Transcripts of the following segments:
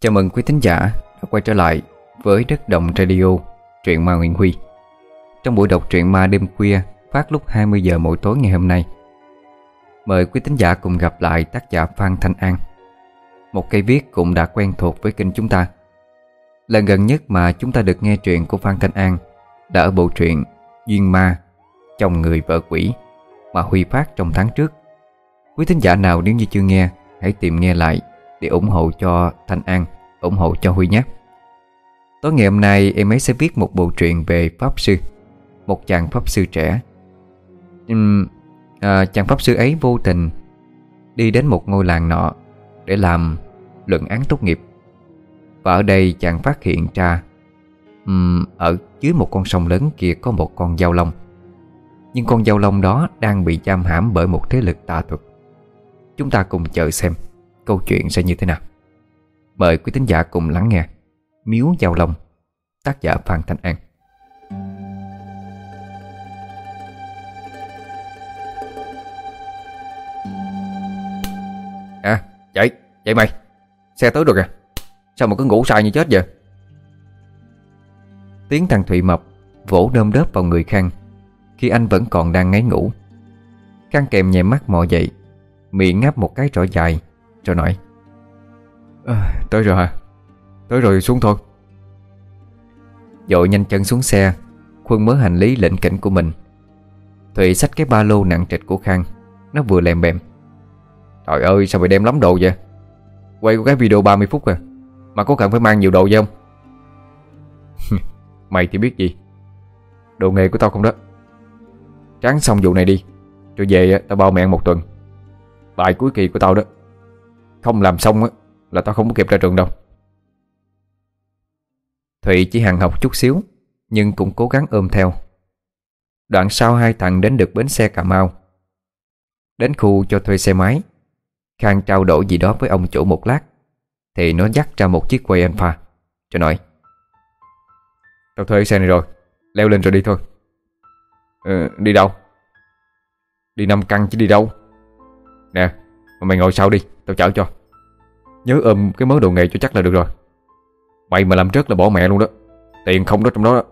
Chào mừng quý thính giả đã quay trở lại với Đất Động Radio, truyện ma Nguyễn Huy. Trong buổi đọc truyện ma đêm khuya phát lúc 20 giờ mỗi tối ngày hôm nay. Mời quý thính giả cùng gặp lại tác giả Phan Thanh An. Một cây viết cũng đã quen thuộc với kênh chúng ta. Lần gần nhất mà chúng ta được nghe truyện của Phan Thanh An đã ở bộ truyện Duyên Ma, Chồng Người Vợ Quỷ mà Huy phát trong tháng trước. Quý thính giả nào nếu như chưa nghe, hãy tìm nghe lại để ủng hộ cho Thanh An, ủng hộ cho Huy nhé. Tối ngày hôm nay em ấy sẽ viết một bộ truyện về Pháp Sư, một chàng Pháp Sư trẻ. Uhm, à, chàng Pháp Sư ấy vô tình đi đến một ngôi làng nọ để làm luận án tốt nghiệp. Và ở đây chàng phát hiện ra um, ở dưới một con sông lớn kia có một con dao long. Nhưng con dao long đó đang bị giam hãm bởi một thế lực tà thuật. Chúng ta cùng chờ xem câu chuyện sẽ như thế nào. Mời quý tín giả cùng lắng nghe Miếu Giao Long, Tác giả Phan Thanh An. À chạy Chạy mày. Xe tới rồi kìa. Sao mà cứ ngủ sai như chết vậy? Tiếng thằng Thụy Mập Vỗ đơm đớp vào người Khang Khi anh vẫn còn đang ngáy ngủ. Khang kèm nhẹ mắt mò dậy, Miệng ngáp một cái rõ dài. Rồi nói à, Tới rồi hả? Tới rồi xuống thôi. Dội nhanh chân xuống xe Khuân mớ hành lý lệnh cảnh của mình. Thụy xách cái ba lô nặng trịch của Khang Nó vừa lèm bèm. Trời ơi sao mày đem lắm đồ vậy? Quay có cái video 30 phút à Mà có cần phải mang nhiều đồ vậy không? Mày thì biết gì? Đồ nghề của tao không đó. Tráng xong vụ này đi Rồi về tao bao mẹ một tuần. Bài cuối kỳ của tao đó. Không làm xong á là tao không có kịp ra trường đâu. Thụy chỉ hàng học chút xíu Nhưng cũng cố gắng ôm theo. Đoạn sau hai thằng đến được bến xe Cà Mau. Đến khu cho thuê xe máy Khang trao đổi gì đó với ông chủ một lát Thì nó dắt ra một chiếc quay Alpha Cho nói Tao thuê xe này rồi Leo lên rồi đi thôi. Ừ, Đi đâu? Đi năm căn chứ đi đâu? Nè mày ngồi sau đi Tao chở cho. Nhớ ôm cái mớ đồ nghề cho chắc là được rồi. Mày mà làm rớt là bỏ mẹ luôn đó. Tiền không đó trong đó, đó.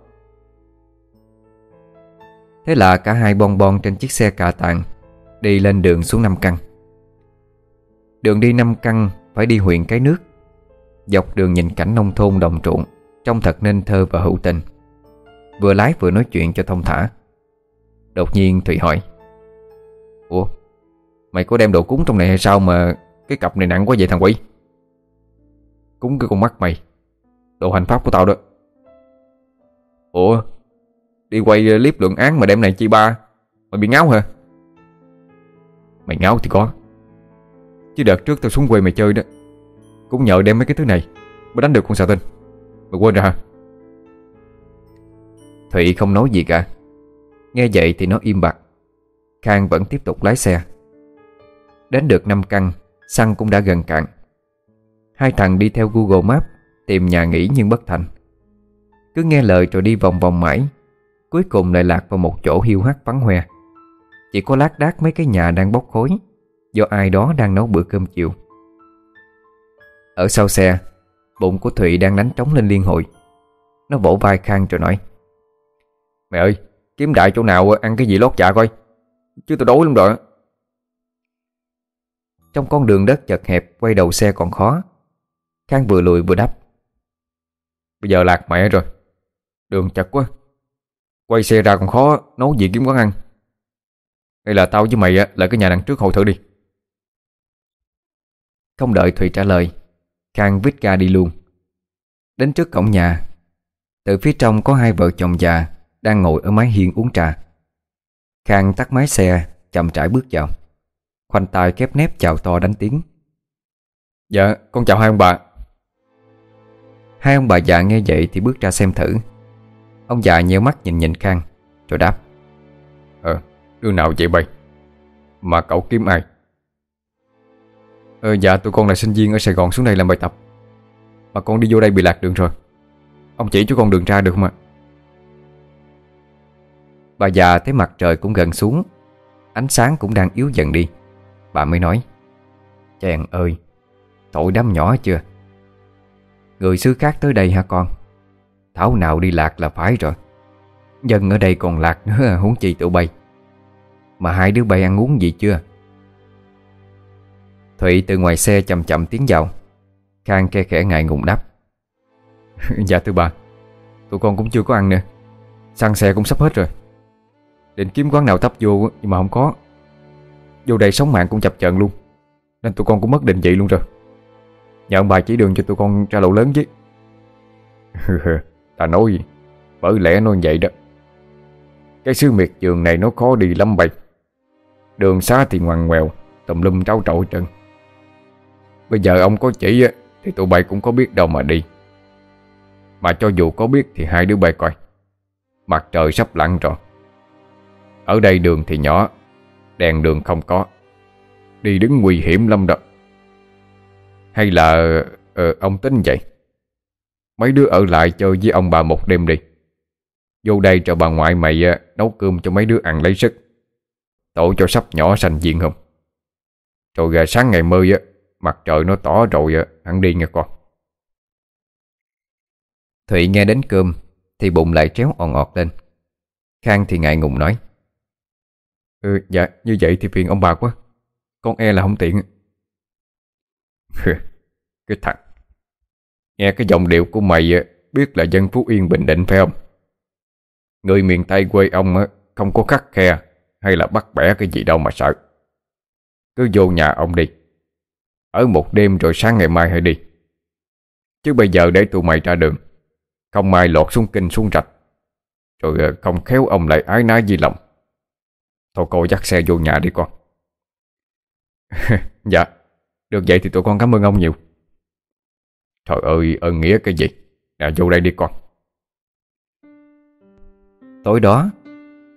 Thế là cả hai bon bon trên chiếc xe cà tàng Đi lên đường xuống năm căn. Đường đi năm căn Phải đi huyện cái nước Dọc đường nhìn cảnh nông thôn đồng ruộng Trông thật nên thơ và hữu tình. Vừa lái vừa nói chuyện cho thông thả. Đột nhiên Thụy hỏi Ủa Mày có đem đồ cúng trong này hay sao mà Cái cặp này nặng quá vậy thằng quỷ? Cúng cái con mắt mày. Đồ hành pháp của tao đó. Ủa? Đi quay clip luận án mà đem này chi ba? Mày bị ngáo hả? Mày ngáo thì có. Chứ đợt trước tao xuống quê mày chơi đó, Cũng nhờ đem mấy cái thứ này Mới đánh được con xà tinh. Mày quên rồi hả? Thụy không nói gì cả. Nghe vậy thì nó im bặt. Khang vẫn tiếp tục lái xe. Đến được năm căn, Xăng cũng đã gần cạn. Hai thằng đi theo Google Maps, Tìm nhà nghỉ nhưng bất thành. Cứ nghe lời rồi đi vòng vòng mãi, Cuối cùng lại lạc vào một chỗ hiu hắt vắng hoe. Chỉ có lác đác mấy cái nhà đang bốc khói, Do ai đó đang nấu bữa cơm chiều. Ở sau xe, Bụng của Thụy đang đánh trống lên liên hồi. Nó vỗ vai Khang rồi nói, Mẹ ơi, Kiếm đại chỗ nào ăn cái gì lót dạ coi, Chứ tôi đói lắm rồi Trong con đường đất chật hẹp, Quay đầu xe còn khó Khang vừa lùi vừa đắp Bây giờ lạc mẹ rồi. Đường chật quá. Quay xe ra còn khó Nấu gì kiếm quán ăn. Hay là tao với mày là cái nhà đằng trước hồi thử đi. Không đợi Thùy trả lời, Khang vít ga đi luôn. Đến trước cổng nhà, Từ phía trong có hai vợ chồng già Đang ngồi ở mái hiên uống trà. Khang tắt máy xe, Chậm rãi bước vào. Khoanh tay kép nép chào to đánh tiếng. Dạ con chào hai ông bà. Hai ông bà già nghe vậy thì bước ra xem thử. Ông già nheo mắt nhìn nhìn Khang Rồi đáp. Ờ đứa nào vậy bay? Mà cậu kiếm ai? Ờ dạ tụi con là sinh viên ở Sài Gòn xuống đây làm bài tập. Mà con đi vô đây bị lạc đường rồi. Ông chỉ cho con đường ra được không ạ? Bà già thấy mặt trời cũng gần xuống Ánh sáng cũng đang yếu dần đi. Bà mới nói Chàng ơi Tội đám nhỏ chưa Người xứ khác tới đây hả con? Thảo nào đi lạc là phải rồi. Dân ở đây còn lạc nữa, huống chi tụi bay. Mà hai đứa bay ăn uống gì chưa? Thụy từ ngoài xe chậm chậm tiến vào. Khang khe khẽ ngại ngùng đáp. Dạ thưa bà, Tụi con cũng chưa có ăn nè. Xăng xe cũng sắp hết rồi. Định kiếm quán nào tấp vô nhưng mà không có. Vô đây sống mạng cũng chập chờn luôn. Nên tụi con cũng mất định vị luôn rồi. Nhờ ông bà chỉ đường cho tụi con ra lộ lớn chứ. Ta nói gì Bởi lẽ nó vậy đó. Cái xứ miệt Trường này nó khó đi lắm bậy Đường xá thì ngoằn ngoèo, Tùm lum trao trội trơn. Bây giờ ông có chỉ Thì tụi bay cũng có biết đâu mà đi. Mà cho dù có biết Thì hai đứa bay coi. Mặt trời sắp lặn rồi. Ở đây đường thì nhỏ, Đèn đường không có. Đi đứng nguy hiểm lắm đó. Hay là ờ, Ông tính vậy? Mấy đứa ở lại chơi với ông bà một đêm đi. Vô đây cho bà ngoại mày ờ, Nấu cơm cho mấy đứa ăn lấy sức. Tổ cho sắp nhỏ sành diện không? Rồi gà sáng ngày mơi á ờ, Mặt trời nó tỏ rồi ờ, Hắn đi nghe con. Thụy nghe đến cơm Thì bụng lại tréo òn ọt lên. Khang thì ngại ngùng nói Ừ dạ như vậy thì phiền ông bà quá. Con e là không tiện. Cái thằng. Nghe cái giọng điệu của mày Biết là dân Phú Yên Bình Định phải không? Người miền Tây quê ông Không có khắc khe Hay là bắt bẻ cái gì đâu mà sợ. Cứ vô nhà ông đi. Ở một đêm rồi sáng ngày mai hãy đi. Chứ bây giờ để tụi mày ra đường, Không mai lọt xuống kinh xuống rạch. Rồi ờ, không khéo ông lại ái nái di lòng. Thôi cô dắt xe vô nhà đi con. Dạ. Được vậy thì tụi con cảm ơn ông nhiều. Trời ơi, ơn nghĩa cái gì? Nào, vô đây đi con. Tối đó,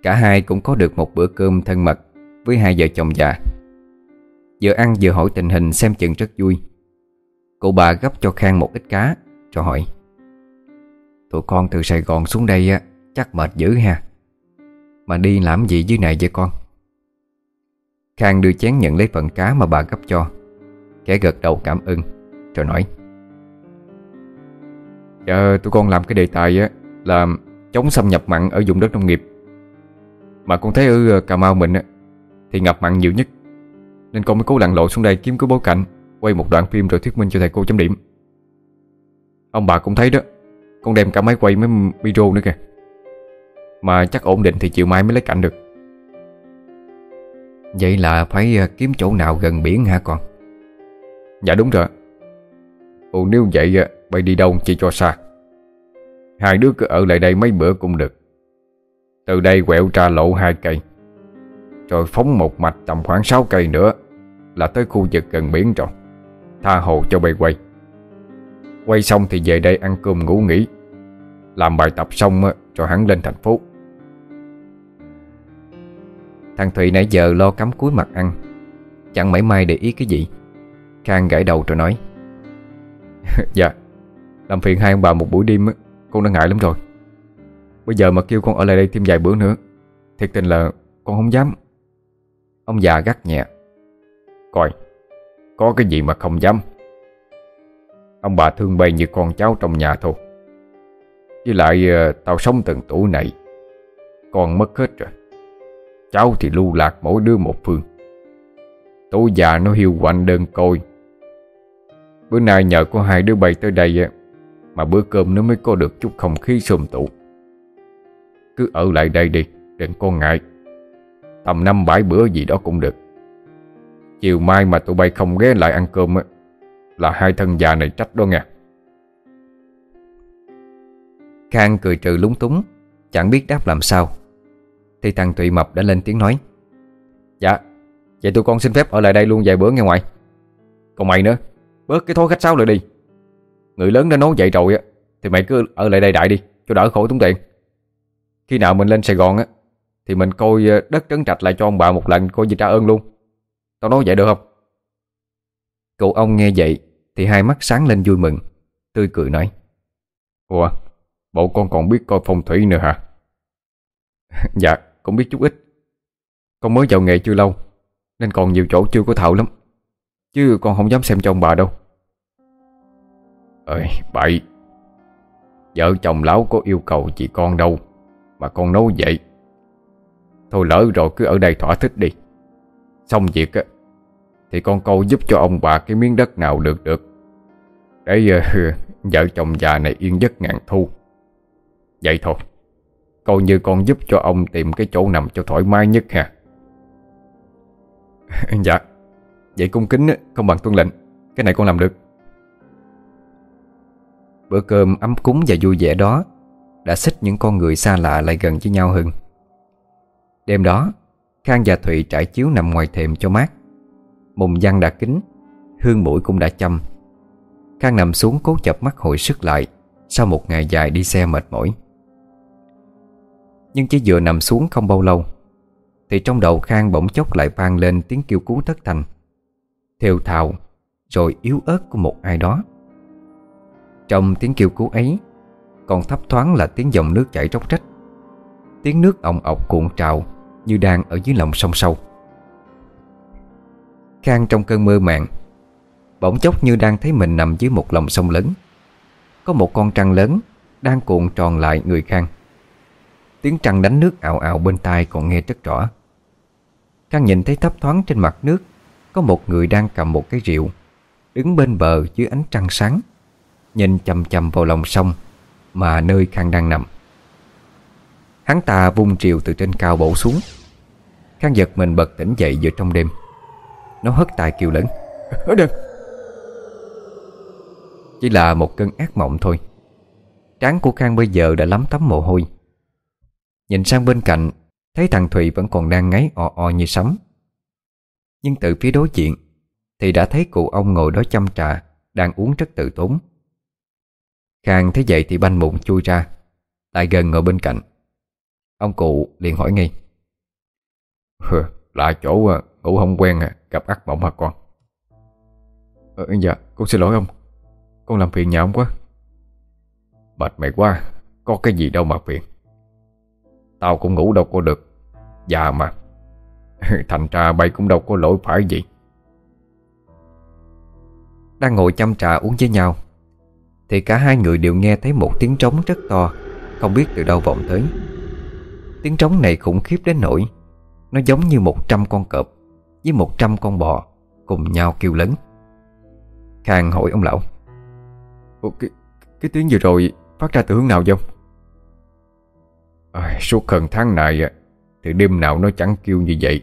Cả hai cũng có được một bữa cơm thân mật Với hai vợ chồng già. Vừa ăn vừa hỏi tình hình xem chừng rất vui. Cụ bà gấp cho Khang một ít cá Rồi hỏi. Tụi con từ Sài Gòn xuống đây á, Chắc mệt dữ ha. Mà đi làm gì dưới này vậy con? Khang đưa chén nhận lấy phần cá mà bà gấp cho. Kẻ gật đầu cảm ơn, Rồi nói. Dạ tụi con làm cái đề tài á, Là chống xâm nhập mặn ở vùng đất nông nghiệp. Mà con thấy ở ờ, Cà Mau mình á, Thì ngập mặn nhiều nhất. Nên con mới cố lặn lộ xuống đây kiếm cái bối cảnh, Quay một đoạn phim rồi thuyết minh cho thầy cô chấm điểm. Ông bà cũng thấy đó, Con đem cả máy quay mấy video nữa kìa. Mà chắc ổn định thì chiều mai mới lấy cảnh được. Vậy là phải ờ, kiếm chỗ nào gần biển hả con? Dạ đúng rồi. Ồ, nếu vậy bay đi đâu chỉ cho xa. Hai đứa cứ ở lại đây mấy bữa cũng được. Từ đây quẹo ra lộ hai cây. Rồi phóng một mạch tầm khoảng 6 cây nữa Là tới khu vực gần biển rồi. Tha hồ cho bay quay. Quay xong thì về đây ăn cơm ngủ nghỉ. Làm bài tập xong rồi hắn lên thành phố. Thằng Thụy nãy giờ lo cắm cúi mặt ăn. Chẳng mấy may để ý cái gì. Khang gãi đầu rồi nói Dạ Làm phiền hai ông bà một buổi đêm Con đã ngại lắm rồi. Bây giờ mà kêu con ở lại đây thêm vài bữa nữa, Thiệt tình là con không dám. Ông già gắt nhẹ, Coi, Có cái gì mà không dám? Ông bà thương bay như con cháu trong nhà thôi. Với lại ờ, Tao sống từng tuổi này, Con mất hết rồi. Cháu thì lưu lạc mỗi đứa một phương. Tối già nó hiu quạnh đơn côi Bữa nay nhờ có hai đứa bay tới đây Mà bữa cơm nó mới có được chút không khí xôm tụ. Cứ ở lại đây đi, Đừng có ngại. Tầm năm bảy bữa gì đó cũng được. Chiều mai mà tụi bay không ghé lại ăn cơm Là hai thân già này trách đó nha Khang cười trừ lúng túng, Chẳng biết đáp làm sao. Thì thằng Tụy Mập đã lên tiếng nói Dạ Vậy tụi con xin phép ở lại đây luôn vài bữa nghe ngoại. Còn mày nữa Bớt cái thói khách sáo lại đi. Người lớn đã nói vậy rồi á, Thì mày cứ ở lại đây đại đi, Cho đỡ khổ tốn tiền. Khi nào mình lên Sài Gòn á, Thì mình coi ờ, đất trấn trạch lại cho ông bà một lần, Coi gì trả ơn luôn. Tao nói vậy được không? Cậu ông nghe vậy Thì hai mắt sáng lên vui mừng, Tươi cười nói. Ủa, Bộ con còn biết coi phong thủy nữa hả? Dạ cũng biết chút ít. Con mới vào nghề chưa lâu, Nên còn nhiều chỗ chưa có thạo lắm. Chứ con không dám xem cho ông bà đâu. Ơi bậy. Vợ chồng lão có yêu cầu chị con đâu Mà con nấu vậy? Thôi lỡ rồi cứ ở đây thỏa thích đi. Xong việc á Thì con câu giúp cho ông bà cái miếng đất nào được được. Để uh, vợ chồng già này yên giấc ngàn thu. Vậy thôi Coi như con giúp cho ông tìm cái chỗ nằm cho thoải mái nhất ha. Dạ Vậy cung kính không bằng tuân lệnh. Cái này con làm được. Bữa cơm ấm cúng và vui vẻ đó Đã xích những con người xa lạ lại gần với nhau hơn. Đêm đó, Khang và Thụy trải chiếu nằm ngoài thềm cho mát. Mùng văn đã kín, Hương mũi cũng đã châm. Khang nằm xuống cố chập mắt hồi sức lại Sau một ngày dài đi xe mệt mỏi. Nhưng chỉ vừa nằm xuống không bao lâu, Thì trong đầu Khang bỗng chốc lại vang lên tiếng kêu cứu thất thành Thều thào, Rồi yếu ớt của một ai đó. Trong tiếng kêu cứu ấy, Còn thấp thoáng là tiếng dòng nước chảy róc rách. Tiếng nước ọng ọc cuộn trào Như đang ở dưới lòng sông sâu. Khang trong cơn mơ màng, Bỗng chốc như đang thấy mình nằm dưới một lòng sông lớn. Có một con trăng lớn Đang cuộn tròn lại người Khang. Tiếng trăng đánh nước ảo ảo bên tai còn nghe rất rõ. Khang nhìn thấy thấp thoáng trên mặt nước Có một người đang cầm một cái rượu Đứng bên bờ dưới ánh trăng sáng. Nhìn chầm chầm vào lòng sông Mà nơi Khang đang nằm. Hắn ta vung triều từ trên cao bổ xuống. Khang giật mình bật tỉnh dậy giữa trong đêm. Nó hất tài kêu lớn Ở đừng! Chỉ là một cơn ác mộng thôi. Trán của Khang bây giờ đã lắm tấm mồ hôi. Nhìn sang bên cạnh, Thấy thằng Thùy vẫn còn đang ngáy o o như sấm. Nhưng từ phía đối diện Thì đã thấy cụ ông ngồi đó chăm trà, Đang uống rất tự tốn. Khang thấy vậy thì banh bụng chui ra. Lại gần ngồi bên cạnh. Ông cụ liền hỏi ngay. Lạ chỗ à, ngủ không quen à, gặp ác mộng hả con? Ờ, Dạ con xin lỗi ông. Con làm phiền nhà ông quá. Mệt mệt quá Có cái gì đâu mà phiền. Tao cũng ngủ đâu có được. Già mà. Thành ra bay cũng đâu có lỗi phải gì. Đang ngồi chăm trà uống với nhau thì cả hai người đều nghe thấy một tiếng trống rất to Không biết từ đâu vọng tới. Tiếng trống này khủng khiếp đến nỗi Nó giống như một trăm con cọp Với một trăm con bò Cùng nhau kêu lớn. Khang hỏi ông lão Ủa, cái, cái tiếng vừa rồi Phát ra từ hướng nào vậy? Ông à, Suốt hơn tháng này Thì đêm nào nó chẳng kêu như vậy.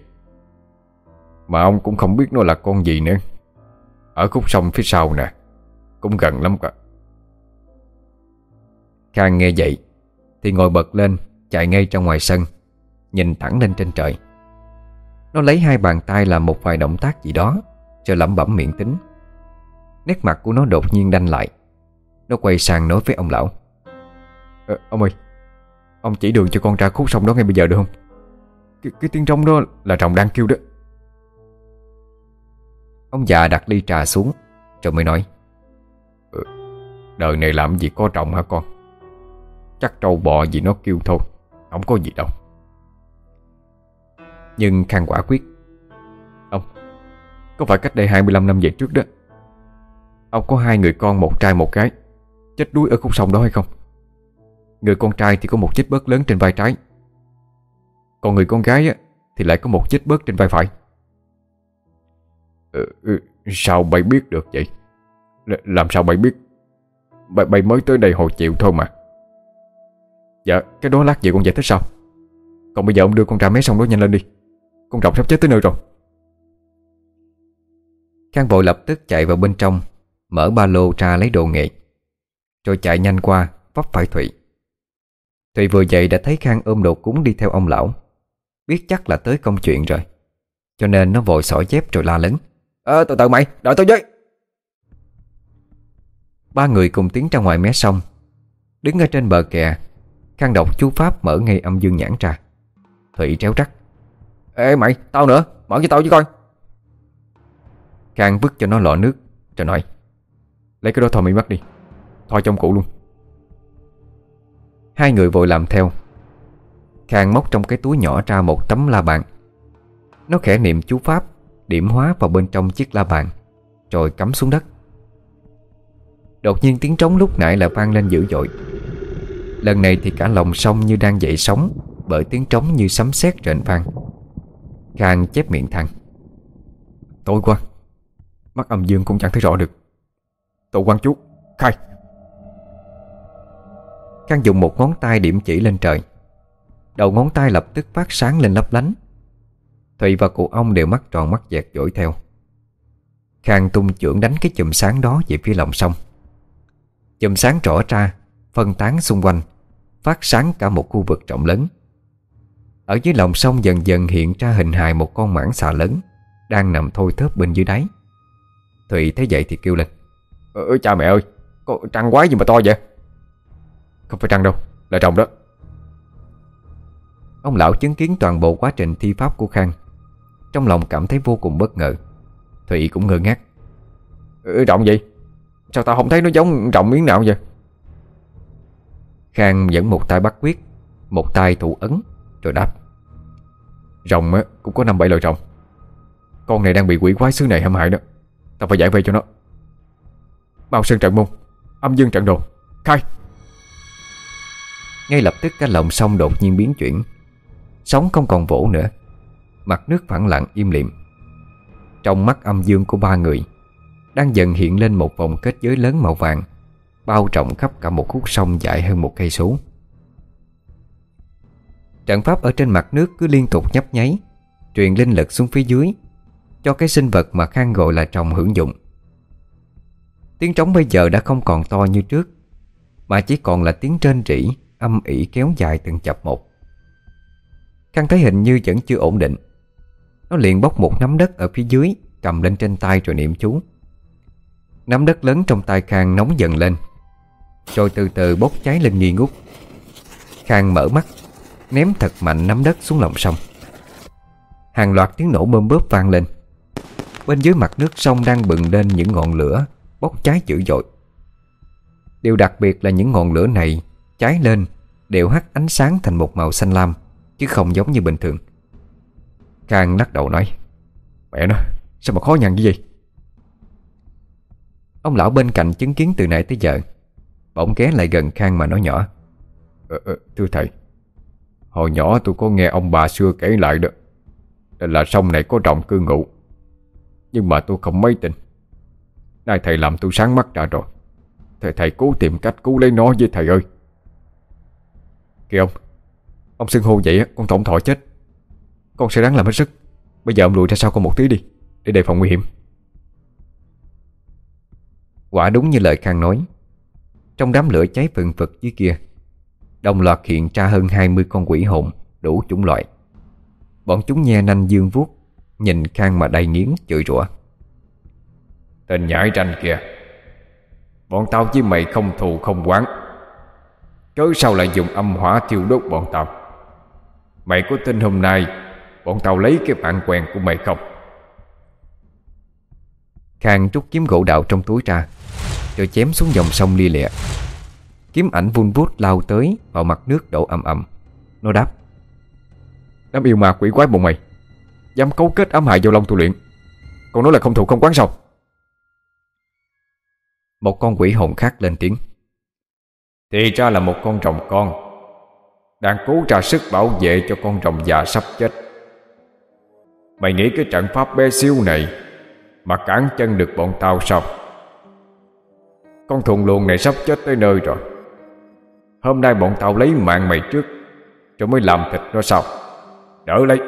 Mà ông cũng không biết nó là con gì nữa. Ở khúc sông phía sau nè Cũng gần lắm cả Khang nghe vậy Thì ngồi bật lên Chạy ngay ra ngoài sân Nhìn thẳng lên trên trời. Nó lấy hai bàn tay làm một vài động tác gì đó Rồi lẩm bẩm miệng tính. Nét mặt của nó đột nhiên đanh lại. Nó quay sang nói với ông lão. Ờ, Ông ơi Ông chỉ đường cho con ra khúc sông đó ngay bây giờ được không? Cái, cái tiếng trống đó là rồng đang kêu đó. Ông già đặt ly trà xuống Rồi mới nói. Ừ, Đời này làm gì có trọng hả con? Chắc trâu bò gì nó kêu thôi Không có gì đâu. Nhưng Khang quả quyết Ông Có phải cách đây 25 năm về trước đó Ông có hai người con một trai một gái Chết đuối ở khúc sông đó hay không? Người con trai thì có một chết bớt lớn trên vai trái Còn người con gái á, Thì lại có một chết bớt trên vai phải. Ờ, ừ, Sao bay biết được vậy? L Làm sao bay biết? Bay, bay mới tới đây hồi chiều thôi mà. Dạ cái đó lát về con giải thích sau. Còn bây giờ ông đưa con ra mé sông đó nhanh lên đi. Con rồng sắp chết tới nơi rồi. Khang vội lập tức chạy vào bên trong Mở ba lô ra lấy đồ nghệ Rồi chạy nhanh qua vấp phải Thụy. Thụy vừa dậy đã thấy Khang ôm đồ cúng đi theo ông lão. Biết chắc là tới công chuyện rồi Cho nên nó vội xỏ dép rồi la lớn. Ờ từ từ mày đợi tôi với. Ba người cùng tiến ra ngoài mé sông Đứng ở trên bờ kè Khang đọc chú Pháp mở ngay âm dương nhãn ra. Thụy tréo trắc. Ê mày, tao nữa, mở cho tao chứ coi. Khang vứt cho nó lọ nước, Rồi nói, Lấy cái đó thò mi mắt đi Thò trong cụ luôn. Hai người vội làm theo. Khang móc trong cái túi nhỏ ra một tấm la bàn. Nó khẽ niệm chú Pháp, Điểm hóa vào bên trong chiếc la bàn, Rồi cắm xuống đất. Đột nhiên tiếng trống lúc nãy là vang lên dữ dội. Lần này thì cả lòng sông như đang dậy sóng, Bởi tiếng trống như sấm sét rền vang. Khang chép miệng thằng. Tối quá Mắt âm dương cũng chẳng thấy rõ được. Tổ quan chú. Khai. Khang dùng một ngón tay điểm chỉ lên trời. Đầu ngón tay lập tức phát sáng lên lấp lánh. Thụy và cụ ông đều mắt tròn mắt dẹt dỗi theo. Khang tung trưởng đánh cái chùm sáng đó về phía lòng sông Chùm sáng rõ ra Phân tán xung quanh Phát sáng cả một khu vực rộng lớn. Ở dưới lòng sông dần dần hiện ra hình hài một con mãng xà lớn Đang nằm thôi thớp bên dưới đáy. Thụy thấy vậy thì kêu lên Ơ cha mẹ ơi Có trăng quái gì mà to vậy? Không phải trăng đâu Là rồng đó. Ông lão chứng kiến toàn bộ quá trình thi pháp của Khang Trong lòng cảm thấy vô cùng bất ngờ. Thụy cũng ngơ ngác ừ, Rộng gì Sao tao không thấy nó giống rộng miếng nào vậy? Khang vẫn một tay bắt quyết Một tay thủ ấn Rồi đáp. Rồng á, cũng có năm bảy loại rồng. Con này đang bị quỷ quái xứ này hãm hại đó. Tao phải giải vây cho nó. Bao sơn trận môn Âm dương trận đồ Khai. Ngay lập tức cái lòng sông đột nhiên biến chuyển. Sóng không còn vỗ nữa. Mặt nước phẳng lặng im lìm. Trong mắt âm dương của ba người Đang dần hiện lên một vòng kết giới lớn màu vàng. Bao rộng khắp cả một khúc sông dài hơn một cây số. Trận pháp ở trên mặt nước cứ liên tục nhấp nháy, Truyền linh lực xuống phía dưới, Cho cái sinh vật mà Khang gọi là trồng hưởng dụng. Tiếng trống bây giờ đã không còn to như trước, Mà chỉ còn là tiếng trên rỉ, Âm ỉ kéo dài từng chập một. Khang thấy hình như vẫn chưa ổn định. Nó liền bóc một nắm đất ở phía dưới, Cầm lên trên tay rồi niệm chú. Nắm đất lớn trong tay Khang nóng dần lên. Rồi từ từ bốc cháy lên nghi ngút. Khang mở mắt, Ném thật mạnh nắm đất xuống lòng sông. Hàng loạt tiếng nổ bơm bớp vang lên. Bên dưới mặt nước sông đang bừng lên những ngọn lửa Bốc cháy dữ dội. Điều đặc biệt là những ngọn lửa này Cháy lên Đều hắt ánh sáng thành một màu xanh lam, Chứ không giống như bình thường. Khang lắc đầu nói, Mẹ nó, sao mà khó nhằn như vậy? Ông lão bên cạnh chứng kiến từ nãy tới giờ Bỗng ghé lại gần Khang mà nói nhỏ. Ờ, ờ, Thưa thầy Hồi nhỏ tôi có nghe ông bà xưa kể lại đó Là sông này có rộng cư ngụ Nhưng mà tôi không mấy tin. Nay thầy làm tôi sáng mắt ra rồi. Thầy thầy cố tìm cách cứu lấy nó với thầy ơi. Kìa ông Ông xưng hô vậy con tổng thọ chết. Con sẽ ráng làm hết sức. Bây giờ ông lùi ra sau con một tí đi Để đề phòng nguy hiểm. Quả đúng như lời Khang nói Trong đám lửa cháy phừng phực dưới kia. Đồng loạt hiện ra hơn 20 con quỷ hồn Đủ chủng loại. Bọn chúng nhe nanh dương vuốt Nhìn Khang mà đầy nghiến chửi rủa. Tên nhãi tranh kìa Bọn tao với mày không thù không quán Cớ sao lại dùng âm hỏa thiêu đốt bọn tao? Mày có tin hôm nay Bọn tao lấy cái bạn quen của mày không? Khang trút kiếm gỗ đạo trong túi ra rồi chém xuống dòng sông lia lịa. Kiếm ảnh vun vút lao tới Vào mặt nước đổ ầm ầm. Nó đáp, Đám yêu ma quỷ quái bọn mày, Dám cấu kết ám hại vô long tu luyện. Còn nói là không thù không quán sao? Một con quỷ hồn khác lên tiếng, Thì ra là một con rồng con, Đang cố ra sức bảo vệ cho con rồng già sắp chết. Mày nghĩ cái trận pháp bé xíu này Mà cản chân được bọn tao sao? Con thùng luồng này sắp chết tới nơi rồi. Hôm nay bọn tao lấy mạng mày trước Rồi mới làm thịt nó sau. Đỡ lấy.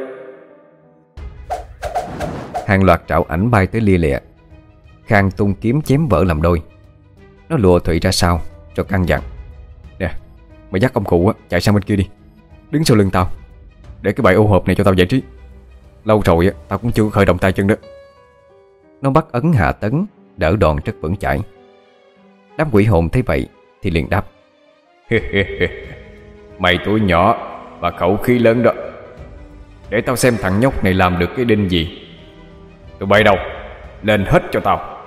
Hàng loạt trạo ảnh bay tới lia lịa. Khang tung kiếm chém vỡ làm đôi. Nó lùa Thụy ra sau Rồi căng dặn. Nè Mày dắt ông cụ á, chạy sang bên kia đi. Đứng sau lưng tao Để cái bài ô hộp này cho tao giải trí. Lâu rồi á, tao cũng chưa khởi động tay chân đó. Nó bắt ấn hạ tấn Đỡ đòn rất vững chãi. Đám quỷ hồn thấy vậy Thì liền đáp. Mày tuổi nhỏ Và khẩu khí lớn đó. Để tao xem thằng nhóc này làm được cái đinh gì. Tụi bay đâu? Lên hết cho tao.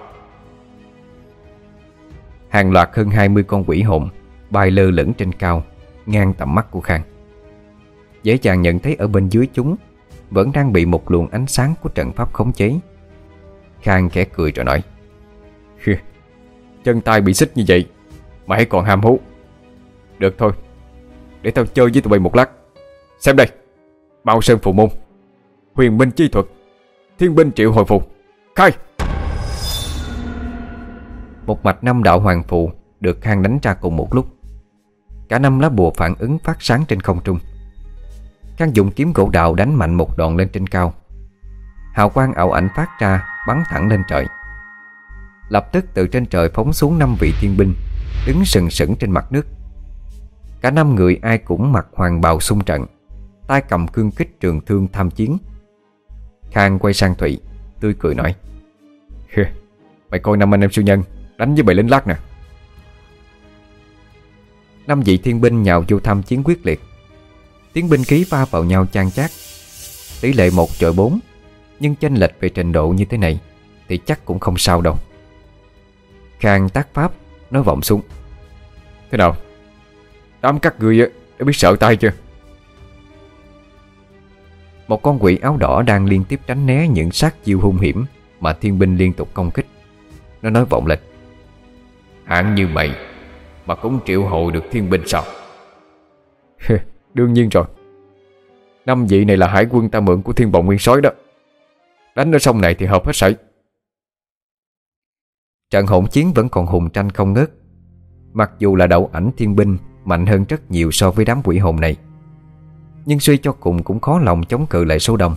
Hàng loạt hơn 20 con quỷ hồn Bay lơ lửng trên cao Ngang tầm mắt của Khang. Dễ dàng nhận thấy ở bên dưới chúng Vẫn đang bị một luồng ánh sáng của trận pháp khống chế. Khang khẽ cười rồi nói Chân tay bị xích như vậy, Mà hãy còn ham hú. Được thôi, Để tao chơi với tụi bay một lát. Xem đây Bao sơn phụ môn, Huyền minh chi thuật, Thiên binh triệu hồi phục Khai! Một mạch năm đạo hoàng phù Được Khang đánh ra cùng một lúc. Cả năm lá bùa phản ứng phát sáng trên không trung. Khang dùng kiếm gỗ đạo đánh mạnh một đòn lên trên cao. Hào quang ảo ảnh phát ra Bắn thẳng lên trời. Lập tức từ trên trời phóng xuống năm vị thiên binh, Đứng sừng sững trên mặt nước. Cả năm người ai cũng mặc hoàng bào xung trận, tay cầm cương kích trường thương tham chiến. Khang quay sang Thụy, Tươi cười nói Mày coi năm anh em siêu nhân, Đánh với bầy lính lát nè. Năm vị thiên binh nhào vô tham chiến quyết liệt. Tiếng binh khí va vào nhau chan chát. Tỷ lệ một chọi bốn, Nhưng chênh lệch về trình độ như thế này Thì chắc cũng không sao đâu. Khang tác pháp Nói vọng xuống. Thế nào? Đám các người đã biết sợ tay chưa? Một con quỷ áo đỏ đang liên tiếp tránh né những sát chiêu hung hiểm Mà thiên binh liên tục công kích. Nó nói vọng lên. Hạng như mày Mà cũng triệu hồi được thiên binh sao? Đương nhiên rồi. Năm vị này là hải quân ta mượn của thiên bồng nguyên sói đó. Đánh ở sông này thì hợp hết sảy. Trận hỗn chiến vẫn còn hùng tranh không ngớt. Mặc dù là đậu ảnh thiên binh, Mạnh hơn rất nhiều so với đám quỷ hồn này. Nhưng suy cho cùng cũng khó lòng chống cự lại số đông.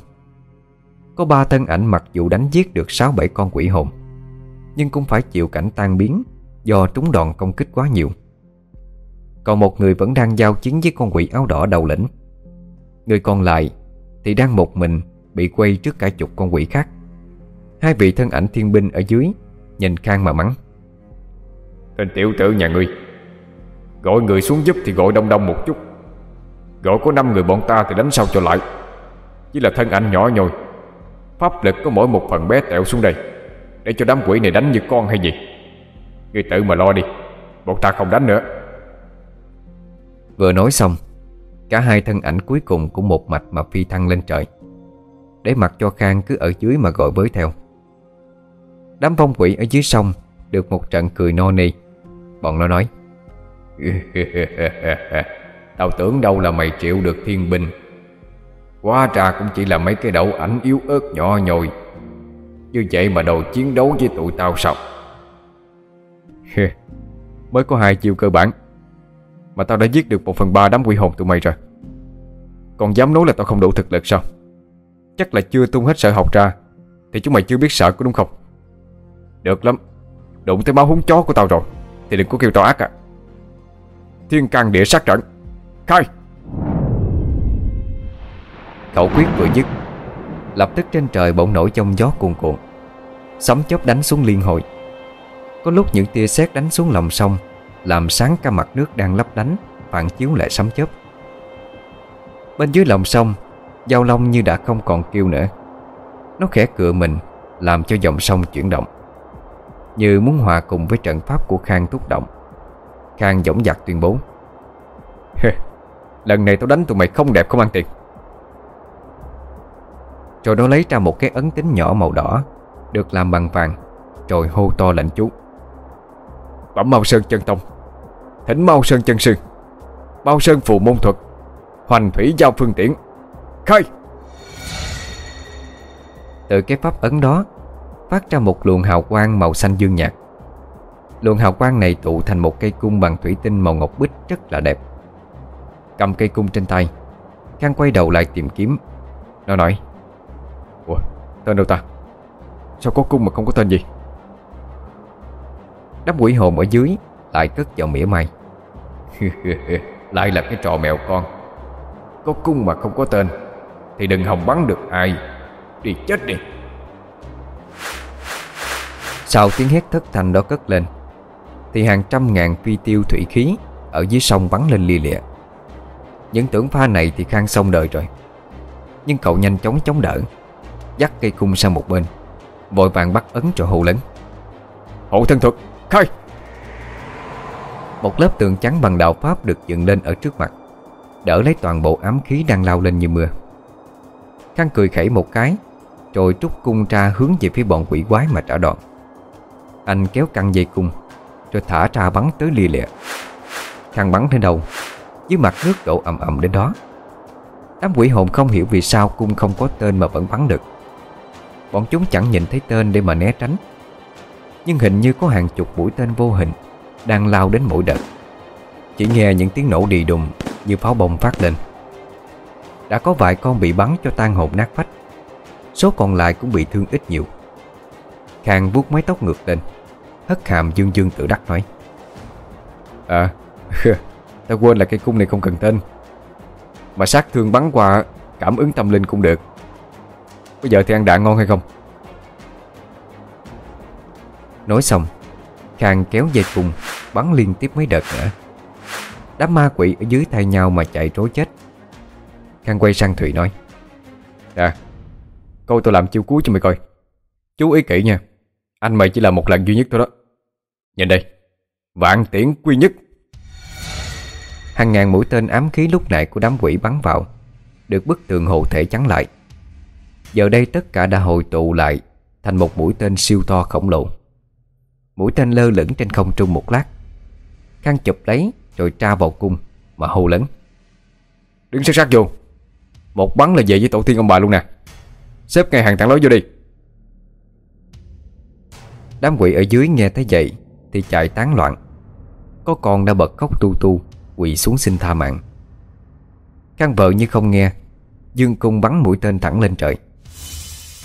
Có ba thân ảnh mặc dù đánh giết được 6-7 con quỷ hồn, Nhưng cũng phải chịu cảnh tan biến Do trúng đòn công kích quá nhiều. Còn một người vẫn đang giao chiến với con quỷ áo đỏ đầu lĩnh. Người còn lại Thì đang một mình Bị quay trước cả chục con quỷ khác. Hai vị thân ảnh thiên binh ở dưới Nhìn Khang mà mắng. Tên tiểu tử nhà ngươi Gọi người xuống giúp thì gọi đông đông một chút. Gọi có 5 người bọn ta thì đánh sao cho lại. Chỉ là thân ảnh nhỏ nhoi Pháp lực có mỗi một phần bé tẹo xuống đây. Để cho đám quỷ này đánh như con hay gì. Ngươi tự mà lo đi Bọn ta không đánh nữa. Vừa nói xong Cả hai thân ảnh cuối cùng cũng một mạch mà phi thăng lên trời. Để mặc cho Khang cứ ở dưới mà gọi với theo Đám phong quỷ ở dưới sông Được một trận cười no nê. Bọn nó nói Tao tưởng đâu là mày chịu được thiên binh. Quá ra cũng chỉ là mấy cái đậu ảnh yếu ớt nhỏ nhồi. Như vậy mà đầu chiến đấu với tụi tao sao? Mới có hai chiêu cơ bản Mà tao đã giết được một phần ba đám quỷ hồn tụi mày rồi. Còn dám nói là tao không đủ thực lực sao? Chắc là chưa tung hết sợ học ra Thì chúng mày chưa biết sợ có đúng không được lắm. Đụng tới máu húng chó của tao rồi, Thì đừng có kêu tao ác à Thiên căn địa sát trận. Khai! Khẩu quyết vừa dứt, Lập tức trên trời bỗng nổi trong gió cuồn cuộn, Sấm chớp đánh xuống liên hồi. Có lúc những tia sét đánh xuống lòng sông, Làm sáng cả mặt nước đang lấp lánh, Phản chiếu lại sấm chớp. Bên dưới lòng sông, Giao long như đã không còn kêu nữa. Nó khẽ cựa mình, Làm cho dòng sông chuyển động. Như muốn hòa cùng với trận pháp của Khang thúc động. Khang dõng dạc tuyên bố Lần này tao đánh tụi mày không đẹp không ăn tiền. Rồi nó lấy ra một cái ấn tính nhỏ màu đỏ, Được làm bằng vàng, Rồi hô to lệnh chú, Bẩm mau Sơn chân tông, Thỉnh mau Sơn chân sư Mau Sơn phù môn thuật, Hoành thủy giao phương tiễn, Khai. Từ cái pháp ấn đó Phát ra một luồng hào quang màu xanh dương nhạt. Luồng hào quang này tụ thành một cây cung bằng thủy tinh màu ngọc bích rất là đẹp. Cầm cây cung trên tay, Khang quay đầu lại tìm kiếm. Nó nói, Ủa, tên đâu ta? Sao có cung mà không có tên gì? Đám quỷ hồn ở dưới Lại cất vào mỉa mai, Lại là cái trò mèo con. Có cung mà không có tên, Thì đừng hòng bắn được ai. Đi chết đi. Sau tiếng hét thất thanh đó cất lên Thì hàng trăm ngàn phi tiêu thủy khí Ở dưới sông bắn lên lia lịa. Những tưởng pha này thì khang xong đời rồi Nhưng cậu nhanh chóng chống đỡ Dắt cây cung sang một bên Vội vàng bắt ấn cho hô lớn. Hộ thân thuật Khai! Một lớp tường trắng bằng đạo pháp được dựng lên ở trước mặt Đỡ lấy toàn bộ ám khí đang lao lên như mưa. Khang cười khẩy một cái Rồi trút cung ra hướng về phía bọn quỷ quái mà trả đòn anh kéo căng dây cung, Rồi thả ra bắn tới lia lịa. Thằng bắn đến đâu Dưới mặt nước đổ ầm ầm đến đó. Đám quỷ hồn không hiểu vì sao cung không có tên mà vẫn bắn được. Bọn chúng chẳng nhìn thấy tên để mà né tránh. Nhưng hình như có hàng chục mũi tên vô hình Đang lao đến mỗi đợt. Chỉ nghe những tiếng nổ đi đùng Như pháo bông phát lên. Đã có vài con bị bắn cho tan hồn nát phách Số còn lại cũng bị thương ít nhiều. Khang vuốt mái tóc ngược lên. Hất hàm dương dương tự đắc nói. À Ta quên là cây cung này không cần tên. Mà sát thương bắn qua Cảm ứng tâm linh cũng được. Bây giờ thì ăn đạn ngon hay không? Nói xong, Khang kéo dây cung, Bắn liên tiếp mấy đợt nữa. Đám ma quỷ ở dưới thay nhau mà chạy trối chết. Khang quay sang Thụy nói. Nè Coi tôi làm chiêu cuối cho mày coi. Chú ý kỹ nha. Anh mày chỉ là một lần duy nhất thôi đó. Nhìn đây, Vạn tiễn quy nhất. Hàng ngàn mũi tên ám khí lúc nãy của đám quỷ bắn vào, Được bức tường hộ thể chắn lại. Giờ đây tất cả đã hội tụ lại Thành một mũi tên siêu to khổng lồ. Mũi tên lơ lửng trên không trung một lát Khang chụp lấy Rồi tra vào cung Mà hô lớn. Đứng sát sát vô. Một bắn là về với tổ tiên ông bà luôn nè. Xếp ngay hàng thẳng lối vô đi. Đám quỷ ở dưới nghe thấy vậy Thì chạy tán loạn. Có con đã bật khóc tu tu, Quỳ xuống xin tha mạng. Khang vợ như không nghe, Dương cung bắn mũi tên thẳng lên trời.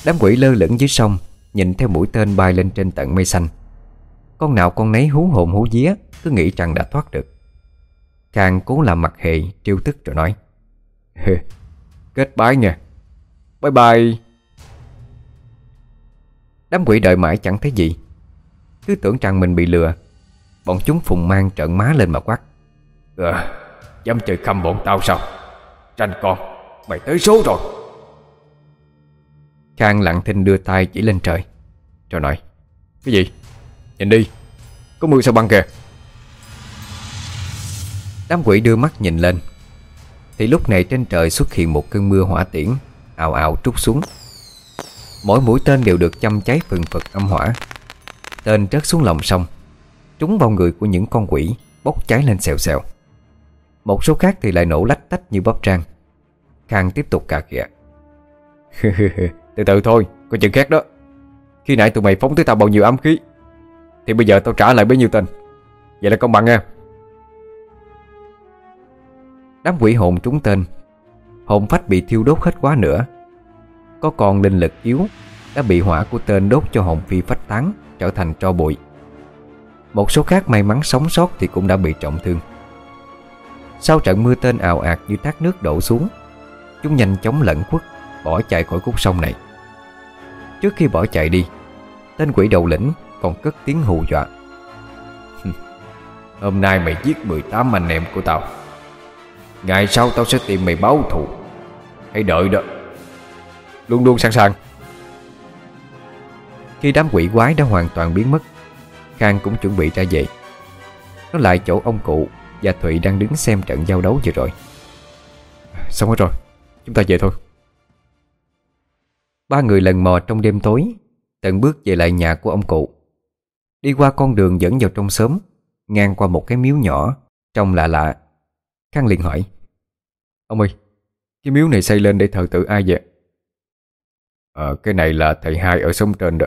Đám quỷ lơ lửng dưới sông, Nhìn theo mũi tên bay lên trên tận mây xanh. Con nào con nấy hú hồn hú vía, Cứ nghĩ rằng đã thoát được. Khang cố làm mặt hề Trêu tức rồi nói Kết bái nha. Bye bye. Đám quỷ đợi mãi chẳng thấy gì. Cứ tưởng rằng mình bị lừa Bọn chúng phùng mang trợn má lên mà quát. À, Dám chơi khăm bọn tao sao? Tranh con Mày tới số rồi. Khang lặng thinh đưa tay chỉ lên trời Rồi nói Cái gì? Nhìn đi Có mưa sao băng kìa? Đám quỷ đưa mắt nhìn lên. Thì lúc này trên trời xuất hiện một cơn mưa hỏa tiễn ào ào trút xuống Mỗi mũi tên đều được châm cháy phừng phật âm hỏa. Tên rớt xuống lòng sông. Trúng vào người của những con quỷ, Bốc cháy lên xèo xèo. Một số khác thì lại nổ lách tách như bóp trang. Khang tiếp tục cà khịa: Từ từ thôi, Có chuyện khác đó. Khi nãy tụi mày phóng tới tao bao nhiêu ám khí, Thì bây giờ tao trả lại bấy nhiêu tên. Vậy là công bằng nha. Đám quỷ hồn trúng tên. Hồn phách bị thiêu đốt hết quá nữa có con linh lực yếu, Đã bị hỏa của tên đốt cho hồn phi phách tán, Trở thành tro bụi. Một số khác may mắn sống sót Thì cũng đã bị trọng thương. Sau trận mưa tên ào ạt như thác nước đổ xuống, Chúng nhanh chóng lẩn khuất, Bỏ chạy khỏi khúc sông này. Trước khi bỏ chạy đi, Tên quỷ đầu lĩnh còn cất tiếng hù dọa. Hôm nay mày giết 18 anh em của tao. Ngày sau tao sẽ tìm mày báo thù. Hãy đợi đó. Luôn luôn sẵn sàng. Khi đám quỷ quái đã hoàn toàn biến mất, Khang cũng chuẩn bị ra về. Nó lại chỗ ông cụ Và Thụy đang đứng xem trận giao đấu vừa rồi. Xong hết rồi, Chúng ta về thôi. Ba người lần mò trong đêm tối Tận bước về lại nhà của ông cụ. Đi qua con đường dẫn vào trong xóm, Ngang qua một cái miếu nhỏ, Trông lạ lạ. Khang liền hỏi, Ông ơi, Cái miếu này xây lên để thờ tự ai vậy? Ờ cái này là thầy hai ở xóm trên đó.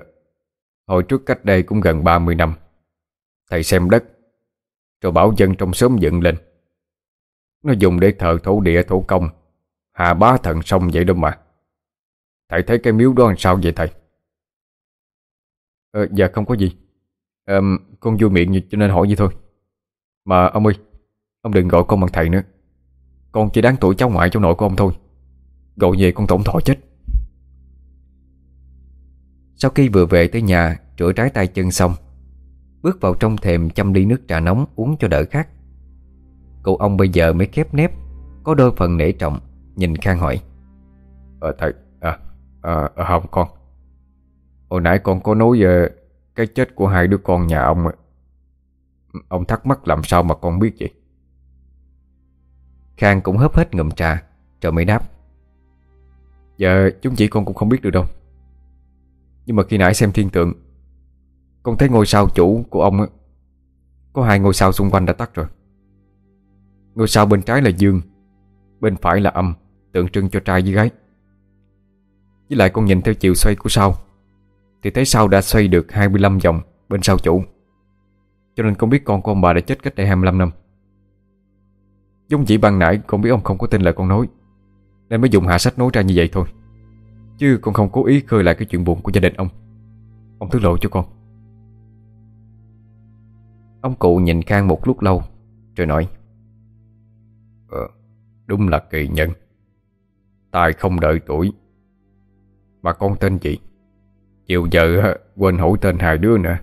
Hồi trước cách đây cũng gần 30 năm. Thầy xem đất Rồi bảo dân trong xóm dựng lên. Nó dùng để thờ thổ địa thổ công. Hà bá thần sông vậy đâu mà. Thầy thấy cái miếu đó làm sao vậy thầy? Ờ dạ không có gì. Ờ, Con vui miệng cho nên hỏi vậy thôi. Mà ông ơi Ông đừng gọi con bằng thầy nữa. Con chỉ đáng tuổi cháu ngoại cháu nội của ông thôi. Gọi về con tổng thọ chết. Sau khi vừa về tới nhà Rửa trái tay chân xong Bước vào trong thềm chăm ly nước trà nóng Uống cho đỡ khát. Cậu ông bây giờ mới khép nép Có đôi phần nể trọng Nhìn Khang hỏi. Ờ thầy À, à, à không con. Hồi nãy con có nói về Cái chết của hai đứa con nhà ông Ông thắc mắc làm sao mà con biết vậy? Khang cũng hớp hết ngụm trà Rồi mới đáp. Dạ chúng chỉ con cũng không biết được đâu nhưng mà khi nãy xem thiên tượng, Con thấy ngôi sao chủ của ông Có hai ngôi sao xung quanh đã tắt rồi. Ngôi sao bên trái là dương, Bên phải là âm, Tượng trưng cho trai với gái. Với lại con nhìn theo chiều xoay của sao, Thì thấy sao đã xoay được 25 vòng Bên sao chủ. Cho nên con biết con của ông bà đã chết cách đây 25 năm. Giống chỉ ban nãy Con biết ông không có tin lời con nói, Nên mới dùng hạ sách nói ra như vậy thôi. Chứ con không cố ý khơi lại cái chuyện buồn của gia đình ông. Ông thứ lộ cho con. Ông cụ nhìn Khang một lúc lâu Rồi nói Ờ, đúng là kỳ nhân. Tài không đợi tuổi. Mà con tên gì Chiều giờ ờ, quên hỏi tên hai đứa nữa.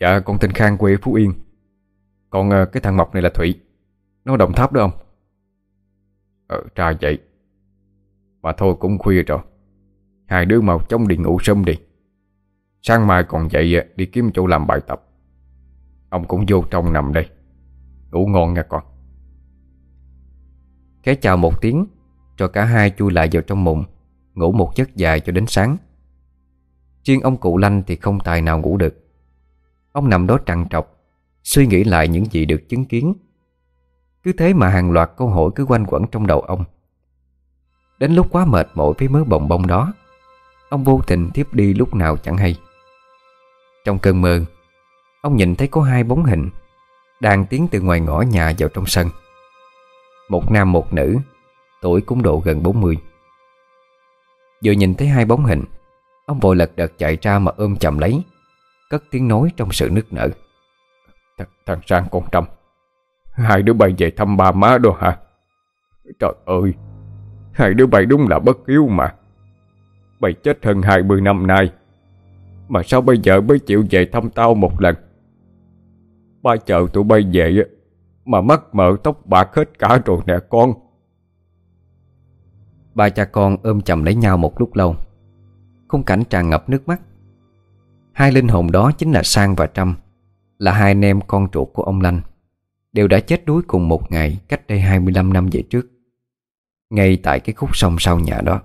Dạ con tên Khang quê Phú Yên. Còn ờ, cái thằng Mộc này là Thủy Nó đồng tháp đó không Ờ trai vậy. Mà thôi cũng khuya rồi. Hai đứa mau chóng đi ngủ sớm đi. Sáng mai còn dậy à, đi kiếm chỗ làm bài tập. Ông cũng vô trong nằm đây. Ngủ ngon nha con. Khẽ chào một tiếng, Rồi cả hai chui lại vào trong mùng Ngủ một giấc dài cho đến sáng. Riêng ông cụ lanh thì không tài nào ngủ được. Ông nằm đó trằn trọc, Suy nghĩ lại những gì được chứng kiến. Cứ thế mà hàng loạt câu hỏi cứ quanh quẩn trong đầu ông. Đến lúc quá mệt mỏi với mớ bồng bông đó. Ông vô tình thiếp đi lúc nào chẳng hay. Trong cơn mơ, Ông nhìn thấy có hai bóng hình Đang tiến từ ngoài ngõ nhà vào trong sân. Một nam, một nữ, Tuổi cũng độ gần 40 Vừa nhìn thấy hai bóng hình, Ông vội lật đật chạy ra mà ôm chầm lấy, Cất tiếng nói trong sự nức nở. Th, Thằng Sang con Trâm, Hai đứa bay về thăm ba má đó hả? Trời ơi! Hai đứa bay đúng là bất hiếu mà. Bay chết hơn 20 năm nay. Mà sao bây giờ mới chịu về thăm tao một lần? Ba chờ tụi bay về Mà mắt mở tóc bạc hết cả rồi nè con. Ba cha con ôm chầm lấy nhau một lúc lâu. Khung cảnh tràn ngập nước mắt. Hai linh hồn đó chính là Sang và Trâm, Là hai anh em con ruột của ông Lanh. Đều đã chết đuối cùng một ngày Cách đây 25 năm về trước. Ngay tại cái khúc sông sau nhà đó.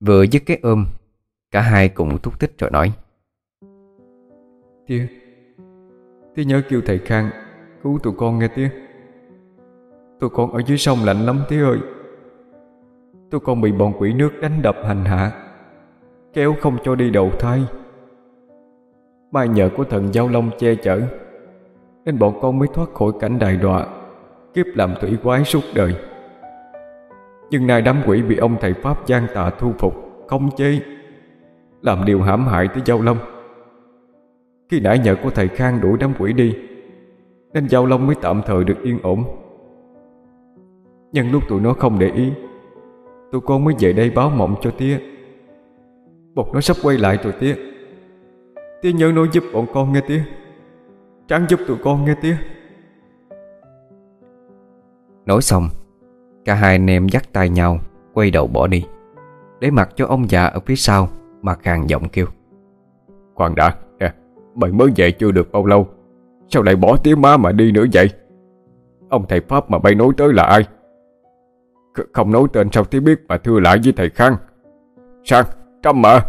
Vừa dứt cái ôm, Cả hai cùng thúc thích rồi nói. Tía Tía nhớ kêu thầy Khang, Cứu tụi con nghe tía Tụi con ở dưới sông lạnh lắm tía ơi. Tụi con bị bọn quỷ nước đánh đập hành hạ, Kéo không cho đi đầu thai. Mai nhờ của thần Giao Long che chở, Nên bọn con mới thoát khỏi cảnh đại đọa, Kiếp làm thủy quái suốt đời. Nhưng nay đám quỷ bị ông thầy Pháp gian tà thu phục, Không chế Làm điều hãm hại tới Giao Long. Khi nãy nhờ của thầy Khang đuổi đám quỷ đi, Nên Giao Long mới tạm thời được yên ổn. Nhưng lúc tụi nó không để ý, Tụi con mới về đây báo mộng cho tía. Bột nó sắp quay lại rồi tía. Tía nhớ nói giúp bọn con nghe tía. Tráng giúp tụi con nghe tía. Nói xong Cả hai anh em dắt tay nhau, Quay đầu bỏ đi. Để mặc cho ông già ở phía sau Mà khàn giọng kêu. Khoan đã, nè, Mày mới về chưa được bao lâu? Sao lại bỏ tía má mà đi nữa vậy? Ông thầy Pháp mà bay nói tới là ai? Không nói tên sao tía biết mà thưa lại với thầy Khang? Sang, Trâm mà.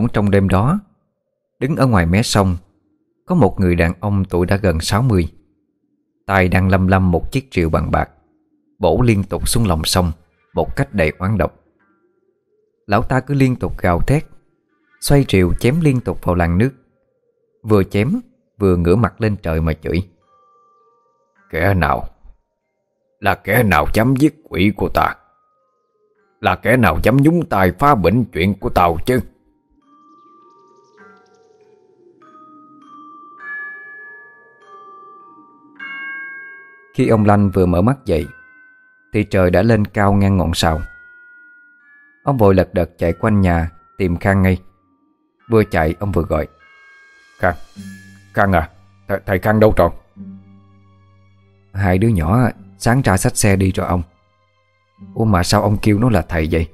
Cũng trong đêm đó. Đứng ở ngoài mé sông, Có một người đàn ông tuổi đã gần 60 tay đang lâm lâm một chiếc triệu bằng bạc, Bổ liên tục xuống lòng sông Một cách đầy oán độc. Lão ta cứ liên tục gào thét, Xoay triệu chém liên tục vào làn nước. Vừa chém, Vừa ngửa mặt lên trời mà chửi. Kẻ nào? Là kẻ nào chấm giết quỷ của ta? Là kẻ nào dám nhúng tay phá bệnh chuyện của tao chứ? Khi ông Lanh vừa mở mắt dậy, Thì trời đã lên cao ngang ngọn sào. Ông vội lật đật chạy quanh nhà Tìm Khang ngay. Vừa chạy, ông vừa gọi, Khang Khang à Th, Thầy Khang đâu rồi Hai đứa nhỏ sáng ra xách xe đi rồi ông. Ủa mà sao ông kêu nó là thầy vậy?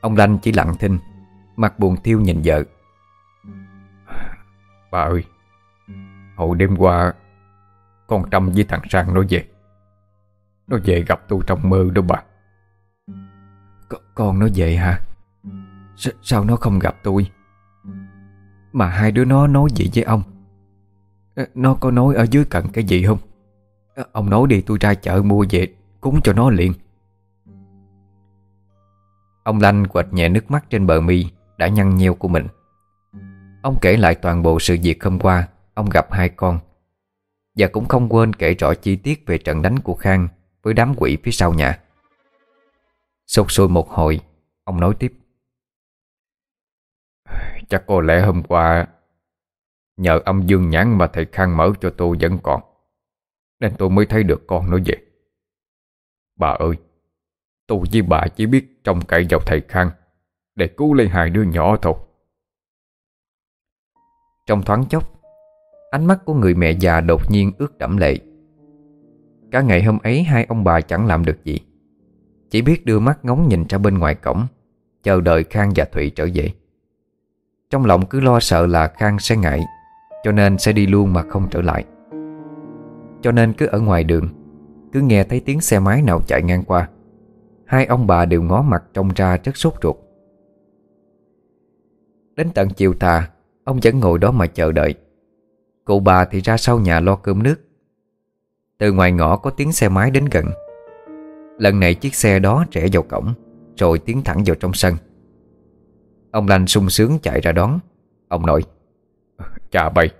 Ông Lanh chỉ lặng thinh, Mặt buồn thiêu nhìn vợ. Bà ơi Hồi đêm qua con Trâm với thằng Sang nó về. Nó về gặp tôi trong mơ đó bà. C, Con nó về hả? S, Sao nó không gặp tôi? Mà hai đứa nó nói gì với ông? Ờ, nó có nói ở dưới cận cái gì không? Ờ, ông nói đi, tôi ra chợ mua về, Cúng cho nó liền. Ông Lanh quệt nhẹ nước mắt trên bờ mi, Đã nhăn nheo của mình. Ông kể lại toàn bộ sự việc hôm qua, Ông gặp hai con. Và cũng không quên kể rõ chi tiết Về trận đánh của Khang Với đám quỷ phía sau nhà. Sột sôi một hồi, Ông nói tiếp. Chắc có lẽ hôm qua, Nhờ âm dương nhãn mà thầy Khang mở cho tôi vẫn còn. Nên tôi mới thấy được con nó về. Bà ơi, Tôi với bà chỉ biết trông cậy vào thầy Khang Để cứu lấy hai đứa nhỏ thôi. Trong thoáng chốc Ánh mắt của người mẹ già đột nhiên ướt đẫm lệ. Cả ngày hôm ấy, hai ông bà chẳng làm được gì. Chỉ biết đưa mắt ngóng nhìn ra bên ngoài cổng, Chờ đợi Khang và Thụy trở về. Trong lòng cứ lo sợ là Khang sẽ ngại, Cho nên sẽ đi luôn mà không trở lại. Cho nên cứ ở ngoài đường, Cứ nghe thấy tiếng xe máy nào chạy ngang qua, Hai ông bà đều ngó mặt trông ra rất sốt ruột. Đến tận chiều tà Ông vẫn ngồi đó mà chờ đợi. Cụ bà thì ra sau nhà lo cơm nước. Từ ngoài ngõ có tiếng xe máy đến gần. Lần này chiếc xe đó rẽ vào cổng, Rồi tiến thẳng vào trong sân. Ông Lanh sung sướng chạy ra đón. Ông nội, Chà bầy,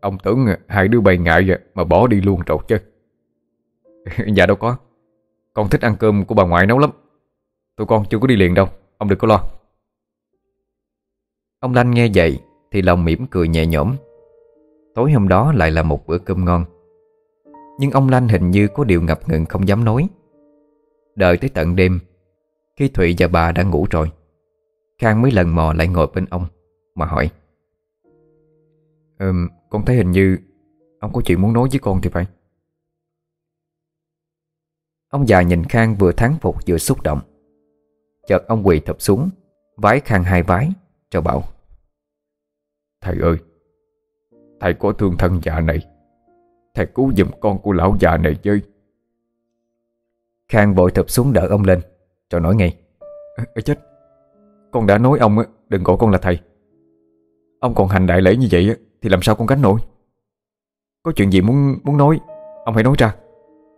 Ông tưởng hai đứa bay ngại mà bỏ đi luôn rồi chứ. Dạ đâu có, Con thích ăn cơm của bà ngoại nấu lắm. Tụi con chưa có đi liền đâu, Ông đừng có lo. Ông Lanh nghe vậy Thì lòng mỉm cười nhẹ nhõm. Tối hôm đó lại là một bữa cơm ngon. Nhưng ông Lanh hình như có điều ngập ngừng không dám nói. Đợi tới tận đêm Khi Thụy và bà đã ngủ rồi Khang mới lần mò lại ngồi bên ông Mà hỏi. Ừm, con thấy hình như Ông có chuyện muốn nói với con thì phải. Ông già nhìn Khang vừa thắng phục vừa xúc động. Chợt ông quỳ thập xuống Vái Khang hai vái Cho bảo. Thầy ơi Thầy có thương thân già này. Thầy cứu giùm con của lão già này chơi Khang vội thập xuống đỡ ông lên. Rồi nói ngay. À, chết. Con đã nói ông đừng gọi con là thầy. Ông còn hành đại lễ như vậy Thì làm sao con gánh nổi? Có chuyện gì muốn muốn nói Ông hãy nói ra.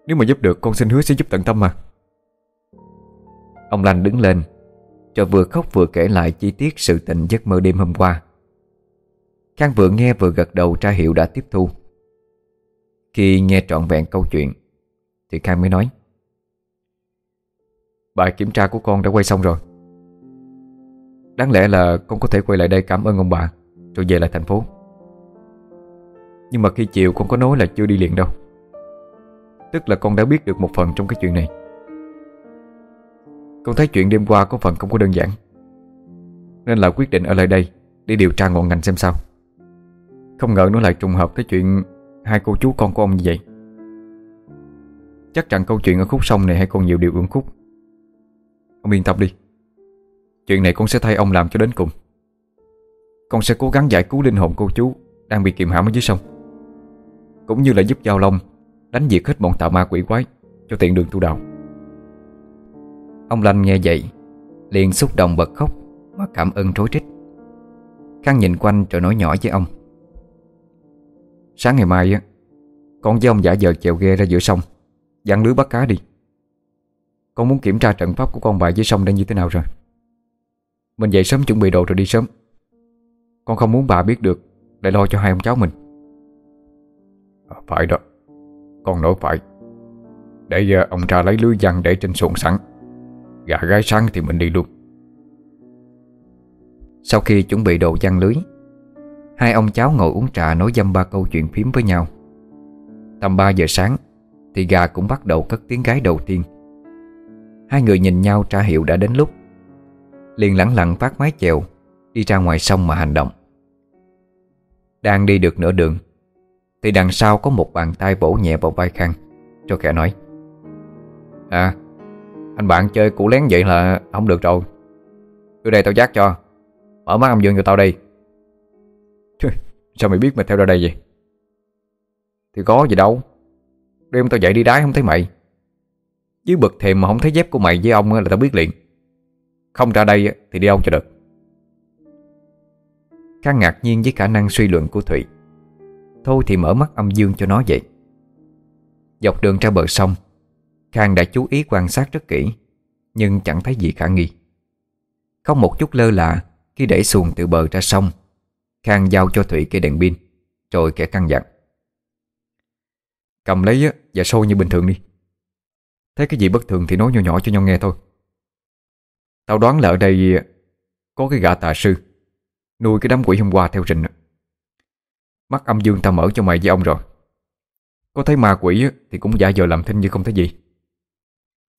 Nếu mà giúp được con xin hứa sẽ giúp tận tâm mà. Ông Lanh đứng lên Cho vừa khóc vừa kể lại chi tiết sự tình giấc mơ đêm hôm qua. Khang vừa nghe vừa gật đầu tra hiệu đã tiếp thu. Khi nghe trọn vẹn câu chuyện, Thì Khang mới nói, Bài kiểm tra của con đã quay xong rồi. Đáng lẽ là con có thể quay lại đây cảm ơn ông bà, Rồi về lại thành phố. Nhưng mà khi chiều con có nói là chưa đi liền đâu. Tức là con đã biết được một phần trong cái chuyện này. Con thấy chuyện đêm qua có phần không có đơn giản, Nên là quyết định ở lại đây Để điều tra ngọn ngành xem sao. Không ngờ nó lại trùng hợp tới chuyện Hai cô chú con của ông như vậy. Chắc rằng câu chuyện ở khúc sông này hay còn nhiều điều ương khúc. Ông yên tâm đi. Chuyện này con sẽ thay ông làm cho đến cùng. Con sẽ cố gắng giải cứu linh hồn cô chú Đang bị kiềm hãm ở dưới sông. Cũng như là giúp Giao Long Đánh diệt hết bọn tạo ma quỷ quái Cho tiện đường tu đạo. Ông Lanh nghe vậy, Liền xúc động bật khóc Mà cảm ơn rối trích. Khang nhìn quanh rồi nói nhỏ với ông. Sáng ngày mai á Con với ông giả vờ chèo ghe ra giữa sông Dặn lưới bắt cá đi. Con muốn kiểm tra trận pháp của con bài dưới sông đang như thế nào rồi. Mình dậy sớm chuẩn bị đồ rồi đi sớm. Con không muốn bà biết được Để lo cho hai ông cháu mình. À, Phải đó. Con nói phải. Để giờ ông ra lấy lưới giăng để trên xuồng sẵn. Gà gái sáng thì mình đi luôn. Sau khi chuẩn bị đồ giăng lưới Hai ông cháu ngồi uống trà nói dăm ba câu chuyện phím với nhau. Tầm 3 giờ sáng, Thì gà cũng bắt đầu cất tiếng gái đầu tiên. Hai người nhìn nhau tra hiệu đã đến lúc. Liền lẳng lặng phát mái chèo, Đi ra ngoài sông mà hành động. Đang đi được nửa đường, Thì đằng sau có một bàn tay bổ nhẹ vào vai Khang, Cho kẻ nói À Anh bạn chơi cũ lén vậy là không được rồi. Đưa đây tao giác cho. Mở mắt âm dương cho tao đi. Sao mày biết mày theo ra đây vậy? Thì có gì đâu. Đêm tao dậy đi đái không thấy mày. Dưới bực thềm mà không thấy dép của mày với ông là tao biết liền. Không ra đây thì đi đâu cho được. Khang ngạc nhiên với khả năng suy luận của Thụy. Thôi thì mở mắt âm dương cho nó vậy. Dọc đường ra bờ sông, Khang đã chú ý quan sát rất kỹ, Nhưng chẳng thấy gì khả nghi. Không một chút lơ là Khi để xuồng từ bờ ra sông Khang giao cho Thủy cây đèn pin, Rồi kẻ căng dặn. Cầm lấy và sôi như bình thường đi. Thấy cái gì bất thường thì nói nhỏ nhỏ cho nhau nghe thôi. Tao đoán là ở đây Có cái gã tà sư, Nuôi cái đám quỷ hôm qua theo trình Mắt âm dương tao mở cho mày với ông rồi. Có thấy ma quỷ Thì cũng giả vờ làm thinh như không thấy gì.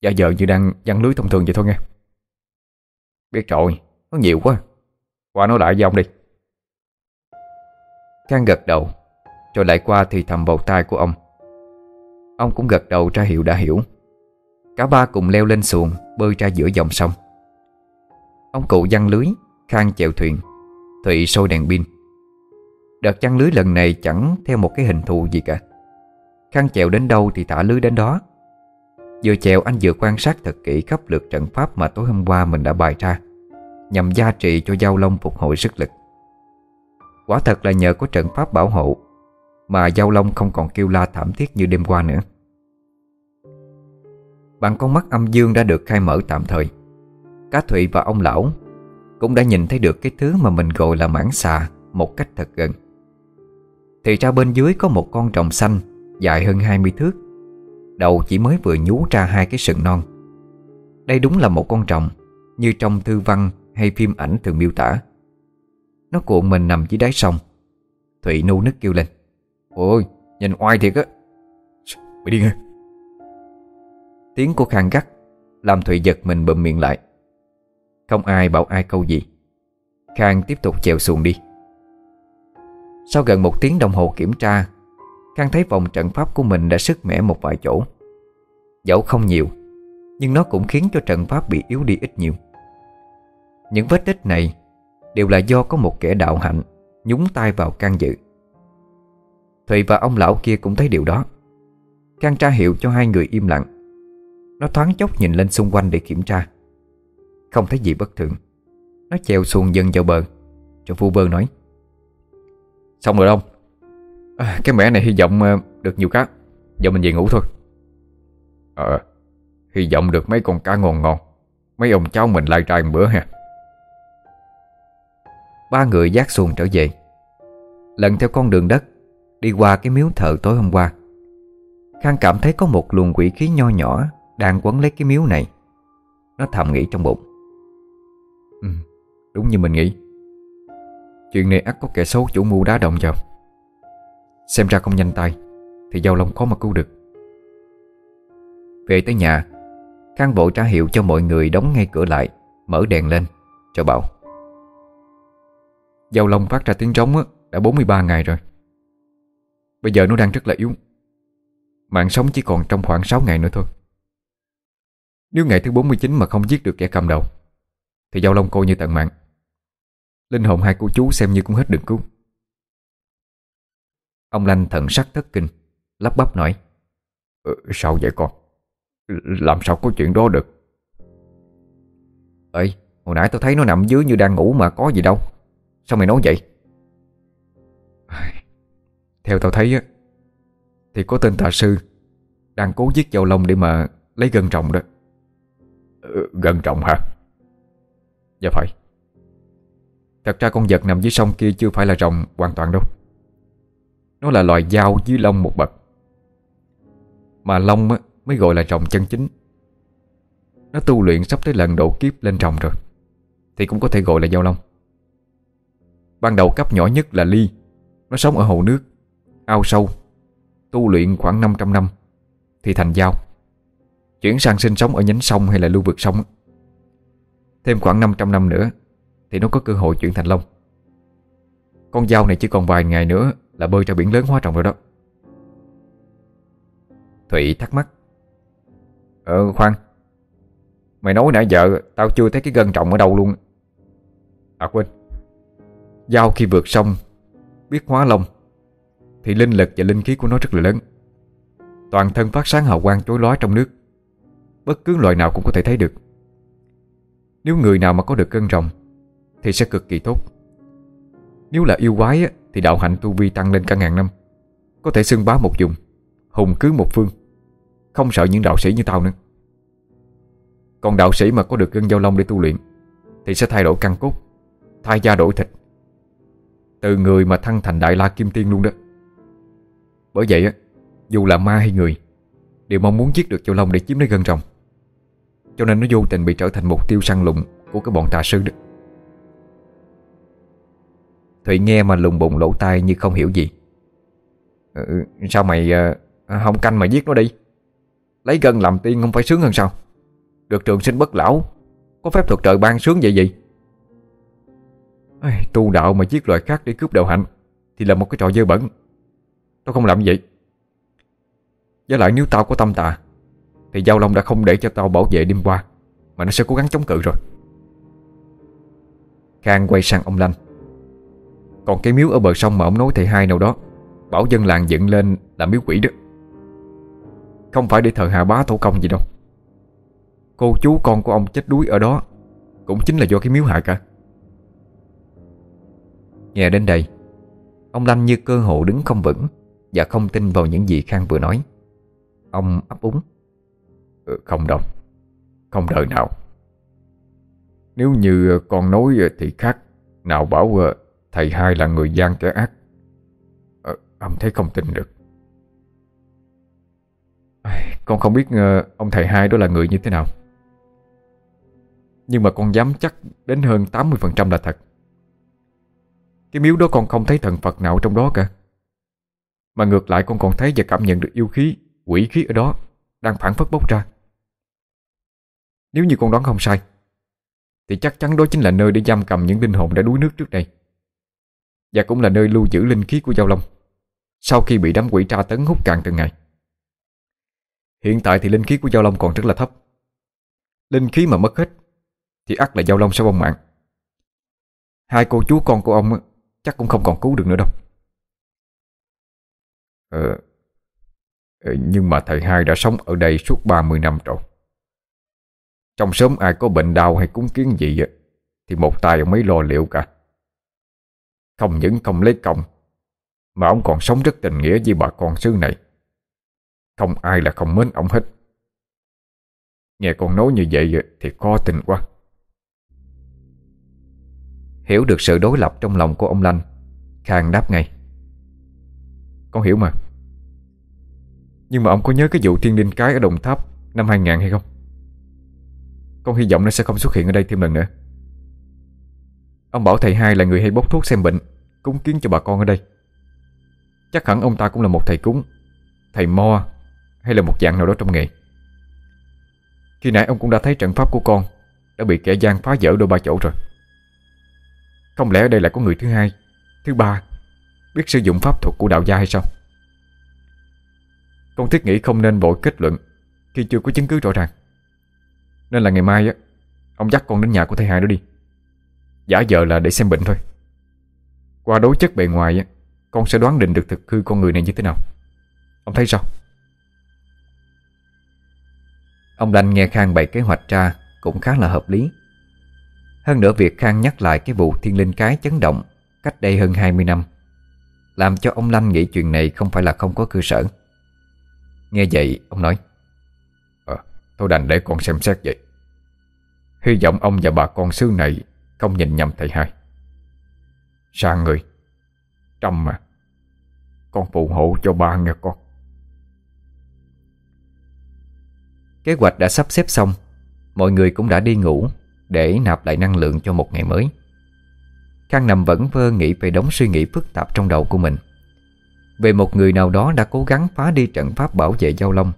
Giả vờ như đang giăng lưới thông thường vậy thôi nghe. Biết rồi, Nó nhiều quá. Qua nói lại với ông đi. Khang gật đầu, Rồi lại qua thì thầm vào tai của ông. Ông cũng gật đầu ra hiệu đã hiểu. Cả ba cùng leo lên xuồng, Bơi ra giữa dòng sông. Ông cụ giăng lưới, Khang chèo thuyền, Thụy sôi đèn pin. Đợt chăn lưới lần này chẳng theo một cái hình thù gì cả. Khang chèo đến đâu thì thả lưới đến đó. Vừa chèo anh vừa quan sát thật kỹ khắp lượt trận pháp mà tối hôm qua mình đã bày ra, Nhằm gia trị cho Giao Long phục hồi sức lực. Quả thật là nhờ có trận pháp bảo hộ Mà Giao Long không còn kêu la thảm thiết như đêm qua nữa. Bằng con mắt âm dương đã được khai mở tạm thời, Cá Thụy và ông lão Cũng đã nhìn thấy được cái thứ mà mình gọi là mãng xà Một cách thật gần. Thì ra bên dưới có một con rồng xanh Dài hơn 20 thước, Đầu chỉ mới vừa nhú ra hai cái sừng non. Đây đúng là một con rồng Như trong thư văn hay phim ảnh thường miêu tả. Nó cuộn mình nằm dưới đáy sông. Thụy nu nức kêu lên. Ôi, nhìn oai thiệt á. Mày đi nghe Tiếng của Khang gắt, Làm Thụy giật mình bụm miệng lại. Không ai bảo ai câu gì. Khang tiếp tục chèo xuồng đi. Sau gần một tiếng đồng hồ kiểm tra, Khang thấy vòng trận pháp của mình đã sức mẻ một vài chỗ. Dẫu không nhiều, Nhưng nó cũng khiến cho trận pháp bị yếu đi ít nhiều. Những vết tích này Đều là do có một kẻ đạo hạnh Nhúng tay vào can dự. Thụy và ông lão kia cũng thấy điều đó. Khang tra hiệu cho hai người im lặng. Nó thoáng chốc nhìn lên xung quanh để kiểm tra. Không thấy gì bất thường. Nó chèo xuồng dần vào bờ. Rồi vu bơ nói. Xong rồi ông. À, Cái mẻ này hy vọng ờ, được nhiều cá. Giờ mình về ngủ thôi. Ờ Hy vọng được mấy con cá ngon ngon. Mấy ông cháu mình lại trai một bữa ha. Ba người giác xuồng trở về. Lần theo con đường đất Đi qua cái miếu thờ tối hôm qua. Khang cảm thấy có một luồng quỷ khí nho nhỏ Đang quấn lấy cái miếu này. Nó thầm nghĩ trong bụng. Ừ, Đúng như mình nghĩ. Chuyện này ắt có kẻ xấu chủ mưu đá động vào. Xem ra không nhanh tay Thì giao long khó mà cứu được. Về tới nhà Khang bộ trả hiệu cho mọi người đóng ngay cửa lại Mở đèn lên Cho bảo. Giao long phát ra tiếng trống đã 43 ngày rồi. Bây giờ nó đang rất là yếu. Mạng sống chỉ còn trong khoảng 6 ngày nữa thôi. Nếu ngày thứ 49 mà không giết được kẻ cầm đầu Thì Giao Long coi như tận mạng. Linh hồn hai cô chú xem như cũng hết đường cứu. Ông Lanh thần sắc thất kinh Lắp bắp nói ừ, Sao vậy con? Làm sao có chuyện đó được? Ê Hồi nãy tôi thấy nó nằm dưới như đang ngủ mà có gì đâu. Sao mày nói vậy? Theo tao thấy á Thì có tên tà sư Đang cố giết giao lông để mà lấy gân trọng đó. Ừ, Gân trọng hả? Dạ phải. Thật ra con vật nằm dưới sông kia chưa phải là rồng hoàn toàn đâu. Nó là loài dao dưới lông một bậc. Mà lông á, mới gọi là rồng chân chính. Nó tu luyện sắp tới lần độ kiếp lên rồng rồi Thì cũng có thể gọi là dao lông Ban đầu cấp nhỏ nhất là ly. Nó sống ở hồ nước, Ao sâu, Tu luyện khoảng 500 năm, Thì thành dao Chuyển sang sinh sống ở nhánh sông hay là lưu vực sông Thêm khoảng 500 năm nữa, Thì nó có cơ hội chuyển thành lông Con dao này chỉ còn vài ngày nữa Là bơi ra biển lớn hóa trọng rồi đó. Thụy thắc mắc. Ờ khoan. Mày nói nãy giờ Tao chưa thấy cái gân trọng ở đâu luôn. À quên. Dao khi vượt sông, Biết hóa long Thì linh lực và linh khí của nó rất là lớn. Toàn thân phát sáng hào quang chối lóa trong nước. Bất cứ loài nào cũng có thể thấy được. Nếu người nào mà có được cân rồng, Thì sẽ cực kỳ tốt. Nếu là yêu quái Thì đạo hạnh tu vi tăng lên cả ngàn năm. Có thể xưng bá một vùng, Hùng cứ một phương. Không sợ những đạo sĩ như tao nữa. Còn đạo sĩ mà có được gân giao long để tu luyện, Thì sẽ thay đổi căn cốt, Thay da đổi thịt. Từ người mà thăng thành đại la kim tiên luôn đó. Bởi vậy á Dù là ma hay người Đều mong muốn giết được Châu Long để chiếm lấy gân rồng. Cho nên nó vô tình bị trở thành mục tiêu săn lùng Của cái bọn tà sư đó. Thụy nghe mà lùng bùng lỗ tai như không hiểu gì. Ừ, Sao mày uh, không canh mà giết nó đi? Lấy gân làm tiên không phải sướng hơn sao? Được trường sinh bất lão Có phép thuật trời ban sướng vậy gì? Ai, Tu đạo mà giết loài khác để cướp đạo hạnh Thì là một cái trò dơ bẩn. Tao không làm vậy. Với lại nếu tao có tâm tà Thì Giao Long đã không để cho tao bảo vệ đêm qua Mà nó sẽ cố gắng chống cự rồi. Khang quay sang ông Lanh. Còn cái miếu ở bờ sông mà ông nói thầy hai nào đó Bảo dân làng dựng lên là miếu quỷ đó. Không phải để thờ hạ bá thổ công gì đâu. Cô chú con của ông chết đuối ở đó Cũng chính là do cái miếu hại cả. Nghe đến đây Ông Lanh như cơ hộ đứng không vững Và không tin vào những gì Khang vừa nói. Ông ấp úng ừ, Không đâu Không đời nào. Nếu như con nói thì khác Nào bảo ờ, thầy hai là người gian kẻ ác. Ừ, Ông thấy không tin được. Con không biết ờ, ông thầy hai đó là người như thế nào. Nhưng mà con dám chắc đến hơn 80% là thật cái miếu đó còn không thấy thần Phật nào trong đó cả. Mà ngược lại con còn thấy và cảm nhận được yêu khí, Quỷ khí ở đó Đang phản phất bốc ra. Nếu như con đoán không sai, Thì chắc chắn đó chính là nơi để giam cầm những linh hồn đã đuối nước trước đây. Và cũng là nơi lưu giữ linh khí của Giao Long, Sau khi bị đám quỷ tra tấn hút cạn từng ngày. Hiện tại thì linh khí của Giao Long còn rất là thấp. Linh khí mà mất hết Thì ắt là Giao Long sẽ bong mạng. Hai cô chú con của ông Chắc cũng không còn cứu được nữa đâu. Ờ, ờ Nhưng mà thầy hai đã sống ở đây suốt 30 năm rồi. Trong sớm ai có bệnh đau hay cúng kiến gì Thì một tay ông ấy lo liệu cả. Không những không lấy công, Mà ông còn sống rất tình nghĩa với bà con xứ này. Không ai là không mến ông hết. Nghe con nói như vậy thì khó tin quá. Hiểu được sự đối lập trong lòng của ông Lanh. Khang đáp ngay. Con hiểu mà. Nhưng mà ông có nhớ cái vụ thiên linh cái ở Đồng Tháp Năm 2000 hay không? Con hy vọng nó sẽ không xuất hiện ở đây thêm lần nữa. Ông bảo thầy hai là người hay bốc thuốc xem bệnh, Cúng kiến cho bà con ở đây. Chắc hẳn ông ta cũng là một thầy cúng, Thầy mo Hay là một dạng nào đó trong nghề. Khi nãy ông cũng đã thấy trận pháp của con Đã bị kẻ gian phá vỡ đôi ba chỗ rồi không lẽ ở đây lại có người thứ hai, Thứ ba Biết sử dụng pháp thuật của đạo gia hay sao? Con thiết nghĩ không nên vội kết luận Khi chưa có chứng cứ rõ ràng. Nên là ngày mai á, Ông dắt con đến nhà của thầy hai đó đi. Giả vờ là để xem bệnh thôi. Qua đối chất bề ngoài á, Con sẽ đoán định được thực hư con người này như thế nào. Ông thấy sao? Ông Đanh nghe Khang bày kế hoạch ra Cũng khá là hợp lý hơn nữa việc Khang nhắc lại cái vụ thiên linh cái chấn động Cách đây hơn 20 năm Làm cho ông Lanh nghĩ chuyện này không phải là không có cơ sở. Nghe vậy ông nói à, Tôi đành để con xem xét vậy. Hy vọng ông và bà con xứ này Không nhìn nhầm thầy hai. Sang người Trâm mà. Con phụ hộ cho ba nghe con. Kế hoạch đã sắp xếp xong Mọi người cũng đã đi ngủ để nạp lại năng lượng cho một ngày mới. Khang nằm vẫn vơ nghĩ về đống suy nghĩ phức tạp trong đầu của mình. Về một người nào đó đã cố gắng phá đi trận pháp bảo vệ giao long.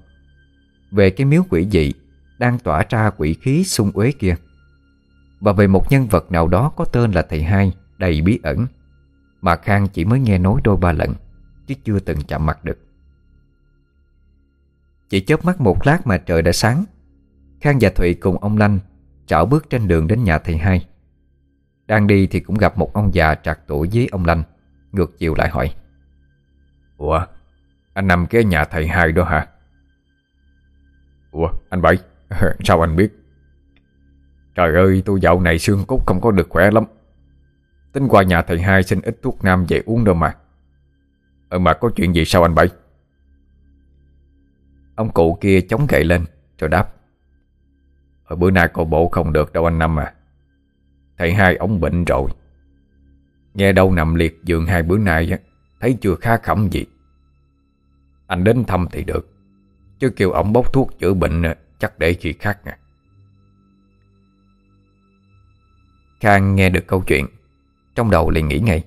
Về cái miếu quỷ dị Đang tỏa ra quỷ khí xung uế kia. Và về một nhân vật nào đó có tên là thầy hai Đầy bí ẩn, Mà Khang chỉ mới nghe nói đôi ba lần, Chứ chưa từng chạm mặt được. Chỉ chớp mắt một lát mà trời đã sáng, Khang và Thụy cùng ông Lanh Chảo bước trên đường đến nhà thầy hai. Đang đi thì cũng gặp một ông già trạc tuổi với ông Lanh, Ngược chiều lại hỏi. Ủa, Anh nằm kế nhà thầy hai đó hả? Ủa, anh Bảy, Sao anh biết? Trời ơi, tôi dạo này xương cốt không có được khỏe lắm. Tính qua nhà thầy hai xin ít thuốc nam về uống đâu mà. Ờ mà có chuyện gì sao anh Bảy? Ông cụ kia chống gậy lên, Rồi đáp. Ở bữa nay cô bộ không được đâu anh Năm à. Thầy hai ông bệnh rồi. Nghe đâu nằm liệt giường hai bữa nay Thấy chưa khá khẩm gì. Anh đến thăm thì được. Chứ kêu ông bốc thuốc chữa bệnh Chắc để khi khác nè Khang nghe được câu chuyện, Trong đầu liền nghĩ ngay.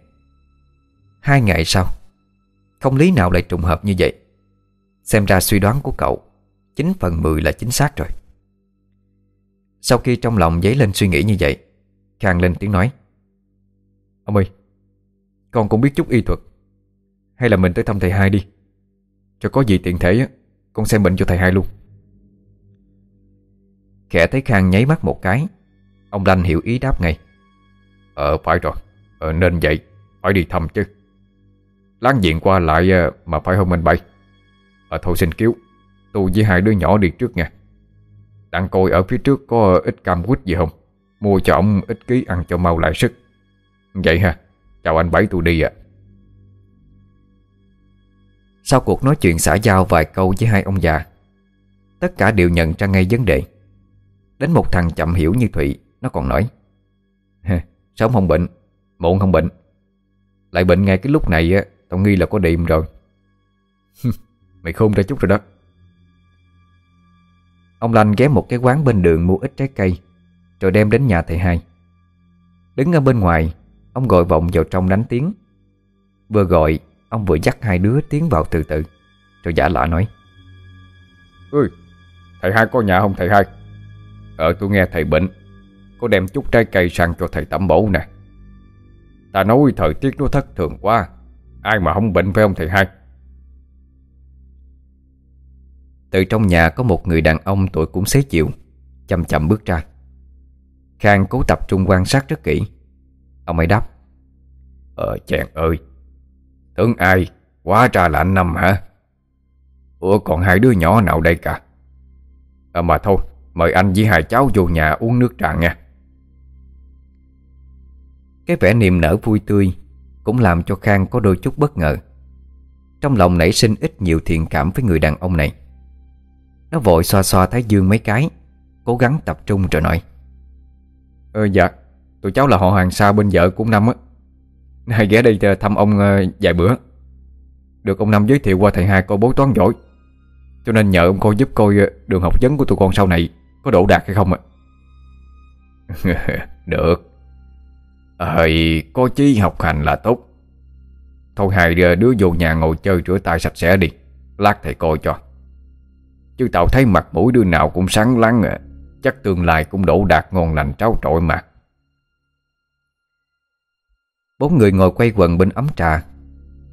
Hai ngày sau, Không lý nào lại trùng hợp như vậy. Xem ra suy đoán của cậu 9 phần 10 là chính xác rồi. Sau khi trong lòng dấy lên suy nghĩ như vậy, Khang lên tiếng nói, Ông ơi, Con cũng biết chút y thuật. Hay là mình tới thăm thầy hai đi. Cho có gì tiện thể Con xem bệnh cho thầy hai luôn. Khẽ thấy Khang nháy mắt một cái, Ông Lanh hiểu ý đáp ngay. Ờ phải rồi Ờ nên vậy, Phải đi thăm chứ. Láng diện qua lại ờ, mà phải không mình bay. Ờ thôi xin cứu, Tôi với hai đứa nhỏ đi trước nha. Đang coi ở phía trước có ít cam quýt gì không? Mua cho ông ít ký ăn cho mau lại sức. Vậy ha, Chào anh Bảy tôi đi ạ. Sau cuộc nói chuyện xã giao vài câu với hai ông già, Tất cả đều nhận ra ngay vấn đề. Đến một thằng chậm hiểu như Thụy, Nó còn nói Sớm không bệnh, Muộn không bệnh. Lại bệnh ngay cái lúc này á, Tao nghi là có điềm rồi. Mày khôn ra chút rồi đó. Ông Lanh ghé một cái quán bên đường mua ít trái cây, Rồi đem đến nhà thầy hai. Đứng ở bên ngoài, Ông gọi vọng vào trong đánh tiếng. Vừa gọi, Ông vừa dắt hai đứa tiến vào từ từ, Rồi giả lạ nói. Ơi Thầy hai có nhà không thầy hai? Ờ tôi nghe thầy bệnh, Có đem chút trái cây sang cho thầy tẩm bổ nè. Ta nói thời tiết nó thất thường quá, Ai mà không bệnh phải không thầy hai? Từ trong nhà có một người đàn ông tuổi cũng xế chịu Chậm chậm bước ra. Khang cố tập trung quan sát rất kỹ. Ông ấy đáp Ờ chàng ơi, tướng ai Quá ra là anh Năm hả? Ủa, còn hai đứa nhỏ nào đây cả? À mà thôi, Mời anh với hai cháu vô nhà uống nước trà nha Cái vẻ niềm nở vui tươi Cũng làm cho Khang có đôi chút bất ngờ. Trong lòng nảy sinh ít nhiều thiện cảm với người đàn ông này. Nó vội xoa xoa thái dương mấy cái, Cố gắng tập trung rồi nói. Ờ dạ Tụi cháu là họ hàng xa bên vợ của ông Năm á. Hay ghé đây ờ, thăm ông ờ, vài bữa. Được ông Năm giới thiệu qua thầy hai coi bố toán giỏi. Cho nên nhờ ông coi giúp coi ờ, đường học vấn của tụi con sau này Có đổ đạt hay không ạ? Được. Ơi, có chí học hành là tốt. Thôi hai đứa vô nhà ngồi chơi rửa tay sạch sẽ đi. Lát thầy coi cho. Chứ tao thấy mặt mũi đứa nào cũng sáng láng à. Chắc tương lai cũng đổ đạt ngon lành tráo trội mà. Bốn người ngồi quay quần bên ấm trà.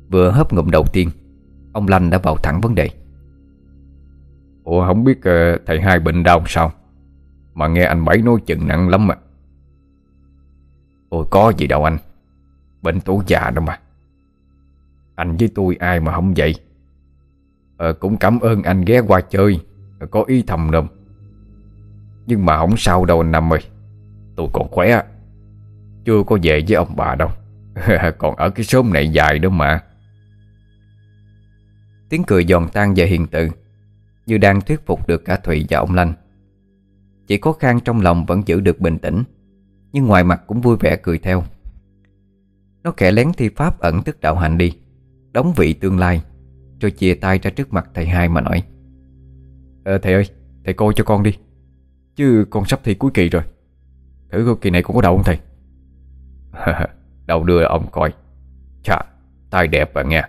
Vừa hấp ngụm đầu tiên Ông Lanh đã vào thẳng vấn đề. Ủa không biết uh, thầy hai bệnh đau sao? Mà nghe anh Bảy nói chừng nặng lắm à. Ôi có gì đâu anh. Bệnh tủ già đâu mà. Anh với tôi ai mà không vậy à, Cũng cảm ơn anh ghé qua chơi. Ờ, có ý thầm nồng Nhưng mà không sao đâu anh Năm ơi. Tôi còn khỏe. Chưa có về với ông bà đâu. Còn ở cái xóm này dài đó mà. Tiếng cười giòn tan và hiền từ Như đang thuyết phục được cả Thụy và ông Lanh. Chỉ có Khang trong lòng vẫn giữ được bình tĩnh Nhưng ngoài mặt cũng vui vẻ cười theo. Nó kẻ lén thi pháp ẩn tức đạo hành đi Đóng vị tương lai. Rồi chia tay ra trước mặt thầy hai mà nói à, thầy ơi Thầy coi cho con đi Chứ con sắp thi cuối kỳ rồi. Thử kỳ này cũng có đậu không thầy? Đâu đưa ông coi. Chà, tay đẹp bạn nghe.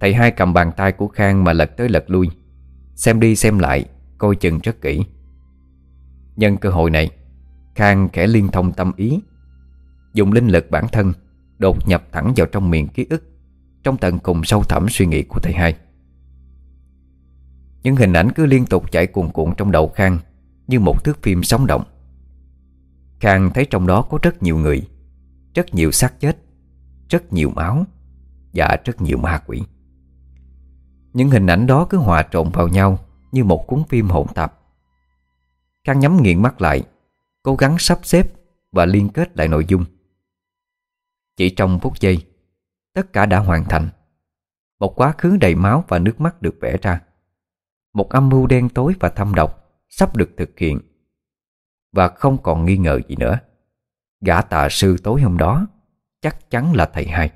Thầy hai cầm bàn tay của Khang mà lật tới lật lui Xem đi xem lại Coi chừng rất kỹ. Nhân cơ hội này Khang khẽ liên thông tâm ý Dùng linh lực bản thân Đột nhập thẳng vào trong miền ký ức. Trong tận cùng sâu thẳm suy nghĩ của thầy hai. Những hình ảnh cứ liên tục chạy cuồn cuộn trong đầu Khang Như một thước phim sống động. Khang thấy trong đó có rất nhiều người, Rất nhiều xác chết, Rất nhiều máu Và rất nhiều ma quỷ. Những hình ảnh đó cứ hòa trộn vào nhau Như một cuốn phim hỗn tạp. Khang nhắm nghiền mắt lại, Cố gắng sắp xếp Và liên kết lại nội dung. Chỉ trong phút giây Tất cả đã hoàn thành. Một quá khứ đầy máu và nước mắt được vẽ ra. Một âm mưu đen tối và thâm độc Sắp được thực hiện. Và không còn nghi ngờ gì nữa. Gã tà sư tối hôm đó Chắc chắn là thầy hai.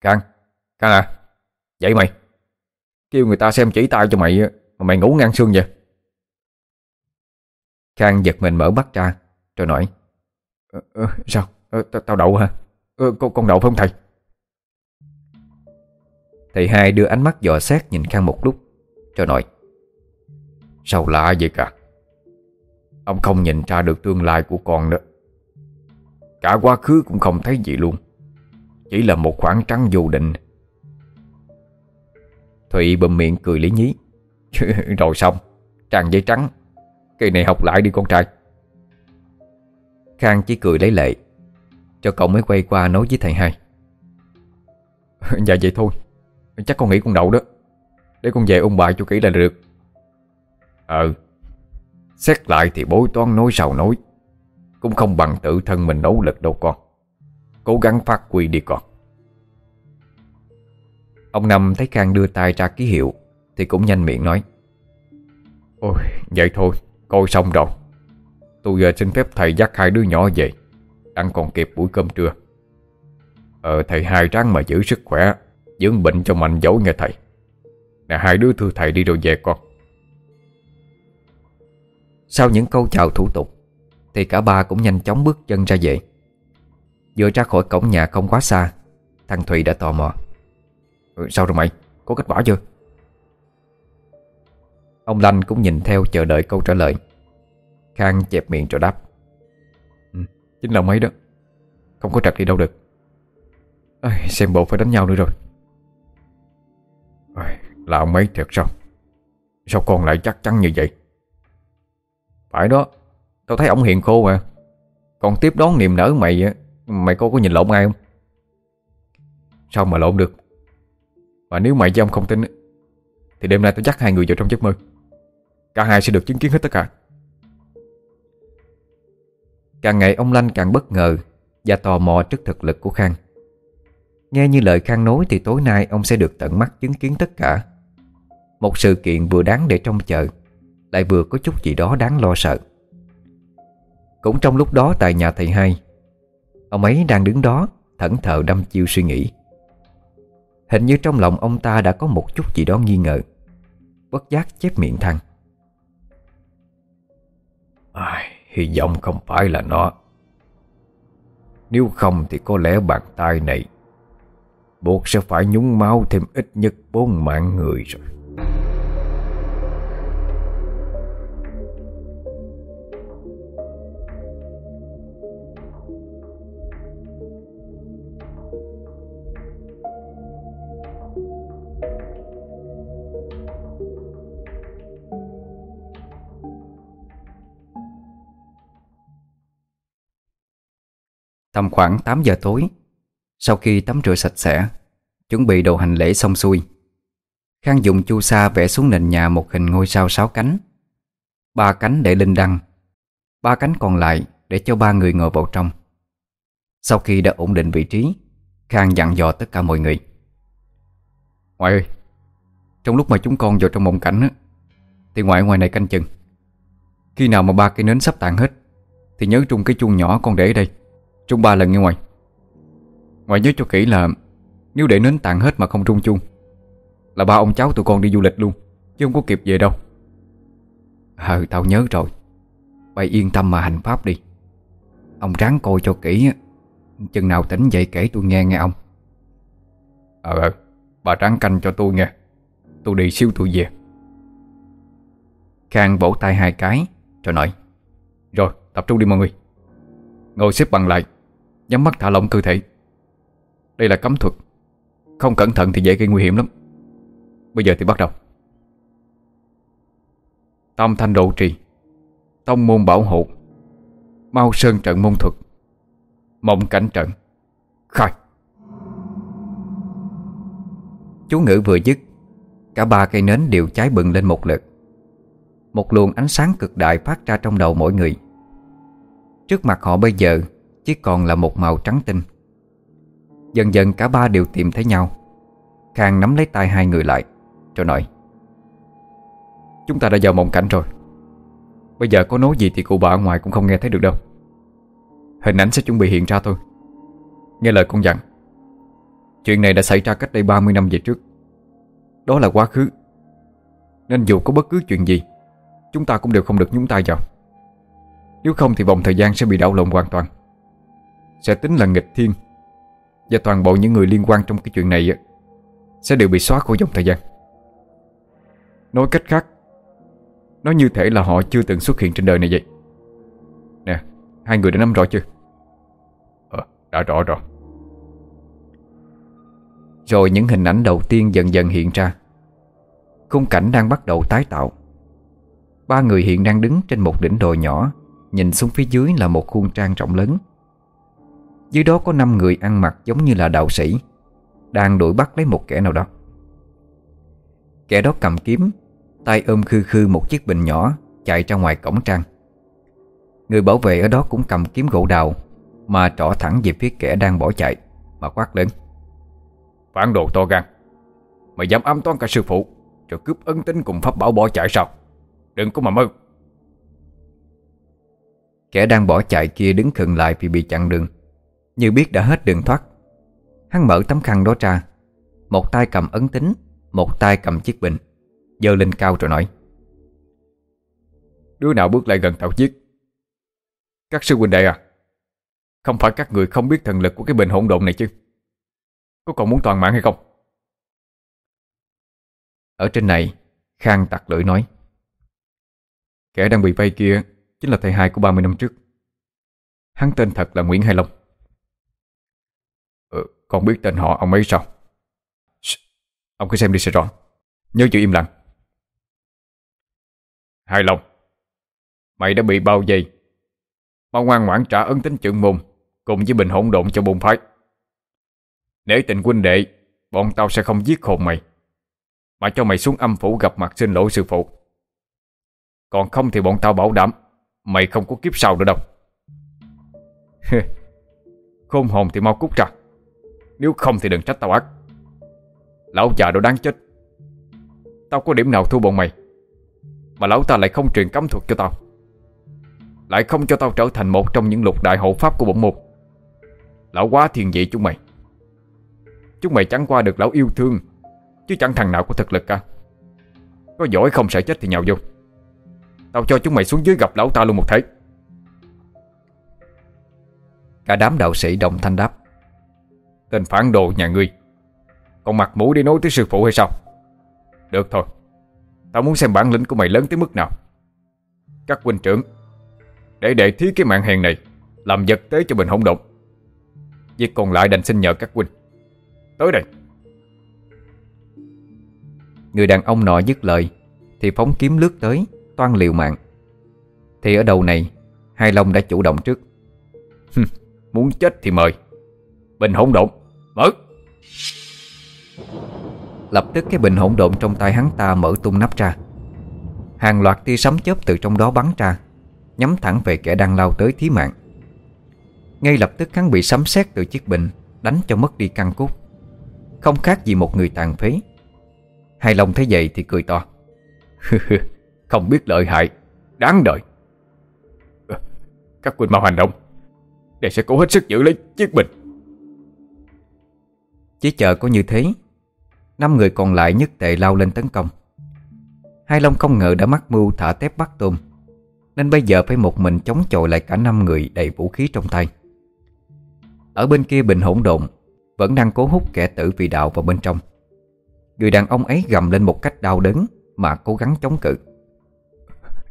Khang Khang à Dậy mày. Kêu người ta xem chỉ tay cho mày Mà mày ngủ ngang xương vậy. Khang giật mình mở mắt ra Rồi nói ờ, ờ, Sao? Ờ, Tao đậu hả cô con, con đậu phải không thầy? Thầy hai đưa ánh mắt dò xét nhìn Khang một lúc Rồi nói Sao lạ vậy cả? Ông không nhìn ra được tương lai của con nữa. Cả quá khứ cũng không thấy gì luôn Chỉ là một khoảng trắng vô định. Thụy bầm miệng cười lý nhí Rồi xong Tràn giấy trắng Kỳ này học lại đi con trai. Khang chỉ cười lấy lệ cho cậu mới quay qua nói với thầy hai. Dạ vậy thôi. Chắc con nghĩ con đậu đó. Để con về ôn bài cho kỹ là được. Ờ Xét lại thì bối toán nói sao nói. Cũng không bằng tự thân mình nỗ lực đâu con. Cố gắng phát huy đi con. Ông Năm thấy Khang đưa tay ra ký hiệu, Thì cũng nhanh miệng nói. Ôi, vậy thôi, Coi xong rồi. Tôi giờ xin phép thầy dắt hai đứa nhỏ về. Ăn còn kịp buổi cơm trưa. Ờ thầy hai ráng mà giữ sức khỏe Dưỡng bệnh cho mạnh dấu nghe thầy. Nè hai đứa thưa thầy đi rồi về con. Sau những câu chào thủ tục Thì cả ba cũng nhanh chóng bước chân ra về. Vừa ra khỏi cổng nhà không quá xa Thằng Thụy đã tò mò. Ừ, Sao rồi mày? Có kết quả chưa? Ông Lanh cũng nhìn theo chờ đợi câu trả lời. Khang chẹp miệng rồi đáp. Chính là mấy đó. Không có trật đi đâu được. À, Xem bộ phải đánh nhau nữa rồi. À, Là ông mấy thiệt sao? Sao con lại chắc chắn như vậy? Phải đó Tao thấy ông hiền khô mà. Còn tiếp đón niềm nở mày Mày có có nhìn lộn ai không? Sao mà lộn được? Mà nếu mày với ông không tin Thì đêm nay tao dắt hai người vào trong giấc mơ. Cả hai sẽ được chứng kiến hết tất cả. Càng ngày ông Lanh càng bất ngờ Và tò mò trước thực lực của Khang. Nghe như lời Khang nói Thì tối nay ông sẽ được tận mắt chứng kiến tất cả. Một sự kiện vừa đáng để trông chờ, Lại vừa có chút gì đó đáng lo sợ. Cũng trong lúc đó tại nhà thầy hai, Ông ấy đang đứng đó Thẫn thờ đâm chiêu suy nghĩ. Hình như trong lòng ông ta đã có một chút gì đó nghi ngờ, Bất giác chép miệng thăng Ai... Hy vọng không phải là nó. Nếu không thì có lẽ bàn tay này Buộc sẽ phải nhúng máu thêm ít nhất bốn mạng người rồi. Tầm khoảng 8 giờ tối. Sau khi tắm rửa sạch sẽ Chuẩn bị đồ hành lễ xong xuôi Khang dùng chu sa vẽ xuống nền nhà một hình ngôi sao sáu cánh. Ba cánh để linh đăng Ba cánh còn lại để cho ba người ngồi vào trong. Sau khi đã ổn định vị trí Khang dặn dò tất cả mọi người. Ngoại ơi Trong lúc mà chúng con vào trong mộng cảnh á, Thì ngoại ngoài này canh chừng. Khi nào mà ba cây nến sắp tàn hết Thì nhớ trung cái chuông nhỏ con để ở đây. Trung ba lần nghe ngoài. Ngoài nhớ cho kỹ là Nếu để nến tàn hết mà không trung chung Là ba ông cháu tụi con đi du lịch luôn, Chứ không có kịp về đâu. Ờ tao nhớ rồi. Bày yên tâm mà hành pháp đi. Ông ráng coi cho kỹ Chừng nào tỉnh dậy kể tôi nghe nghe ông. Ờ ờ Bà ráng canh cho tôi nghe. Tôi đi xíu tôi về. Khang vỗ tay hai cái, Rồi nói, Rồi, tập trung đi mọi người. Ngồi xếp bằng lại. Nhắm mắt thả lỏng cơ thể. Đây là cấm thuật. Không cẩn thận thì dễ gây nguy hiểm lắm. Bây giờ thì bắt đầu. Tam thanh độ trì, Tông môn bảo hộ Mau sơn trận môn thuật, Mộng cảnh trận. Khai. Chú ngữ vừa dứt, Cả ba cây nến đều cháy bừng lên một lượt. Một luồng ánh sáng cực đại phát ra trong đầu mỗi người. Trước mặt họ bây giờ chỉ còn là một màu trắng tinh. Dần dần cả ba đều tìm thấy nhau. Khang nắm lấy tay hai người lại Rồi nói, Chúng ta đã vào mộng cảnh rồi. Bây giờ có nói gì thì cụ bà ở ngoài cũng không nghe thấy được đâu. Hình ảnh sẽ chuẩn bị hiện ra thôi. Nghe lời con dặn, Chuyện này đã xảy ra cách đây 30 năm về trước. Đó là quá khứ. Nên dù có bất cứ chuyện gì, Chúng ta cũng đều không được nhúng tay vào. Nếu không thì vòng thời gian sẽ bị đảo lộn hoàn toàn. Sẽ tính là nghịch thiên. Và toàn bộ những người liên quan trong cái chuyện này Sẽ đều bị xóa khỏi dòng thời gian. Nói cách khác, Nó như thể là họ chưa từng xuất hiện trên đời này vậy. Nè, Hai người đã nắm rõ chưa? Ờ đã rõ rồi. Rồi những hình ảnh đầu tiên dần dần hiện ra. Khung cảnh đang bắt đầu tái tạo. Ba người hiện đang đứng trên một đỉnh đồi nhỏ, Nhìn xuống phía dưới là một khuôn trang rộng lớn. Dưới đó có năm người ăn mặc giống như là đạo sĩ Đang đuổi bắt lấy một kẻ nào đó. Kẻ đó cầm kiếm tay ôm khư khư một chiếc bình nhỏ Chạy ra ngoài cổng trang. Người bảo vệ ở đó cũng cầm kiếm gỗ đào Mà trỏ thẳng về phía kẻ đang bỏ chạy Mà quát lớn. Phản đồ to gan Mày dám ám toán cả sư phụ Rồi cướp ân tính cùng pháp bảo bỏ chạy sao? Đừng có mà mơ. Kẻ đang bỏ chạy kia đứng khựng lại vì bị chặn đường như biết đã hết đường thoát. Hắn mở tấm khăn đó ra. Một tay cầm ấn tính, Một tay cầm chiếc bình. Dơ lên cao rồi nói, Đứa nào bước lại gần tàu chiếc Các sư huynh đệ à Không phải các người không biết thần lực của cái bình hỗn độn này chứ? Có còn muốn toàn mạng hay không? Ở trên này, Khang tặc lưỡi nói, Kẻ đang bị vây kia Chính là thầy hai của 30 năm trước. Hắn tên thật là Nguyễn Hai Long. Con biết tên họ ông ấy sao? Ông cứ xem đi, sẽ rõ. Nhớ chữ im lặng. Hai Long Mày đã bị bao vây. Mau ngoan ngoãn trả ấn tính trượng môn, Cùng với bình hỗn độn cho bồn phái. Để tình huynh đệ, Bọn tao sẽ không giết hồn mày. Mà cho mày xuống âm phủ gặp mặt xin lỗi sư phụ. Còn không thì bọn tao bảo đảm, Mày không có kiếp sau nữa đâu. Khôn hồn thì mau cút ra. Nếu không thì đừng trách tao ác. Lão già đồ đáng chết. Tao có điểm nào thua bọn mày, mà lão ta lại không truyền cấm thuật cho tao? Lại không cho tao trở thành một trong những lục đại hộ pháp của bổn môn? Lão quá thiền vị chúng mày. Chúng mày chẳng qua được lão yêu thương, Chứ chẳng thằng nào có thực lực cả. Có giỏi không sợ chết thì nhào vô. Tao cho chúng mày xuống dưới gặp lão ta luôn một thế Cả đám đạo sĩ đồng thanh đáp. Tên phản đồ nhà ngươi. Còn mặt mũi đi nói tới sư phụ hay sao? Được thôi. Tao muốn xem bản lĩnh của mày lớn tới mức nào. Các huynh trưởng, Để đệ thí cái mạng hèn này, Làm vật tế cho bình hỗn động Việc còn lại đành xin nhờ các huynh. Tới đây. Người đàn ông nọ dứt lời, Thì phóng kiếm lướt tới, Toan liều mạng. Thì ở đầu này, Hai Long đã chủ động trước. Muốn chết thì mời. Bình hỗn độn. Mở. Lập tức cái bình hỗn độn trong tay hắn ta mở tung nắp ra. Hàng loạt tia sấm chớp từ trong đó bắn ra, Nhắm thẳng về kẻ đang lao tới thí mạng. Ngay lập tức hắn bị sấm sét từ chiếc bình Đánh cho mất đi căn cốt. Không khác gì một người tàn phế. Hai lòng thấy vậy thì cười to. Không biết lợi hại. Đáng đợi Các quân mau hành động. Để sẽ cố hết sức giữ lấy chiếc bình. Chỉ chờ có như thế Năm người còn lại nhất tệ lao lên tấn công. Hai Long không ngờ đã mắc mưu thả tép bắt tôm Nên bây giờ phải một mình chống chọi lại cả năm người đầy vũ khí trong tay. Ở bên kia bình hỗn độn Vẫn đang cố hút kẻ tử vị đạo vào bên trong. Người đàn ông ấy gầm lên một cách đau đớn Mà cố gắng chống cự.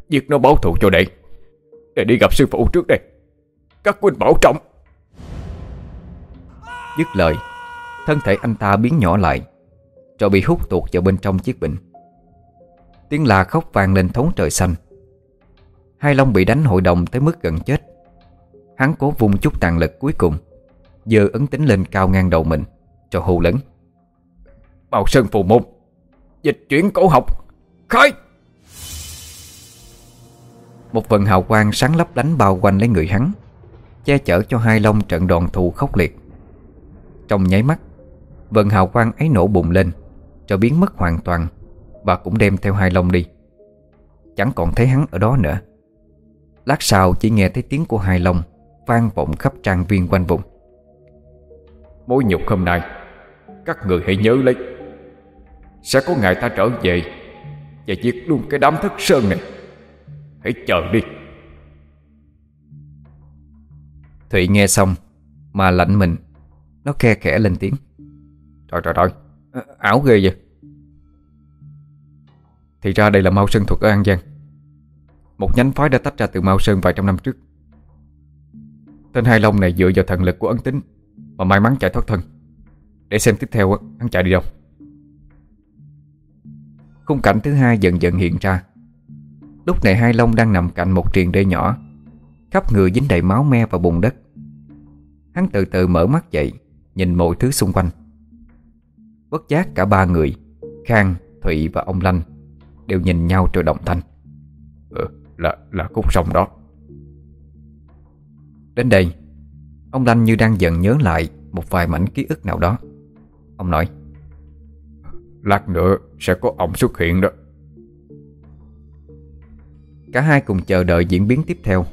Giết nó báo thù cho đệ Để đi gặp sư phụ trước đây. Các huynh bảo trọng. Dứt lời Thân thể anh ta biến nhỏ lại rồi bị hút tuột vào bên trong chiếc bình. Tiếng la khóc vang lên thấu trời xanh. Hai Long bị đánh hội đồng tới mức gần chết. Hắn cố vùng chút tàn lực cuối cùng Giờ ấn tính lên cao ngang đầu mình Cho hù lớn. Bào Sơn phù môn Dịch chuyển cổ học Khai! Một vần hào quang sáng lấp lánh bao quanh lấy người hắn Che chở cho hai long trận đòn thù khốc liệt. Trong nháy mắt Vần hào quang ấy nổ bùng lên Cho biến mất hoàn toàn. Và cũng đem theo hai long đi. Chẳng còn thấy hắn ở đó nữa. Lát sau chỉ nghe thấy tiếng của hai long Vang vọng khắp trang viên quanh vùng. Mối nhục hôm nay Các người hãy nhớ lấy. Sẽ có ngày ta trở về Và giết luôn cái đám thất sơn này. Hãy chờ đi. Thụy nghe xong Mà lạnh mình. Nó khe khẽ lên tiếng Trời trời trời. Ảo ghê vậy. Thì ra đây là Mao Sơn thuật ở An Giang. Một nhánh phái đã tách ra từ Mao Sơn vài trăm năm trước. Tên Hai Long này dựa vào thần lực của ấn tính Mà may mắn chạy thoát thân. Để xem tiếp theo hắn chạy đi đâu. Khung cảnh thứ hai dần dần hiện ra. Lúc này Hai Long đang nằm cạnh một triền đê nhỏ, Khắp người dính đầy máu me và bùn đất. Hắn từ từ mở mắt dậy, Nhìn mọi thứ xung quanh. Bất giác cả ba người Khang, Thụy và ông Lanh Đều nhìn nhau rồi động thanh. Ừ, Là là khúc sông đó. Đến đây Ông Lanh như đang dần nhớ lại Một vài mảnh ký ức nào đó. Ông nói Lát nữa sẽ có ông xuất hiện đó. Cả hai cùng chờ đợi diễn biến tiếp theo.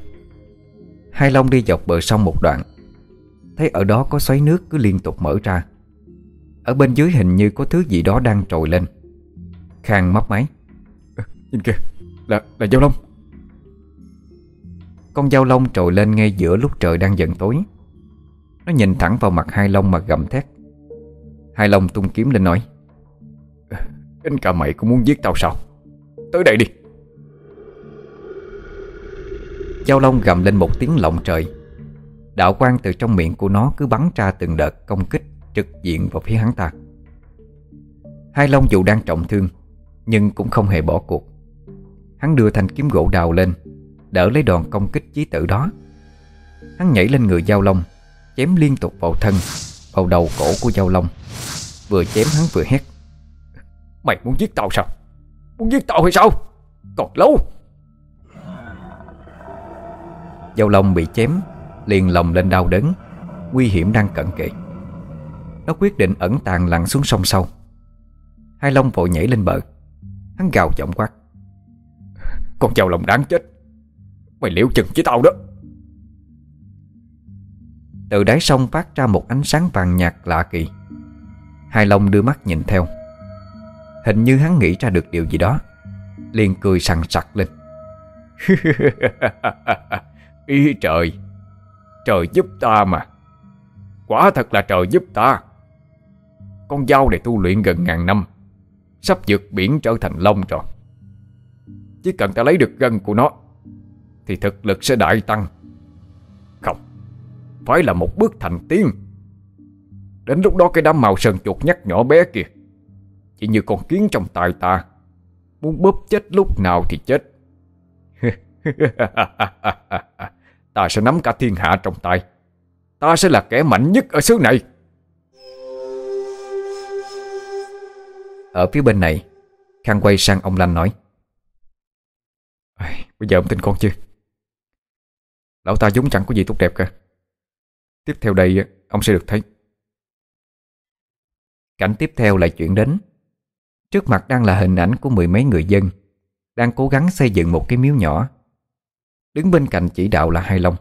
Hai Long đi dọc bờ sông một đoạn Thấy ở đó có xoáy nước cứ liên tục mở ra Ở bên dưới hình như có thứ gì đó đang trồi lên. Khang mấp máy. Nhìn kìa Là là dao long Con dao long trồi lên ngay giữa lúc trời đang dần tối. Nó nhìn thẳng vào mặt hai Long mà gầm thét. Hai Long tung kiếm lên nói Đến cả mày cũng muốn giết tao sao? Tới đây đi. Dao long gầm lên một tiếng lộng trời. Đạo quang từ trong miệng của nó cứ bắn ra từng đợt công kích trực diện vào phía hắn ta. Hai Long dù đang trọng thương Nhưng cũng không hề bỏ cuộc. Hắn đưa thanh kiếm gỗ đào lên Đỡ lấy đòn công kích chí tử đó. Hắn nhảy lên người Giao Long Chém liên tục vào thân Vào đầu cổ của Giao Long. Vừa chém hắn vừa hét. Mày muốn giết tao sao? Muốn giết tao hay sao? Còn lâu? Giao Long bị chém Liền lòng lên đau đớn Nguy hiểm đang cận kề nó quyết định ẩn tàng lặn xuống sông sâu Hai Long vội nhảy lên bờ. Hắn gào giọng quát. Con chào lòng đáng chết. Mày liễu chừng với tao đó. Từ đáy sông phát ra một ánh sáng vàng nhạt lạ kỳ. Hai Long đưa mắt nhìn theo. Hình như hắn nghĩ ra được điều gì đó. Liền cười sằng sặc lên. Ý trời. Trời giúp ta mà. Quả thật là trời giúp ta. Con dao này tu luyện gần ngàn năm, Sắp vượt biển trở thành long rồi. Chỉ cần ta lấy được gân của nó, Thì thực lực sẽ đại tăng. Không, Phải là một bước thành tiên. Đến lúc đó cái đám màu sơn chuột nhắc nhỏ bé kìa Chỉ như con kiến trong tay ta, Muốn bóp chết lúc nào thì chết. Ta sẽ nắm cả thiên hạ trong tay. Ta sẽ là kẻ mạnh nhất ở xứ này. Ở phía bên này. Khang quay sang ông Lanh nói Bây giờ ông tin con chưa? Lão ta giống chẳng có gì tốt đẹp cả. Tiếp theo đây, ông sẽ được thấy. Cảnh tiếp theo lại chuyển đến. Trước mặt đang là hình ảnh của mười mấy người dân Đang cố gắng xây dựng một cái miếu nhỏ. Đứng bên cạnh chỉ đạo là Hai Long.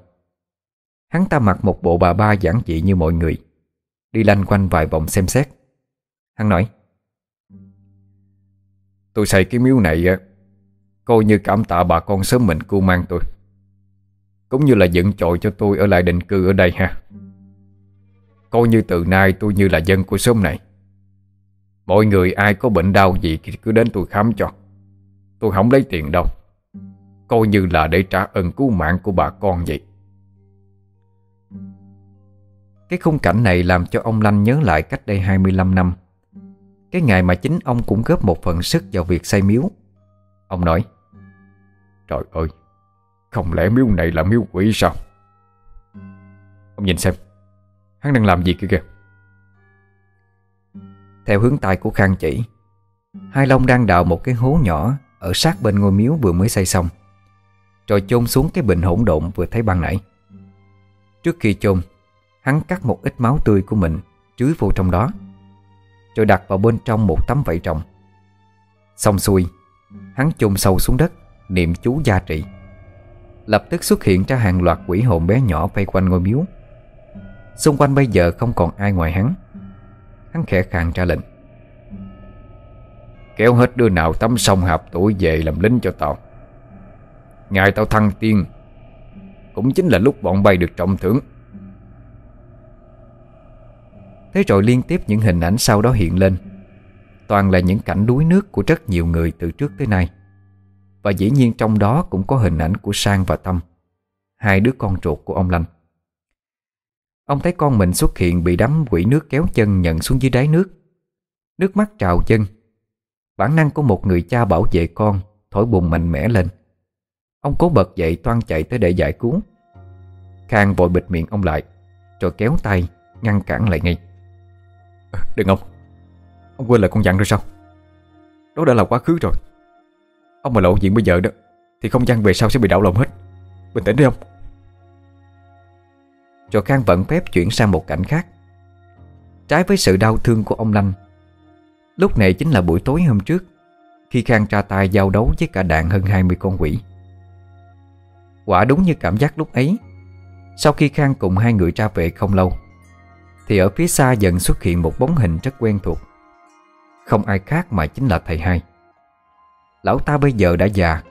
Hắn ta mặc một bộ bà ba giản dị như mọi người, Đi lanh quanh vài vòng xem xét. Hắn nói Tôi xây cái miếu này Coi như cảm tạ bà con sớm mình cưu mang tôi. Cũng như là dựng trội cho tôi ở lại định cư ở đây ha. Coi như từ nay tôi như là dân của xóm này. Mọi người ai có bệnh đau gì thì cứ đến tôi khám cho. Tôi không lấy tiền đâu. Coi như là để trả ơn cứu mạng của bà con vậy. Cái khung cảnh này làm cho ông Lanh nhớ lại cách đây 25 năm. Cái ngày mà chính ông cũng góp một phần sức vào việc xây miếu. Ông nói, Trời ơi, Không lẽ miếu này là miếu quỷ sao? Ông nhìn xem, Hắn đang làm gì kia kìa? Theo hướng tay của Khang chỉ, Hai Long đang đào một cái hố nhỏ Ở sát bên ngôi miếu vừa mới xây xong. Rồi chôn xuống cái bình hỗn độn vừa thấy ban nãy. Trước khi chôn, Hắn cắt một ít máu tươi của mình Chứa vô trong đó. Rồi đặt vào bên trong một tấm vải rồng. Xong xuôi, Hắn chôn sâu xuống đất, Niệm chú gia trị Lập tức xuất hiện ra hàng loạt quỷ hồn bé nhỏ vây quanh ngôi miếu. Xung quanh bây giờ không còn ai ngoài hắn. Hắn khẽ khàng ra lệnh. Kéo hết đứa nào tắm sông hạp tuổi về làm lính cho tao. Ngày tao thăng tiên, Cũng chính là lúc bọn bay được trọng thưởng. Thế rồi liên tiếp những hình ảnh sau đó hiện lên. Toàn là những cảnh đuối nước của rất nhiều người từ trước tới nay. Và dĩ nhiên trong đó cũng có hình ảnh của Sang và Tâm, Hai đứa con ruột của ông Lanh. Ông thấy con mình xuất hiện bị đắm quỷ nước kéo chân nhận xuống dưới đáy nước. Nước mắt trào chân Bản năng của một người cha bảo vệ con Thổi bùng mạnh mẽ lên. Ông cố bật dậy toan chạy tới để giải cứu. Khang vội bịt miệng ông lại, Rồi kéo tay Ngăn cản lại ngay. Đừng ông. Ông quên lời con dặn rồi sao? Đó đã là quá khứ rồi. Ông mà lộ diện bây giờ đó, Thì không gian về sau sẽ bị đảo lộn hết. Bình tĩnh đi ông. Rồi Khang vẫn phép chuyển sang một cảnh khác. Trái với sự đau thương của ông Lanh Lúc này chính là buổi tối hôm trước, Khi Khang tra tay giao đấu với cả đàn hơn 20 con quỷ. Quả đúng như cảm giác lúc ấy, Sau khi Khang cùng hai người ra về không lâu thì ở phía xa dần xuất hiện một bóng hình rất quen thuộc. Không ai khác mà chính là thầy hai. Lão ta bây giờ đã già,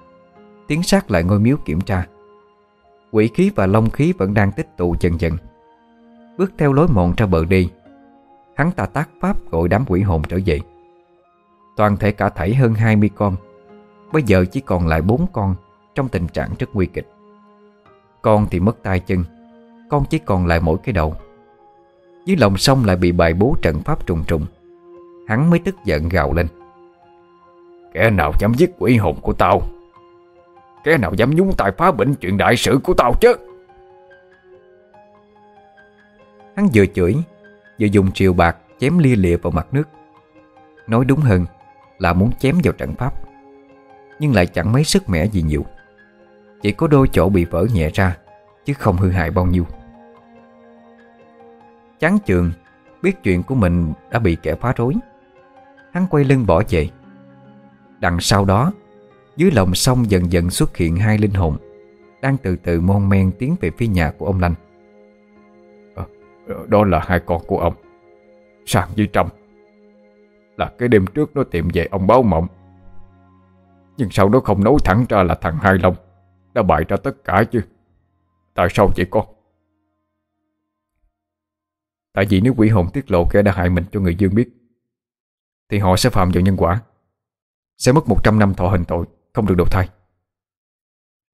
Tiến sát lại ngôi miếu kiểm tra. Quỷ khí và long khí vẫn đang tích tụ dần dần. Bước theo lối mòn ra bờ đi, Hắn ta tác pháp gọi đám quỷ hồn trở về. Toàn thể cả thảy hơn 20 con, Bây giờ chỉ còn lại bốn con Trong tình trạng rất nguy kịch. Con thì mất tay chân, Con chỉ còn lại mỗi cái đầu. Dưới lòng sông lại bị bài bố trận pháp trùng trùng. Hắn mới tức giận gào lên. Kẻ nào dám giết quỷ hồn của tao? Kẻ nào dám nhúng tay phá bệnh chuyện đại sự của tao chứ? Hắn vừa chửi, Vừa dùng triều bạc chém lia lịa vào mặt nước. Nói đúng hơn Là muốn chém vào trận pháp, Nhưng lại chẳng mấy sức mẻ gì nhiều. Chỉ có đôi chỗ bị vỡ nhẹ ra, Chứ không hư hại bao nhiêu. Chán chường, Biết chuyện của mình đã bị kẻ phá rối. Hắn quay lưng bỏ về. Đằng sau đó, Dưới lòng sông dần dần xuất hiện hai linh hồn, Đang từ từ mon men tiến về phía nhà của ông Lanh. Ờ, ờ, đó là hai con của ông. Sàng với Trâm Là cái đêm trước nó tìm về ông báo mộng. Nhưng sau đó không nói thẳng ra là thằng Hai Long Đã bại ra tất cả chứ? Tại sao vậy con Tại vì nếu quỷ hồn tiết lộ kẻ đã hại mình cho người dương biết, Thì họ sẽ phạm vào nhân quả, Sẽ mất 100 năm thọ hình tội, Không được đầu thai.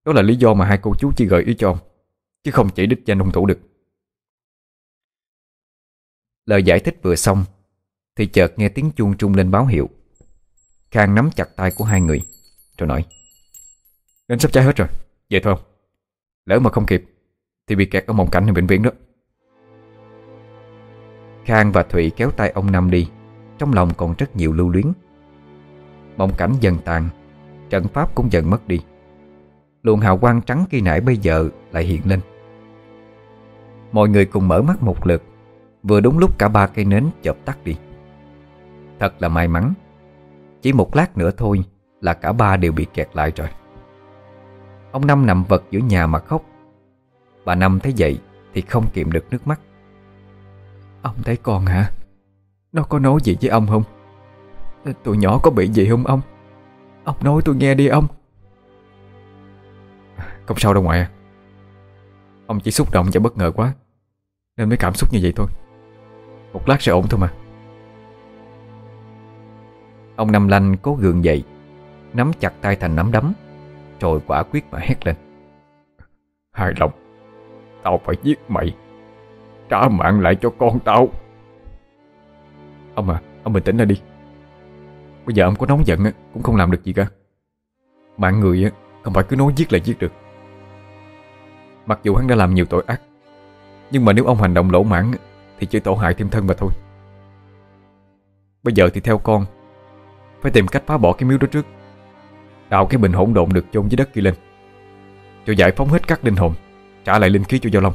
Đó là lý do mà hai cô chú chỉ gợi ý cho ông, Chứ không chỉ đích danh hung thủ được. Lời giải thích vừa xong, Thì chợt nghe tiếng chuông trung lên báo hiệu. Khang nắm chặt tay của hai người, Rồi nói, Đến sắp cháy hết rồi Vậy thôi Lỡ mà không kịp, Thì bị kẹt ở mộng cảnh ở bệnh viện đó. Khang và Thụy kéo tay ông Năm đi. Trong lòng còn rất nhiều lưu luyến. Mộng cảnh dần tàn, Trận pháp cũng dần mất đi. Luồng hào quang trắng khi nãy bây giờ lại hiện lên. Mọi người cùng mở mắt một lượt, Vừa đúng lúc cả ba cây nến chợp tắt đi. Thật là may mắn, Chỉ một lát nữa thôi Là cả ba đều bị kẹt lại rồi. Ông Năm nằm vật giữa nhà mà khóc. Bà Năm thấy vậy Thì không kiệm được nước mắt. Ông thấy con hả? Nó có nói gì với ông không? Tụi nhỏ có bị gì không ông? Ông nói tôi nghe đi ông. Không sao đâu ngoại à. Ông chỉ xúc động và bất ngờ quá, Nên mới cảm xúc như vậy thôi. Một lát sẽ ổn thôi mà. Ông Năm Lanh cố gượng dậy, Nắm chặt tay thành nắm đấm Rồi quả quyết mà hét lên. Hài lòng, Tao phải giết mày. Trả mạng lại cho con tao. Ông à, ông bình tĩnh ra đi. Bây giờ ông có nóng giận Cũng không làm được gì cả. Mạng người không phải cứ nói giết là giết được. Mặc dù hắn đã làm nhiều tội ác Nhưng mà nếu ông hành động lỗ mãn Thì chỉ tổ hại thêm thân mà thôi. Bây giờ thì theo con Phải tìm cách phá bỏ cái miếu đó trước. Đào cái bình hỗn độn được chôn dưới đất kia lên Cho giải phóng hết các linh hồn Trả lại linh khí cho Giao Long.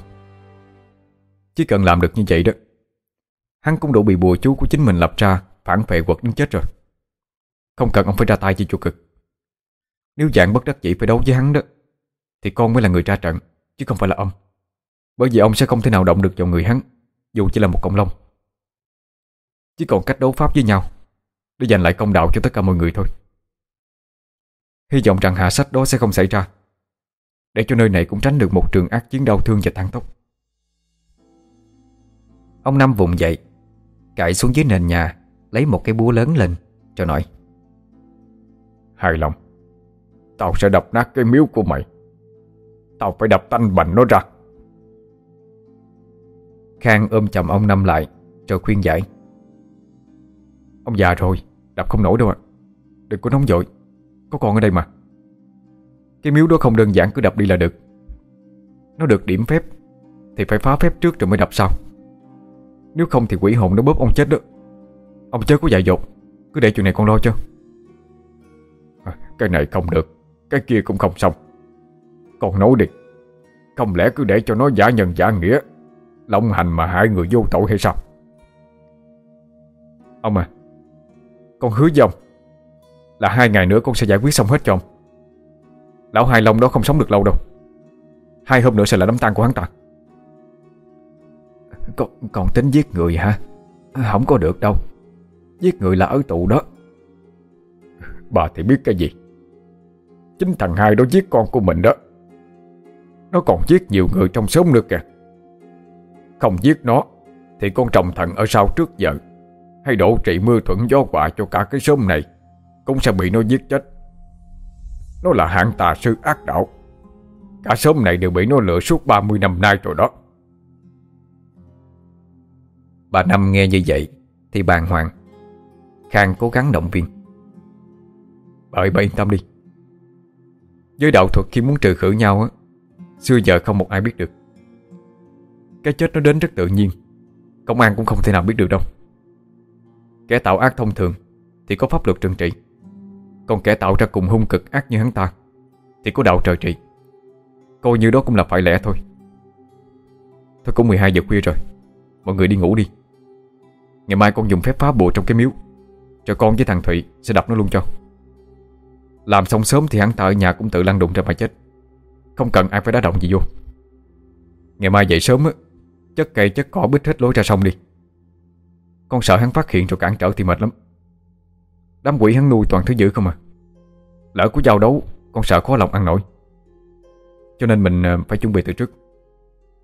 Chỉ cần làm được như vậy đó, Hắn cũng đủ bị bùa chú của chính mình lập ra, Phản phệ quật đến chết rồi. Không cần ông phải ra tay cho chua cực. Nếu dạng bất đắc dĩ phải đấu với hắn đó, Thì con mới là người ra trận, Chứ không phải là ông. Bởi vì ông sẽ không thể nào động được vào người hắn, Dù chỉ là một cộng lông. Chỉ còn cách đấu pháp với nhau, Để giành lại công đạo cho tất cả mọi người thôi. Hy vọng rằng hạ sách đó sẽ không xảy ra, Để cho nơi này cũng tránh được một trường ác chiến đau thương và tăng tốc Ông Năm vùng dậy Cạy xuống dưới nền nhà, Lấy một cái búa lớn lên, Cho nói, Hài lòng, Tao sẽ đập nát cái miếu của mày. Tao phải đập tanh bành nó ra. Khang ôm chầm ông Năm lại, Rồi khuyên giải, Ông già rồi, Đập không nổi đâu ạ. Đừng có nóng vội, Có con ở đây mà. Cái miếu đó không đơn giản, cứ đập đi là được. Nó được điểm phép, Thì phải phá phép trước rồi mới đập sau. Nếu không thì quỷ hồn nó bóp ông chết đó. Ông chớ có dại dột. Cứ để chuyện này con lo cho. À, Cái này không được. Cái kia cũng không xong. Con nói đi. Không lẽ cứ để cho nó giả nhân giả nghĩa Lộng hành mà hại người vô tội hay sao? Ông à Con hứa với ông Là hai ngày nữa con sẽ giải quyết xong hết cho ông. Lão hai Long đó không sống được lâu đâu. Hai hôm nữa sẽ là đám tang của hắn ta còn còn tính giết người hả? Không có được đâu. Giết người là ở tù đó. Bà thì biết cái gì? Chính thằng hai đó giết con của mình đó. Nó còn giết nhiều người trong xóm nữa kìa. Không giết nó, Thì con trồng thần ở sau trước giờ Hay đổ trị mưa thuận gió quạ cho cả cái xóm này, Cũng sẽ bị nó giết chết. Nó là hạng tà sư ác đạo. Cả xóm này đều bị nó lựa suốt 30 năm nay rồi đó. Bà Năm nghe như vậy Thì bàng hoàng. Khang cố gắng động viên. Bà ơi bà yên tâm đi. Với đạo thuật khi muốn trừ khử nhau á, Xưa giờ không một ai biết được. Cái chết nó đến rất tự nhiên, Công an cũng không thể nào biết được đâu. Kẻ tạo ác thông thường Thì có pháp luật trừng trị. Còn kẻ tạo ra cùng hung cực ác như hắn ta Thì có đạo trời trị. Coi như đó cũng là phải lẽ thôi. Thôi cũng 12 giờ khuya rồi, Mọi người đi ngủ đi. Ngày mai con dùng phép phá bùa trong cái miếu. Cho con với thằng Thụy sẽ đập nó luôn cho. Làm xong sớm thì hắn ta ở nhà cũng tự lăn đụng ra mà chết. Không cần ai phải đá động gì vô. Ngày mai dậy sớm á, Chất cây chất cỏ bít hết lối ra sông đi. Con sợ hắn phát hiện rồi cản trở thì mệt lắm. Đám quỷ hắn nuôi toàn thứ dữ không à. Lỡ của giao đấu, Con sợ khó lòng ăn nổi. Cho nên mình ờ, phải chuẩn bị từ trước.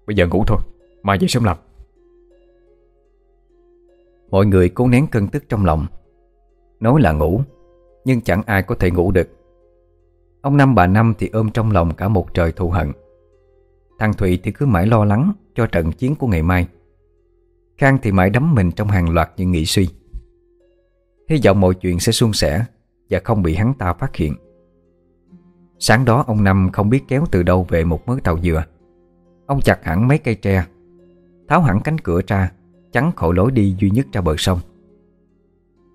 Bây giờ ngủ thôi, Mai dậy sớm làm. Mọi người cố nén cơn tức trong lòng. Nói là ngủ, Nhưng chẳng ai có thể ngủ được. Ông Năm bà Năm thì ôm trong lòng cả một trời thù hận. Thằng Thụy thì cứ mãi lo lắng Cho trận chiến của ngày mai. Khang thì mãi đắm mình trong hàng loạt những nghĩ suy. Hy vọng mọi chuyện sẽ suôn sẻ Và không bị hắn ta phát hiện. Sáng đó ông Năm không biết kéo từ đâu về một mớ tàu dừa. Ông chặt hẳn mấy cây tre, Tháo hẳn cánh cửa ra Chắn khỏi lối đi duy nhất ra bờ sông.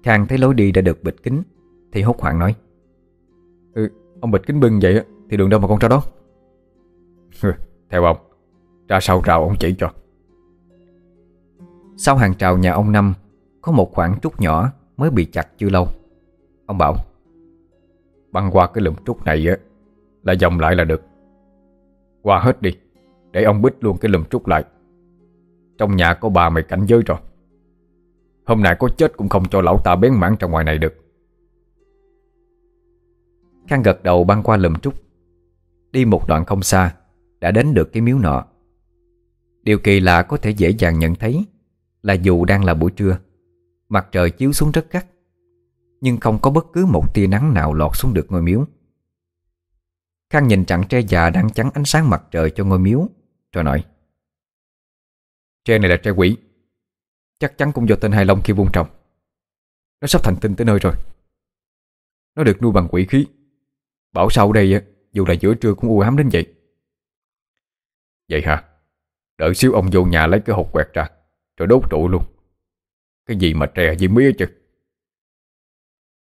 Khang thấy lối đi đã được bịt kín Thì hốt hoảng nói Ừ, ông bịt kính bưng vậy Thì đường đâu mà con ra đó? Theo ông Ra sau rào ông chỉ cho. Sau hàng trào nhà ông Năm Có một khoảng trúc nhỏ mới bị chặt chưa lâu. Ông bảo Băng qua cái lùm trúc này á Là dòng lại là được. Qua hết đi Để ông bích luôn cái lùm trúc lại. Trong nhà có bà mày cảnh giới rồi. Hôm nay có chết cũng không cho lão ta bén mảng ra ngoài này được. Khang gật đầu băng qua lùm trúc. Đi một đoạn không xa, Đã đến được cái miếu nọ. Điều kỳ lạ có thể dễ dàng nhận thấy Là dù đang là buổi trưa, Mặt trời chiếu xuống rất gắt, Nhưng không có bất cứ một tia nắng nào lọt xuống được ngôi miếu. Khang nhìn chặng tre già đang chắn ánh sáng mặt trời cho ngôi miếu Rồi nói Tre này là tre quỷ. Chắc chắn cũng do tên Hai Long kia vung trồng. Nó sắp thành tinh tới nơi rồi. Nó được nuôi bằng quỷ khí. Bảo sau đây dù là giữa trưa cũng u ám đến vậy. Vậy hả? Đợi xíu ông vô nhà lấy cái hộp quẹt ra, Rồi đốt trụ luôn. Cái gì mà trè gì mía chứ?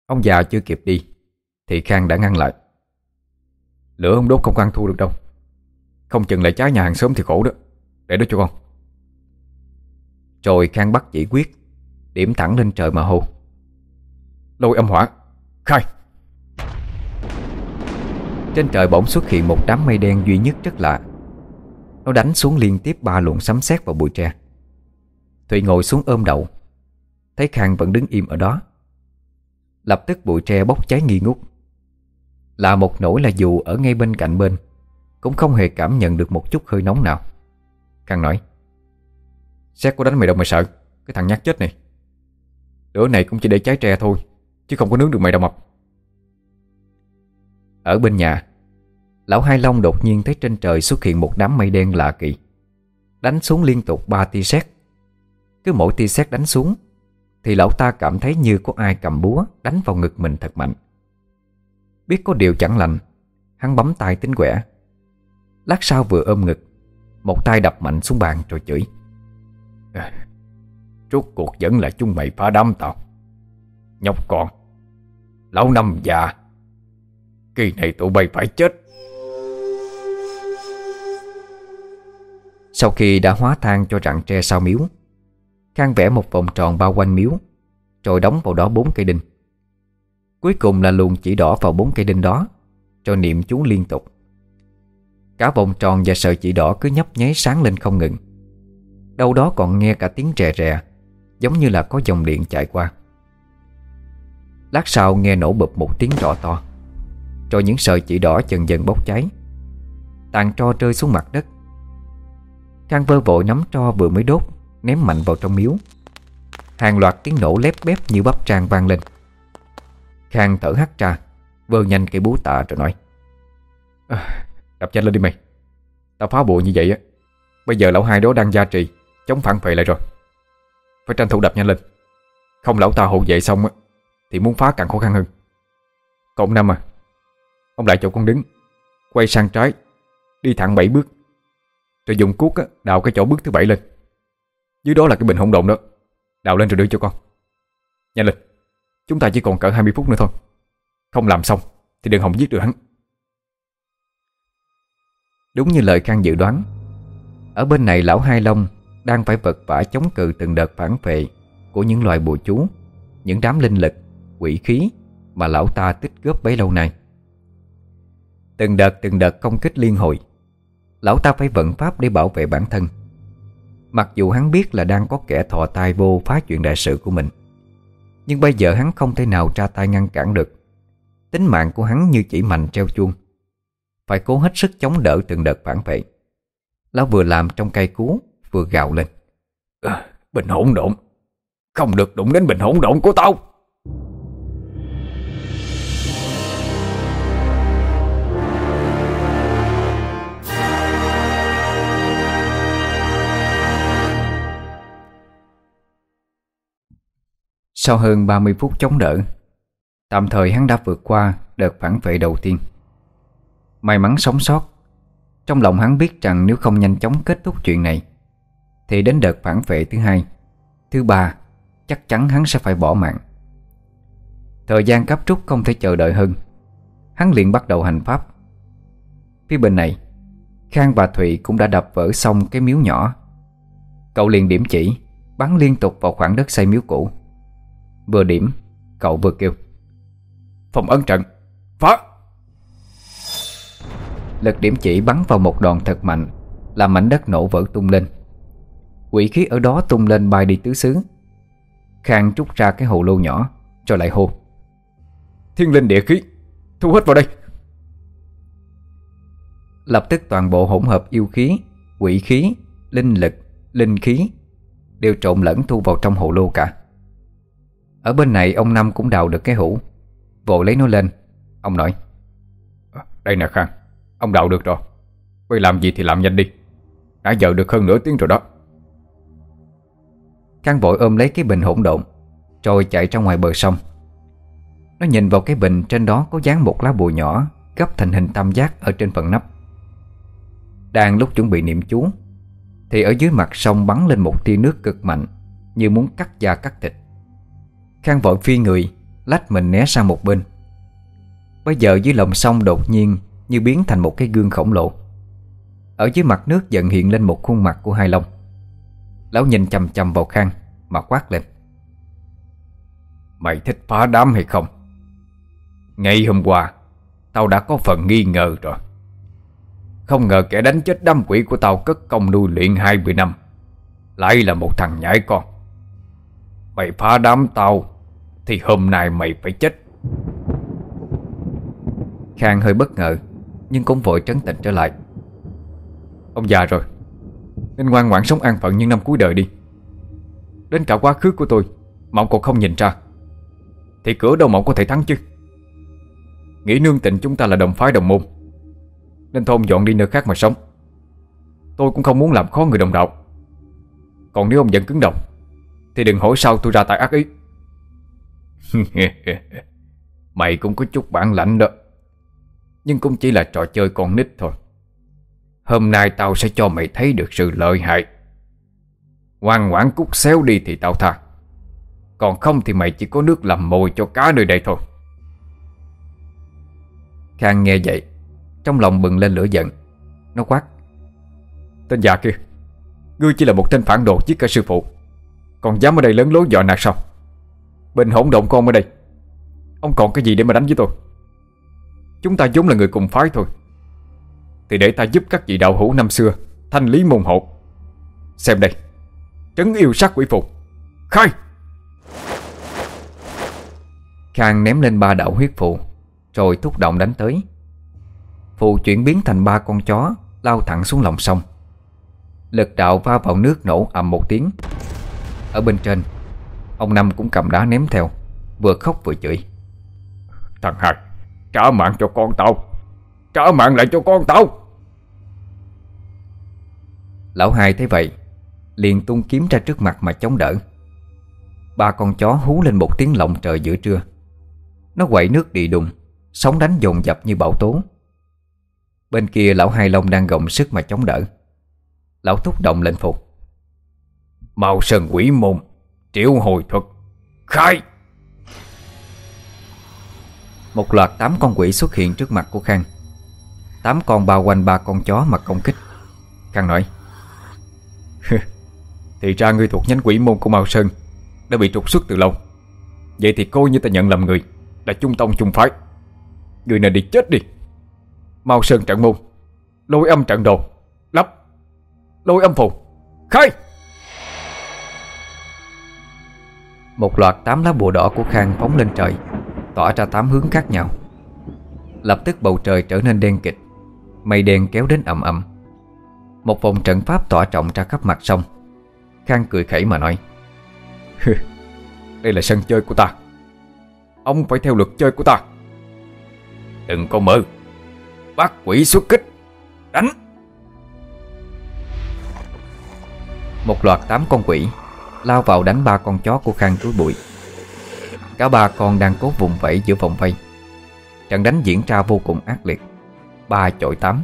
Ông già chưa kịp đi, Thì Khang đã ngăn lại. Lửa ông đốt không ăn thua được đâu. Không chừng lại cháy nhà hàng sớm thì khổ đó. Để đó cho con. Rồi Khang bắt chỉ quyết, Điểm thẳng lên trời mà hô. Lôi âm hỏa, Khai. Trên trời bỗng xuất hiện một đám mây đen duy nhất rất lạ. Nó đánh xuống liên tiếp ba luồng sấm sét vào bụi tre. Thụy ngồi xuống ôm đầu Thấy Khang vẫn đứng im ở đó. Lập tức bụi tre bốc cháy nghi ngút. Là một nỗi là dù ở ngay bên cạnh bên, Cũng không hề cảm nhận được một chút hơi nóng nào. Khang nói Xét có đánh mày đâu mày sợ. Cái thằng nhát chết này. Lửa này cũng chỉ để cháy tre thôi, Chứ không có nướng được mày đâu mập. Ở bên nhà, Lão Hai Long đột nhiên thấy trên trời xuất hiện một đám mây đen lạ kỳ. Đánh xuống liên tục ba tia sét. Cứ mỗi tia sét đánh xuống, Thì lão ta cảm thấy như có ai cầm búa Đánh vào ngực mình thật mạnh. Biết có điều chẳng lành, Hắn bấm tay tính quẻ. Lát sau vừa ôm ngực, Một tay đập mạnh xuống bàn rồi chửi à, Rốt cuộc vẫn là chúng mày phá đám tao. Nhóc con Lão năm già Kỳ này tụi bay phải chết. Sau khi đã hóa than cho rặng tre sau miếu Khang vẽ một vòng tròn bao quanh miếu Rồi đóng vào đó bốn cây đinh. Cuối cùng là luồn chỉ đỏ vào bốn cây đinh đó Cho niệm chú liên tục. Cả vòng tròn và sợi chỉ đỏ cứ nhấp nháy sáng lên không ngừng. Đâu đó còn nghe cả tiếng rè rè Giống như là có dòng điện chạy qua. Lát sau nghe nổ bụp một tiếng rõ to Rồi những sợi chỉ đỏ dần dần bốc cháy Tàn tro rơi xuống mặt đất. Khang vơ vội nắm tro vừa mới đốt Ném mạnh vào trong miếu. Hàng loạt tiếng nổ lép bép như bắp trang vang lên. Khang thở hắt ra Vơ nhanh cây búa tạ rồi nói à, Đập nhanh lên đi mày. Tao phá bụi như vậy á Bây giờ lão hai đó đang gia trì Chống phản vệ lại rồi. Phải tranh thủ đập nhanh lên. Không lão ta hộ vệ xong á Thì muốn phá càng khó khăn hơn. Cộng Năm à Ông lại chỗ con đứng Quay sang trái Đi thẳng 7 bước Rồi dùng cuốc á, đào cái chỗ bước thứ bảy lên. Dưới đó là cái bình hỗn độn đó Đào lên rồi đưa cho con. Nhanh lên Chúng ta chỉ còn cỡ 20 phút nữa thôi. Không làm xong Thì đừng hòng giết được hắn. Đúng như lời Khang dự đoán Ở bên này lão Hai Long đang phải vật vả chống cự từng đợt phản vệ Của những loài bùa chú Những đám linh lực, quỷ khí Mà lão ta tích góp bấy lâu nay. Từng đợt từng đợt công kích liên hồi Lão ta phải vận pháp để bảo vệ bản thân. Mặc dù hắn biết là đang có kẻ thò tay vô phá chuyện đại sự của mình Nhưng bây giờ hắn không thể nào ra tay ngăn cản được. Tính mạng của hắn như chỉ mạnh treo chuông Phải cố hết sức chống đỡ từng đợt phản vệ. Lão vừa làm trong cây cú Vừa gào lên. À, Bình hỗn độn Không được đụng đến bình hỗn độn của tao. Sau hơn 30 phút chống đỡ Tạm thời hắn đã vượt qua đợt phản vệ đầu tiên. May mắn sống sót Trong lòng hắn biết rằng nếu không nhanh chóng kết thúc chuyện này thì đến đợt phản vệ thứ hai. Thứ ba, Chắc chắn hắn sẽ phải bỏ mạng. Thời gian cấp rút không thể chờ đợi hơn. Hắn liền bắt đầu hành pháp. Phía bên này, Khang và Thụy cũng đã đập vỡ xong cái miếu nhỏ. Cậu liền điểm chỉ, Bắn liên tục vào khoảng đất xây miếu cũ. Vừa điểm, Cậu vừa kêu, Phòng ấn trận, Phá! Lực điểm chỉ bắn vào một đòn thật mạnh, Làm mảnh đất nổ vỡ tung lên. Quỷ khí ở đó tung lên bay đi tứ xứ. Khang trút ra cái hồ lô nhỏ Rồi lại hô. Thiên linh địa khí, Thu hết vào đây. Lập tức toàn bộ hỗn hợp yêu khí, Quỷ khí, Linh lực, Linh khí Đều trộn lẫn thu vào trong hồ lô cả. Ở bên này, ông Năm cũng đào được cái hũ. Vội lấy nó lên. Ông nói, Đây nè Khang, Ông đào được rồi. Bây làm gì thì làm nhanh đi. Đã giờ được hơn nửa tiếng rồi đó. Khang vội ôm lấy cái bình hỗn độn Rồi chạy ra ngoài bờ sông. Nó nhìn vào cái bình trên đó có dán một lá bùa nhỏ, Gấp thành hình tam giác ở trên phần nắp. Đang lúc chuẩn bị niệm chú, Thì ở dưới mặt sông bắn lên một tia nước cực mạnh, Như muốn cắt da cắt thịt. Khang vội phi người, Lách mình né sang một bên. Bây giờ dưới lòng sông đột nhiên Như biến thành một cái gương khổng lồ. Ở dưới mặt nước dần hiện lên một khuôn mặt của hai Long. Lão nhìn chầm chầm vào Khang, Mà quát lên. Mày thích phá đám hay không? Ngày hôm qua, Tao đã có phần nghi ngờ rồi. Không ngờ kẻ đánh chết đám quỷ của tao cất công nuôi luyện 20 năm, Lại là một thằng nhãi con. Mày phá đám tao, Thì hôm nay mày phải chết. Khang hơi bất ngờ, Nhưng cũng vội trấn tĩnh trở lại. Ông già rồi nên ngoan ngoãn sống an phận những năm cuối đời đi. Đến cả quá khứ của tôi Mà ông còn không nhìn ra. Thì cửa đâu mà ông có thể thắng chứ? Nghĩ nương tịnh chúng ta là đồng phái đồng môn, Nên thôi ông dọn đi nơi khác mà sống. Tôi cũng không muốn làm khó người đồng đạo. Còn nếu ông vẫn cứng đầu, Thì đừng hỏi sao tôi ra tay ác ý. Mày cũng có chút bản lãnh đó, Nhưng cũng chỉ là trò chơi con nít thôi. Hôm nay tao sẽ cho mày thấy được sự lợi hại. Ngoan ngoãn cút xéo đi thì tao tha. Còn không thì mày chỉ có nước làm mồi cho cá nơi đây thôi. Khang nghe vậy, Trong lòng bừng lên lửa giận. Nó quát, Tên già kia, Ngươi chỉ là một tên phản đồ giết cả sư phụ. Còn dám ở đây lớn lối dọa nạt sao? Bình hỗn động con ở đây. Ông còn cái gì để mà đánh với tôi? Chúng ta vốn là người cùng phái thôi. Thì để ta giúp các vị đạo hữu năm xưa Thanh lý môn hộ. Xem đây. Trấn yêu sát quỷ phục. Khai! Khang ném lên ba đạo huyết phụ Rồi thúc động đánh tới. Phụ chuyển biến thành ba con chó Lao thẳng xuống lòng sông. Lực đạo va vào nước nổ ầm một tiếng. Ở bên trên Ông Năm cũng cầm đá ném theo Vừa khóc vừa chửi. Thằng hạc, Trả mạng cho con tao. Trả mạng lại cho con tao. Lão hai thấy vậy Liền tung kiếm ra trước mặt mà chống đỡ. Ba con chó hú lên một tiếng lộng trời giữa trưa. Nó quậy nước đi đùng Sóng đánh dồn dập như bão tố. Bên kia lão hai long đang gồng sức mà chống đỡ. Lão thúc động lên phục. Màu sơn quỷ môn Triệu hồi thuật Khai. Một loạt tám con quỷ xuất hiện trước mặt của Khang Tám con bao quanh ba con chó mà công kích. Khang nói Thì ra ngươi thuộc nhánh quỷ môn của Mao Sơn, Đã bị trục xuất từ lâu. Vậy thì coi như ta nhận làm người, Là trung tông trung phái. Người này đi chết đi. Mao Sơn trận môn, Lôi âm trận đồ, Lắp, Lôi âm phù, Khai! Một loạt tám lá bùa đỏ của Khang phóng lên trời, Tỏa ra tám hướng khác nhau. Lập tức bầu trời trở nên đen kịch Mây đen kéo đến ầm ầm. Một vòng trận pháp tỏa trọng ra khắp mặt sông. Khang cười khẩy mà nói Đây là sân chơi của ta. Ông phải theo luật chơi của ta. Đừng có mơ. Bác quỷ xuất kích. Đánh. Một loạt tám con quỷ Lao vào đánh ba con chó của Khang túi bụi. Cả ba con đang cố vùng vẫy giữa vòng vây. Trận đánh diễn ra vô cùng ác liệt. Ba chọi tám.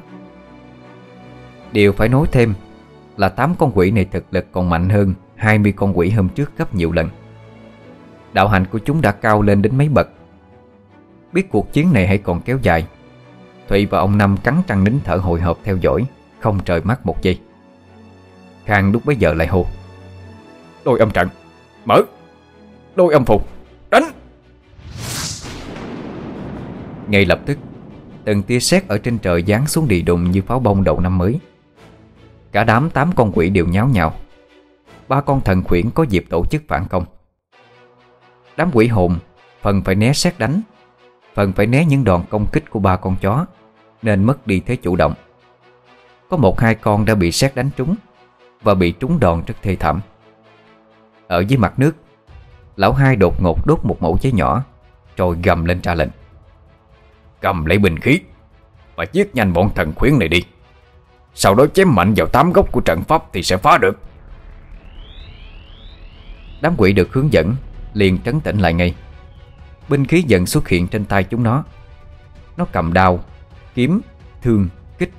Điều phải nói thêm Là tám con quỷ này thực lực còn mạnh hơn 20 con quỷ hôm trước gấp nhiều lần. Đạo hành của chúng đã cao lên đến mấy bậc. Biết cuộc chiến này hay còn kéo dài. Thụy và ông Năm cắn răng nín thở hồi hộp theo dõi, Không rời mắt một giây. Khang lúc bấy giờ lại hô, Đôi âm trận, Mở! Đôi âm phục Đánh! Ngay lập tức Từng tia sét ở trên trời giáng xuống đi đùng như pháo bông đầu năm mới. Cả đám tám con quỷ đều nháo nhào. Ba con thần khuyển có dịp tổ chức phản công. Đám quỷ hồn, Phần phải né xét đánh, Phần phải né những đòn công kích của ba con chó, Nên mất đi thế chủ động. Có một hai con đã bị xét đánh trúng Và bị trúng đòn rất thê thảm. Ở dưới mặt nước, Lão hai đột ngột đốt một mẫu giấy nhỏ, Rồi gầm lên ra lệnh. Cầm lấy bình khí Và giết nhanh bọn thần khuyến này đi. Sau đó chém mạnh vào tám góc của trận pháp Thì sẽ phá được. Đám quỷ được hướng dẫn Liền trấn tĩnh lại ngay. Binh khí dần xuất hiện trên tay chúng nó. Nó cầm đao Kiếm, thương, kích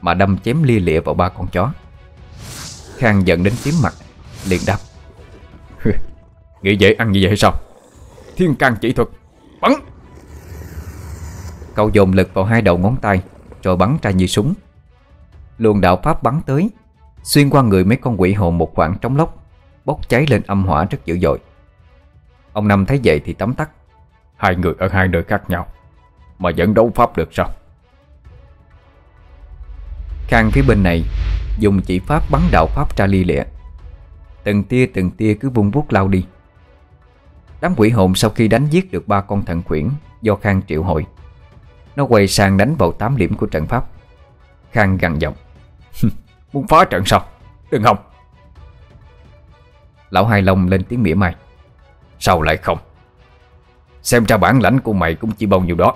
Mà đâm chém lia lịa vào ba con chó. Khang giận đến tím mặt liền đáp. Nghĩ dễ ăn như vậy hay sao? Thiên can chỉ thuật Bắn! Cậu dồn lực vào hai đầu ngón tay Rồi bắn ra như súng. Luồng đạo pháp bắn tới Xuyên qua người mấy con quỷ hồn một khoảng trống lốc Bốc cháy lên âm hỏa rất dữ dội. Ông Năm thấy vậy thì tấm tắt Hai người ở hai nơi khác nhau Mà vẫn đấu pháp được sao? Khang phía bên này Dùng chỉ pháp bắn đạo pháp ra lia lịa. Từng tia từng tia cứ vung vuốt lao đi. Đám quỷ hồn sau khi đánh giết được ba con thần quyển Do Khang triệu hồi nó quay sang đánh vào tám điểm của trận pháp. Khang gằn giọng Muốn phá trận sao? Đừng hòng. Lão Hai Long lên tiếng mỉa mai, Sao lại không? Xem ra bản lãnh của mày cũng chỉ bao nhiêu đó.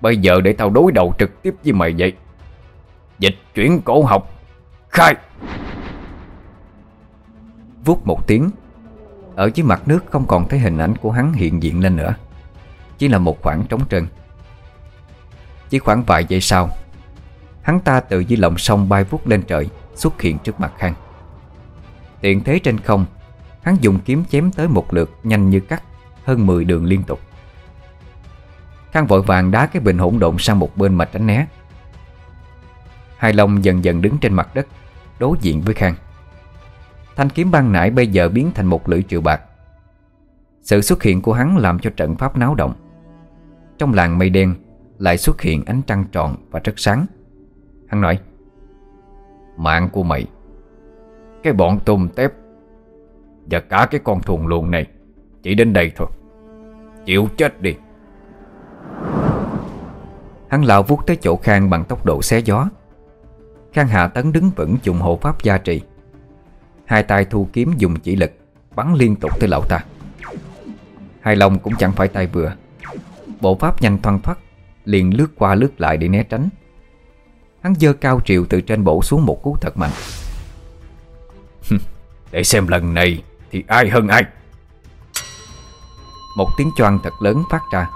Bây giờ để tao đối đầu trực tiếp với mày vậy, Dịch chuyển cổ học, Khai. Vút một tiếng, Ở dưới mặt nước không còn thấy hình ảnh của hắn hiện diện lên nữa. Chỉ là một khoảng trống trơn. Chỉ khoảng vài giây sau, Hắn ta tự dưới lòng sông bay vút lên trời, Xuất hiện trước mặt Khang Tiện thế trên không, Hắn dùng kiếm chém tới một lượt nhanh như cắt, Hơn 10 đường liên tục. Khang vội vàng đá cái bình hỗn độn sang một bên mà tránh né. Hai Long dần dần đứng trên mặt đất, Đối diện với Khang. Thanh kiếm ban nãy bây giờ biến thành một lưỡi triệu bạc. Sự xuất hiện của hắn làm cho trận pháp náo động. Trong làng mây đen lại xuất hiện ánh trăng tròn và rất sáng. Hắn nói, Mạng của mày, Cái bọn tôm tép Và cả cái con thùng luồng này Chỉ đến đây thôi. Chịu chết đi. Hắn lao vút tới chỗ Khang bằng tốc độ xé gió. Khang Hạ Tấn đứng vững dùng hộ pháp gia trì. Hai tay thu kiếm dùng chỉ lực, Bắn liên tục tới lão ta. Hai Long cũng chẳng phải tay vừa. Bộ pháp nhanh thoăn thoắt Liền lướt qua lướt lại để né tránh. Hắn dơ cao triệu từ trên bổ xuống một cú thật mạnh. Để xem lần này Thì ai hơn ai. Một tiếng choang thật lớn phát ra,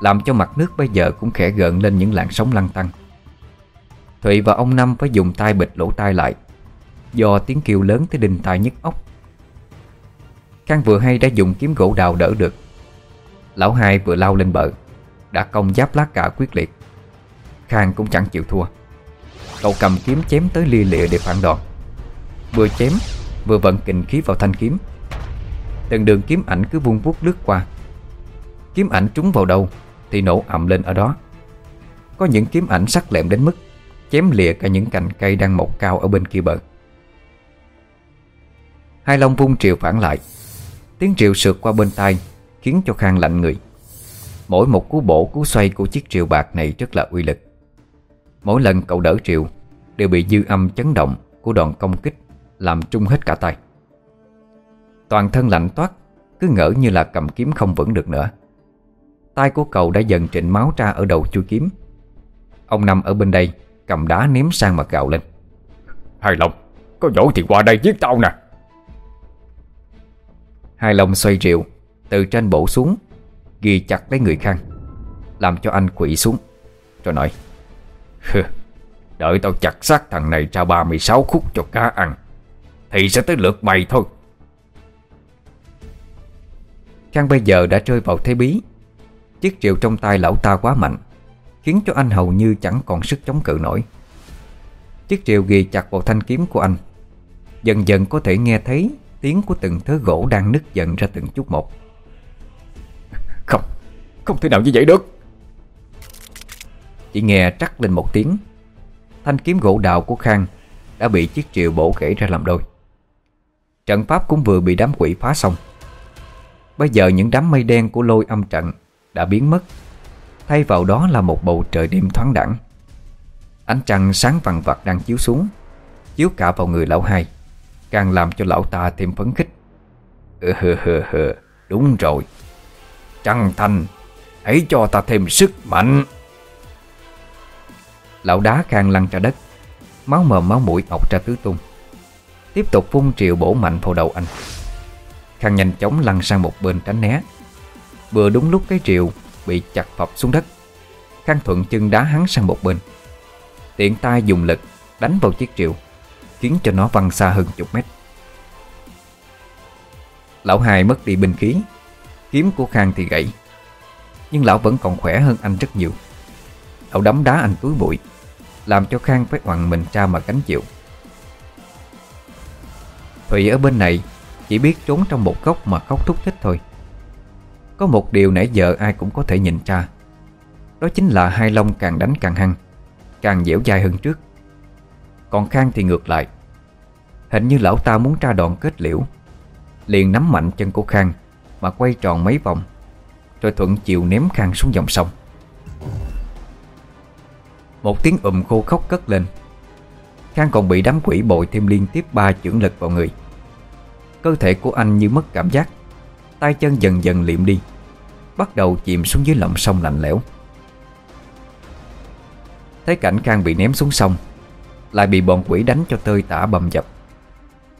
Làm cho mặt nước bây giờ cũng khẽ gợn lên những làn sóng lăn tăng Thụy và ông Năm phải dùng tay bịt lỗ tai lại, Do tiếng kêu lớn tới đinh tai nhức óc. Khang vừa hay đã dùng kiếm gỗ đào đỡ được. Lão hai vừa lao lên bờ. Đã công giáp lá cả quyết liệt. Khang cũng chẳng chịu thua. Cậu cầm kiếm chém tới lia lịa để phản đòn. Vừa chém, Vừa vận kình khí vào thanh kiếm. Từng đường kiếm ảnh cứ vung vuốt lướt qua. Kiếm ảnh trúng vào đâu Thì nổ ầm lên ở đó. Có những kiếm ảnh sắc lẹm đến mức Chém lịa cả những cành cây đang mọc cao ở bên kia bờ. Hai long vung triều phản lại. Tiếng triều sượt qua bên tai Khiến cho Khang lạnh người. Mỗi một cú bổ cú xoay của chiếc triều bạc này rất là uy lực. Mỗi lần cậu đỡ triều Đều bị dư âm chấn động Của đòn công kích Làm trung hết cả tay. Toàn thân lạnh toát Cứ ngỡ như là cầm kiếm không vững được nữa. Tay của cậu đã dần trịnh máu ra ở đầu chui kiếm. Ông nằm ở bên đây Cầm đá ném sang mặt gạo lên. Hai Long Có dỗ thì qua đây giết tao nè. Hai Long xoay rượu Từ trên bổ xuống Ghi chặt lấy người khang Làm cho anh quỷ xuống Rồi nói Đợi tao chặt xác thằng này ra 36 khúc cho cá ăn, Thì sẽ tới lượt mày thôi. Khang bây giờ đã rơi vào thế bí. Chiếc rượu trong tay lão ta quá mạnh, Khiến cho anh hầu như chẳng còn sức chống cự nổi. Chiếc rìu ghi chặt vào thanh kiếm của anh, Dần dần có thể nghe thấy Tiếng của từng thớ gỗ đang nứt dần ra từng chút một. Không, không thể nào như vậy được. Chỉ nghe trắc lên một tiếng Thanh kiếm gỗ đào của Khang Đã bị chiếc triệu bổ gãy ra làm đôi. Trận pháp cũng vừa bị đám quỷ phá xong. Bây giờ những đám mây đen của lôi âm trận Đã biến mất Thay vào đó là một bầu trời đêm thoáng đẳng. Ánh trăng sáng vằn vặt đang chiếu xuống Chiếu cả vào người lão hai Càng làm cho lão ta thêm phấn khích. Ờ, ừ, hừ, hừ, hừ, Đúng rồi. Trăng thành. Hãy cho ta thêm sức mạnh. Lão đá khang lăn ra đất, Máu mồm máu mũi ọc ra tứ tung. Tiếp tục phun triệu bổ mạnh vào đầu anh. Khang nhanh chóng lăn sang một bên tránh né. Vừa đúng lúc cái triệu Bị chặt phập xuống đất, Khang thuận chân đá hắn sang một bên. Tiện tay dùng lực đánh vào chiếc triệu Khiến cho nó văng xa hơn chục mét. Lão hai mất đi binh khí Kiếm của Khang thì gãy. Nhưng lão vẫn còn khỏe hơn anh rất nhiều. Lão đấm đá anh túi bụi, Làm cho Khang phải oằn mình ra mà gánh chịu. Thủy ở bên này Chỉ biết trốn trong một góc mà khóc thúc thích thôi. Có một điều nãy giờ ai cũng có thể nhìn ra. Đó chính là hai lông càng đánh càng hăng, Càng dẻo dai hơn trước. Còn Khang thì ngược lại. Hình như lão ta muốn tra đòn kết liễu, Liền nắm mạnh chân của Khang mà quay tròn mấy vòng, Rồi thuận chiều ném Khang xuống dòng sông. Một tiếng ụm khô khóc cất lên. Khang còn bị đám quỷ bội thêm liên tiếp ba chưởng lực vào người. Cơ thể của anh như mất cảm giác. Tay chân dần dần liệm đi, Bắt đầu chìm xuống dưới lòng sông lạnh lẽo. Thấy cảnh Khang bị ném xuống sông, Lại bị bọn quỷ đánh cho tơi tả bầm dập.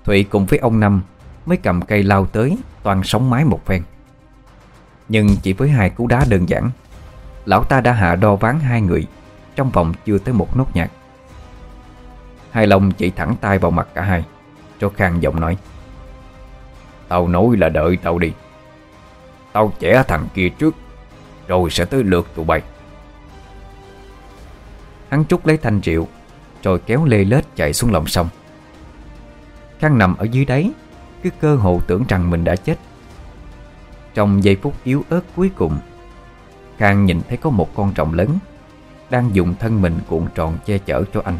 Thụy cùng với ông Năm Mới cầm cây lao tới Toàn sóng mái một phen. Nhưng chỉ với hai cú đá đơn giản, Lão ta đã hạ đo ván hai người, Trong vòng chưa tới một nốt nhạc. Hai Long chỉ thẳng tay vào mặt cả hai, Cho khang giọng nói, Tao nói là đợi tao đi. Tao chẻ thằng kia trước, Rồi sẽ tới lượt tụi bay. Hắn trút lấy thanh rượu, Rồi kéo lê lết chạy xuống lòng sông. Khang nằm ở dưới đáy cứ cơ hồ tưởng rằng mình đã chết. Trong giây phút yếu ớt cuối cùng, Khang nhìn thấy có một con trọng lớn Đang dùng thân mình cuộn tròn che chở cho anh.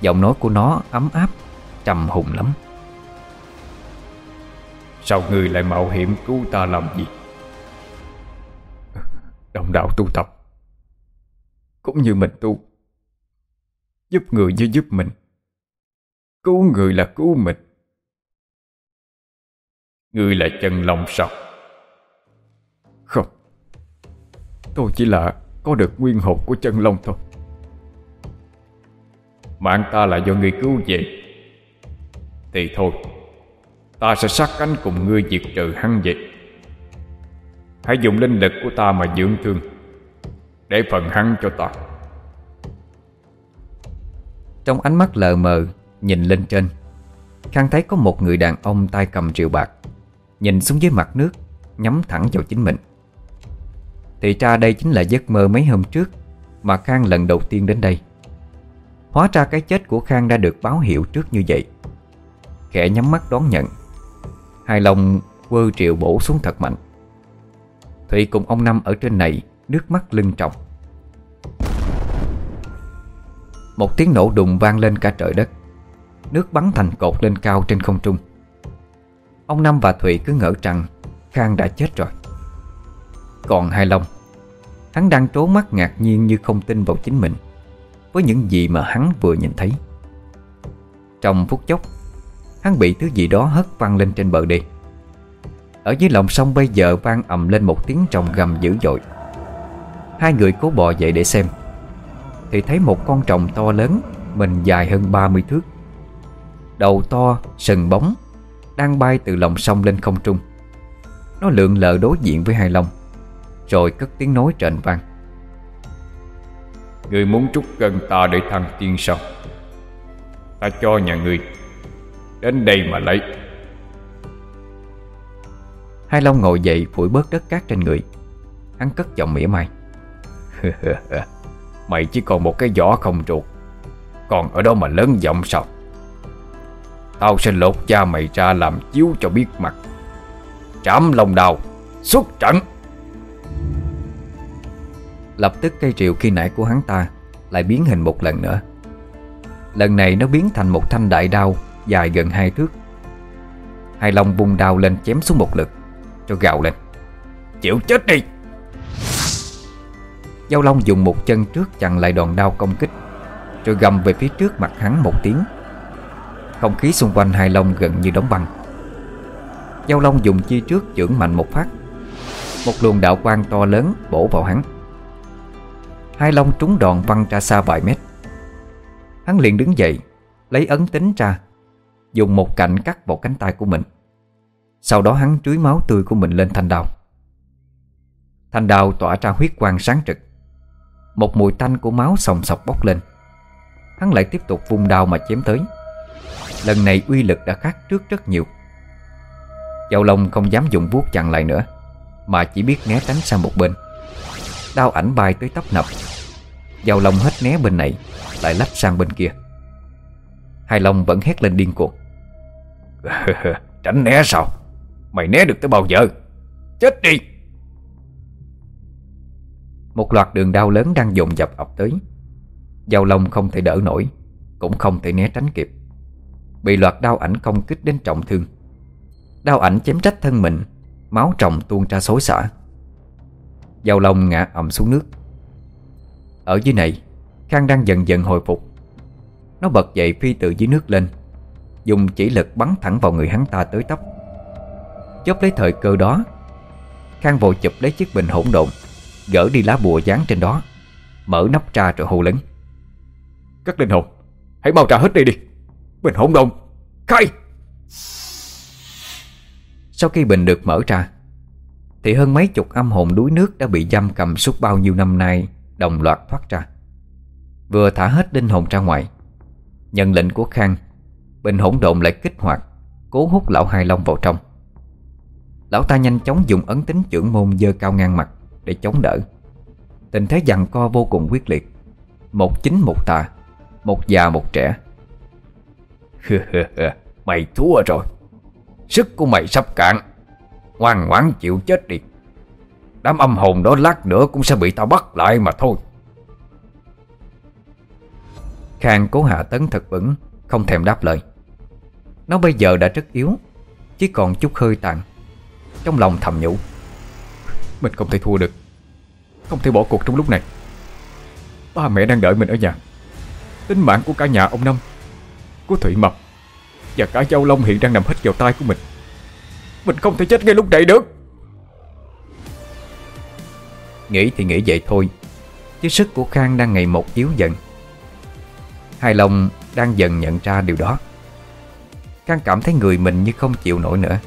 Giọng nói của nó ấm áp, Trầm hùng lắm. Sao người lại mạo hiểm cứu ta làm gì? Đồng đạo tu tập, Cũng như mình tu, Giúp người như giúp mình. Cứu người là cứu mình. Người là chân lòng sao? Không. Tôi chỉ là có được nguyên hồn của chân long thôi. Mạng ta là do người cứu về. Thì thôi Ta sẽ sát cánh cùng ngươi diệt trừ hắn vậy. Hãy dùng linh lực của ta mà dưỡng thương Để phần hắn cho ta. Trong ánh mắt lờ mờ Nhìn lên trên Khang thấy có một người đàn ông tay cầm triệu bạc Nhìn xuống dưới mặt nước, Nhắm thẳng vào chính mình. Thì ra đây chính là giấc mơ mấy hôm trước Mà Khang lần đầu tiên đến đây. Hóa ra cái chết của Khang đã được báo hiệu trước như vậy. Khẽ nhắm mắt đón nhận. Hai lòng quơ triệu bổ xuống thật mạnh. Thụy cùng ông Năm ở trên này, Nước mắt lưng trọng Một tiếng nổ đùng vang lên cả trời đất. Nước bắn thành cột lên cao trên không trung. Ông Năm và Thụy cứ ngỡ rằng Khang đã chết rồi. Còn Hai Long Hắn đang trố mắt ngạc nhiên như không tin vào chính mình Với những gì mà hắn vừa nhìn thấy. Trong phút chốc Hắn bị thứ gì đó hất văng lên trên bờ đi. Ở dưới lòng sông bây giờ vang ầm lên một tiếng trồng gầm dữ dội. Hai người cố bò dậy để xem Thì thấy một con trồng to lớn Mình dài hơn 30 thước. Đầu to, sừng bóng đang bay từ lòng sông lên không trung. Nó lượn lờ đối diện với hai long Rồi cất tiếng nói trệnh vang. Người muốn trút gần ta để thăng tiên sao? Ta cho nhà người Đến đây mà lấy. Hai Long ngồi dậy phủi bớt đất cát trên người. Hắn cất giọng mỉa mai. Mày chỉ còn một cái vỏ không ruột Còn ở đó mà lớn giọng sao Tao sẽ lột cha mày ra làm chiếu cho biết mặt. Trảm lòng đào, Xuất trận. Lập tức cây triệu khi nãy của hắn ta Lại biến hình một lần nữa. Lần này nó biến thành một thanh đại đao Dài gần hai thước. Hai Long vung đao lên chém xuống một lượt Cho gào lên. Chịu chết đi! Giao Long dùng một chân trước chặn lại đòn đao công kích Rồi gầm về phía trước mặt hắn một tiếng. Không khí xung quanh hai Long gần như đóng băng. Giao Long dùng chi trước chưởng mạnh một phát. Một luồng đạo quang to lớn bổ vào hắn. Hai Long trúng đòn văng ra xa vài mét. Hắn liền đứng dậy, Lấy ấn tính ra, Dùng một cạnh cắt vào cánh tay của mình. Sau đó hắn trúi máu tươi của mình lên thanh đao. Thanh đao tỏa ra huyết quang sáng trực. Một mùi tanh của máu sòng sọc bốc lên. Hắn lại tiếp tục vung đao mà chém tới. Lần này uy lực đã khác trước rất nhiều. Dầu Long không dám dùng vuốt chặn lại nữa Mà chỉ biết né tránh sang một bên. Đao ảnh bay tới tấp nập. Dầu Long hết né bên này Lại lách sang bên kia. Hai Long vẫn hét lên điên cuồng. Tránh né sao? Mày né được tới bao giờ? Chết đi! Một loạt đường đao lớn đang dồn dập ập tới. Giao Long không thể đỡ nổi Cũng không thể né tránh kịp Bị loạt đao ảnh công kích đến trọng thương. Đao ảnh chém trách thân mình, Máu trọng tuôn ra xối xả. Giao Long ngã ầm xuống nước. Ở dưới này, Khang đang dần dần hồi phục. Nó bật dậy phi từ dưới nước lên, Dùng chỉ lực bắn thẳng vào người hắn ta tới tấp. Chớp lấy thời cơ đó, Khang vội chụp lấy chiếc bình hỗn độn, Gỡ đi lá bùa dán trên đó, Mở nắp ra rồi hô lớn. Các linh hồn, Hãy mau trả hết đi đi. Bình hỗn độn. Khai! Sau khi bình được mở ra, Thì hơn mấy chục âm hồn đuối nước Đã bị giam cầm suốt bao nhiêu năm nay Đồng loạt thoát ra. Vừa thả hết linh hồn ra ngoài, Nhận lệnh của Khang, Bình hỗn độn lại kích hoạt, Cố hút lão hai long vào trong. Lão ta nhanh chóng dùng ấn tính trưởng môn dơ cao ngang mặt Để chống đỡ. Tình thế giằng co vô cùng quyết liệt. Một chính một tà, Một già một trẻ. Mày thua rồi. Sức của mày sắp cạn. Ngoan ngoãn chịu chết đi. Đám âm hồn đó lát nữa cũng sẽ bị tao bắt lại mà thôi. Khang cố hạ tấn thật vững, Không thèm đáp lời. Nó bây giờ đã rất yếu, Chỉ còn chút hơi tàn. Trong lòng thầm nhủ, Mình không thể thua được. Không thể bỏ cuộc trong lúc này. Ba mẹ đang đợi mình ở nhà. Tính mạng của cả nhà ông Năm của Thụy Mập. Và cả Châu Long hiện đang nằm hết vào tay của mình. Mình không thể chết ngay lúc này được. Nghĩ thì nghĩ vậy thôi. Chứ sức của Khang đang ngày một yếu dần. Hai Long đang dần nhận ra điều đó. Khang cảm thấy người mình như không chịu nổi nữa.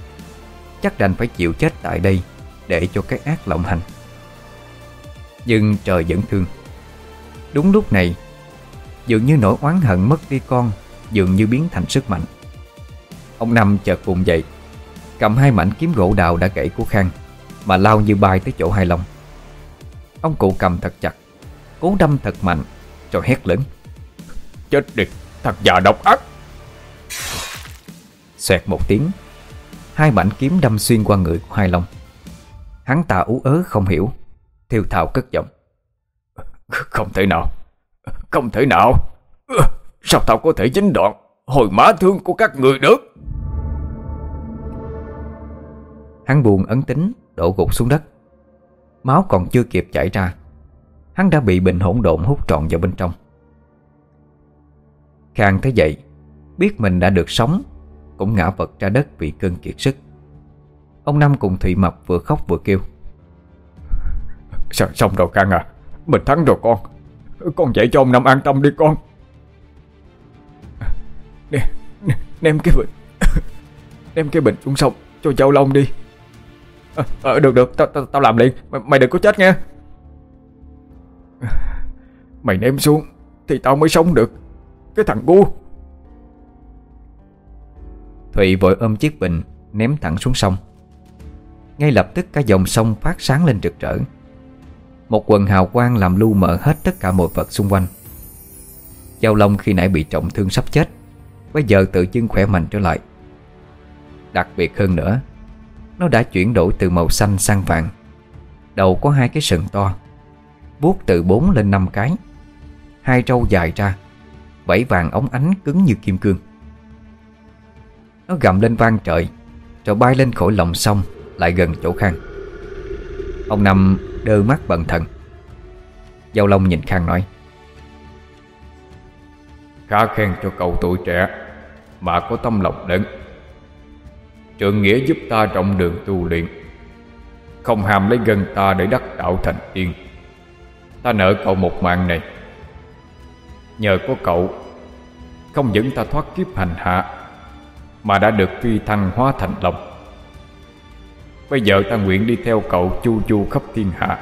Chắc đành phải chịu chết tại đây Để cho cái ác lộng hành. Nhưng trời vẫn thương. Đúng lúc này, Dường như nỗi oán hận mất đi con Dường như biến thành sức mạnh. Ông Năm chợt vùng dậy, Cầm hai mảnh kiếm gỗ đào đã gãy của Khang, Mà lao như bay tới chỗ hai Long. Ông cụ cầm thật chặt, Cố đâm thật mạnh, Rồi hét lớn, Chết đi Thật già độc ác! Xoẹt một tiếng, Hai mảnh kiếm đâm xuyên qua người của Hai Long. Hắn ta ú ớ không hiểu, Thiêu thào cất giọng, Không thể nào, Không thể nào. Sao tao có thể dính đoạn Hồi má thương của các người được? Hắn buồn ấn tính Đổ gục xuống đất. Máu còn chưa kịp chảy ra Hắn đã bị bình hỗn độn hút trọn vào bên trong. Khang thấy vậy Biết mình đã được sống Cũng ngã vật ra đất vì cơn kiệt sức. Ông Năm cùng Thụy Mập vừa khóc vừa kêu. Sao xong rồi Khang à? Mình thắng rồi con. Con dạy cho ông Năm an tâm đi con Nè, nè Ném cái bình Ném cái bình xuống sông cho Châu Long đi. À, à, Được được. Tao, tao, tao làm liền. Mày, mày đừng có chết nha. Mày ném xuống Thì tao mới sống được. Cái thằng ngu. Thụy vội ôm chiếc bình Ném thẳng xuống sông. Ngay lập tức cả dòng sông phát sáng lên rực rỡ. Một quần hào quang làm lu mờ hết tất cả mọi vật xung quanh. Giao Long khi nãy bị trọng thương sắp chết. Bây giờ tự dưng khỏe mạnh trở lại. Đặc biệt hơn nữa, Nó đã chuyển đổi từ màu xanh sang vàng. Đầu có hai cái sừng to, vuốt từ 4 lên 5 cái. Hai trâu dài ra Vảy vàng ống ánh cứng như kim cương. Nó gầm lên vang trời, Rồi bay lên khỏi lòng sông, Lại gần chỗ Khang. Ông Năm đơ mắt bận thần. Giao Long nhìn Khang nói Khá khen cho cậu tuổi trẻ Mà có tâm lòng lớn Trượng nghĩa giúp ta trọng đường tu luyện, Không hàm lấy gần ta để đắc đạo thành tiên. Ta nợ cậu một mạng này. Nhờ có cậu, Không những ta thoát kiếp hành hạ, Mà đã được phi thăng hóa thành lòng. Bây giờ ta nguyện đi theo cậu chu chu khắp thiên hạ.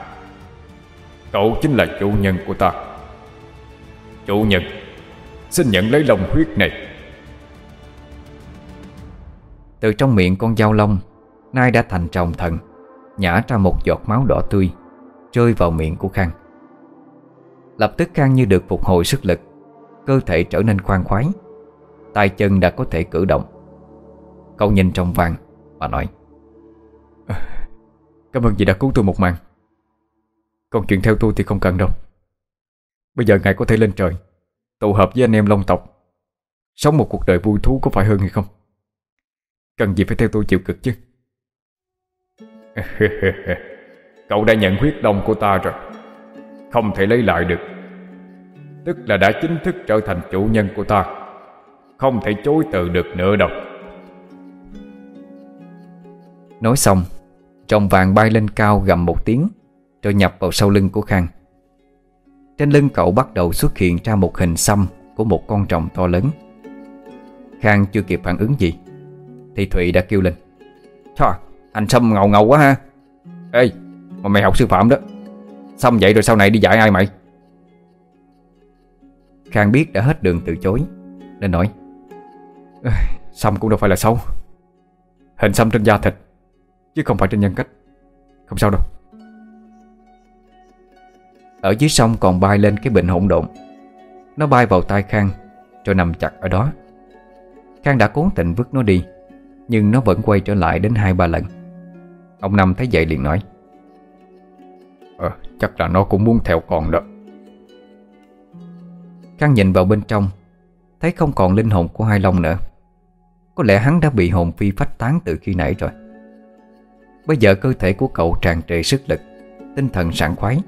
Cậu chính là chủ nhân của ta. Chủ nhân Xin nhận lấy lòng huyết này. Từ trong miệng con dao lông Nay đã thành tròng thần Nhả ra một giọt máu đỏ tươi Rơi vào miệng của Khang. Lập tức Khang như được phục hồi sức lực Cơ thể trở nên khoan khoái tay chân đã có thể cử động. Cậu nhìn trong vàng Và nói Cảm ơn chị đã cứu tôi một mạng. Còn chuyện theo tôi thì không cần đâu. Bây giờ ngài có thể lên trời Tụ hợp với anh em Long tộc. Sống một cuộc đời vui thú có phải hơn hay không? Cần gì phải theo tôi chịu cực chứ? Cậu đã nhận huyết đông của ta rồi. Không thể lấy lại được. Tức là đã chính thức trở thành chủ nhân của ta. Không thể chối từ được nữa đâu. Nói xong Tròng vàng bay lên cao gầm một tiếng, Rồi nhập vào sau lưng của Khang. Trên lưng cậu bắt đầu xuất hiện ra một hình xăm Của một con rồng to lớn. Khang chưa kịp phản ứng gì Thì Thụy đã kêu lên. Trời, anh xăm ngầu ngầu quá ha. Ê, mà mày học sư phạm đó. Xong vậy rồi sau này đi dạy ai mày? Khang biết đã hết đường từ chối Nên nói. Xăm cũng đâu phải là xấu. Hình xăm trên da thịt Chứ không phải trên nhân cách. Không sao đâu. Ở dưới sông còn bay lên cái bệnh hỗn độn. Nó bay vào tai Khang Rồi nằm chặt ở đó. Khang đã cố tình vứt nó đi Nhưng nó vẫn quay trở lại đến hai ba lần. Ông Năm thấy vậy liền nói Ờ, chắc là nó cũng muốn theo con đó. Khang nhìn vào bên trong Thấy không còn linh hồn của hai long nữa. Có lẽ hắn đã bị hồn phi phách tán từ khi nãy rồi. Bây giờ cơ thể của cậu tràn trề sức lực Tinh thần sảng khoái.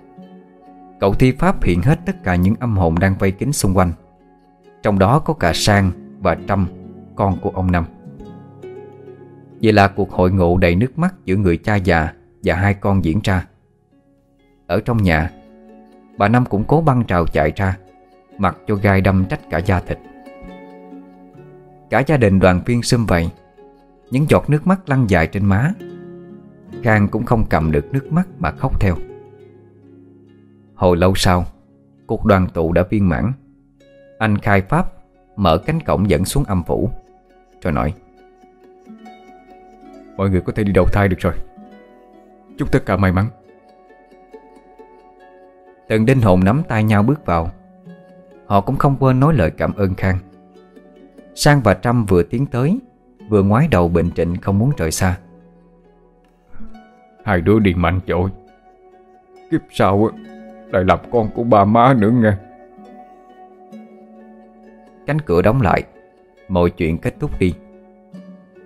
Cậu thi pháp hiện hết tất cả những âm hồn đang vây kín xung quanh. Trong đó có cả Sang và Trâm, Con của ông Năm. Vậy là cuộc hội ngộ đầy nước mắt giữa người cha già và hai con diễn ra. Ở trong nhà, Bà Năm cũng cố băng trào chạy ra, Mặc cho gai đâm trách cả da thịt. Cả gia đình đoàn viên xâm vậy Những giọt nước mắt lăn dài trên má. Khang cũng không cầm được nước mắt mà khóc theo. Hồi lâu sau, Cuộc đoàn tụ đã viên mãn. Anh khai pháp, Mở cánh cổng dẫn xuống âm phủ, Rồi nói, Mọi người có thể đi đầu thai được rồi. Chúc tất cả may mắn. Từng đinh hồn nắm tay nhau bước vào. Họ cũng không quên nói lời cảm ơn Khang. Sang và Trâm vừa tiến tới, Vừa ngoái đầu bình trịnh không muốn rời xa. Hai đứa đi mạnh chỗ Kiếp sau lại làm con của ba má nữa nghe. Cánh cửa đóng lại. Mọi chuyện kết thúc đi.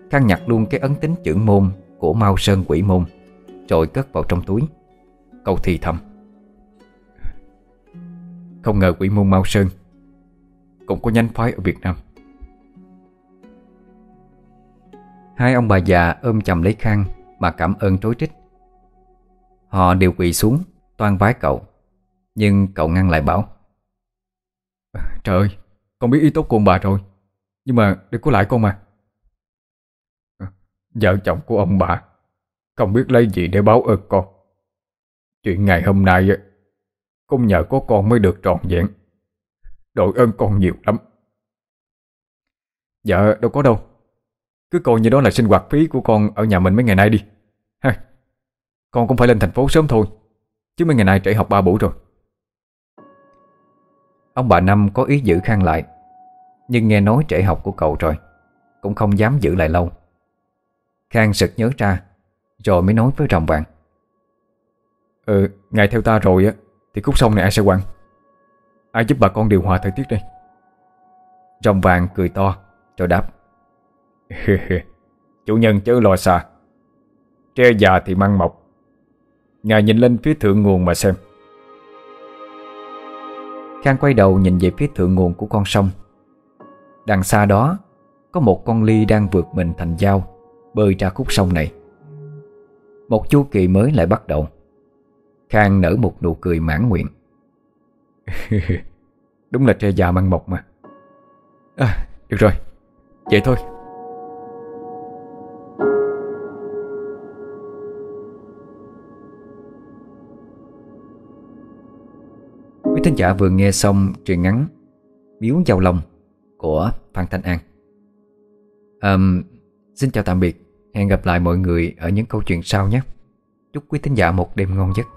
Khang nhặt luôn cái ấn tính trưởng môn Của Mao Sơn quỷ môn Rồi cất vào trong túi. Câu thì thầm. Không ngờ quỷ môn Mao Sơn Cũng có nhánh phái ở Việt Nam. Hai ông bà già ôm chầm lấy Khang Mà cảm ơn trối trích. Họ đều quỳ xuống, Toan vái cậu. Nhưng cậu ngăn lại bảo ờ, Trời ơi, Con biết ý tốt của ông bà rồi, Nhưng mà đừng có lại con mà. Ờ, vợ chồng của ông bà, Không biết lấy gì để báo ơn con. Chuyện ngày hôm nay Cũng nhờ có con mới được trọn vẹn, Đội ơn con nhiều lắm. Dạ đâu có đâu, Cứ coi như đó là sinh hoạt phí của con Ở nhà mình mấy ngày nay đi. Ha. Con cũng phải lên thành phố sớm thôi, Chứ mấy ngày nay trễ học ba buổi rồi. Ông bà Năm có ý giữ Khang lại Nhưng nghe nói trễ học của cậu rồi Cũng không dám giữ lại lâu. Khang sực nhớ ra Rồi mới nói với rồng vàng. Ừ, ngày theo ta rồi á Thì khúc sông này ai sẽ quăng? Ai giúp bà con điều hòa thời tiết đây? Rồng vàng cười to Rồi đáp. Chủ nhân chớ lo xa Tre già thì măng mọc. Ngài nhìn lên phía thượng nguồn mà xem Khang quay đầu nhìn về phía thượng nguồn của con sông. Đằng xa đó, Có một con ly đang vượt mình thành dao, Bơi ra khúc sông này. Một chu kỳ mới lại bắt đầu. Khang nở một nụ cười mãn nguyện. Đúng là tre già măng mọc mà. À được rồi, Vậy thôi. Quý thính giả vừa nghe xong truyện ngắn Miếu Giao Long của Phan Thanh An. Um, Xin chào tạm biệt. Hẹn gặp lại mọi người ở những câu chuyện sau nhé. Chúc quý thính giả một đêm ngon giấc.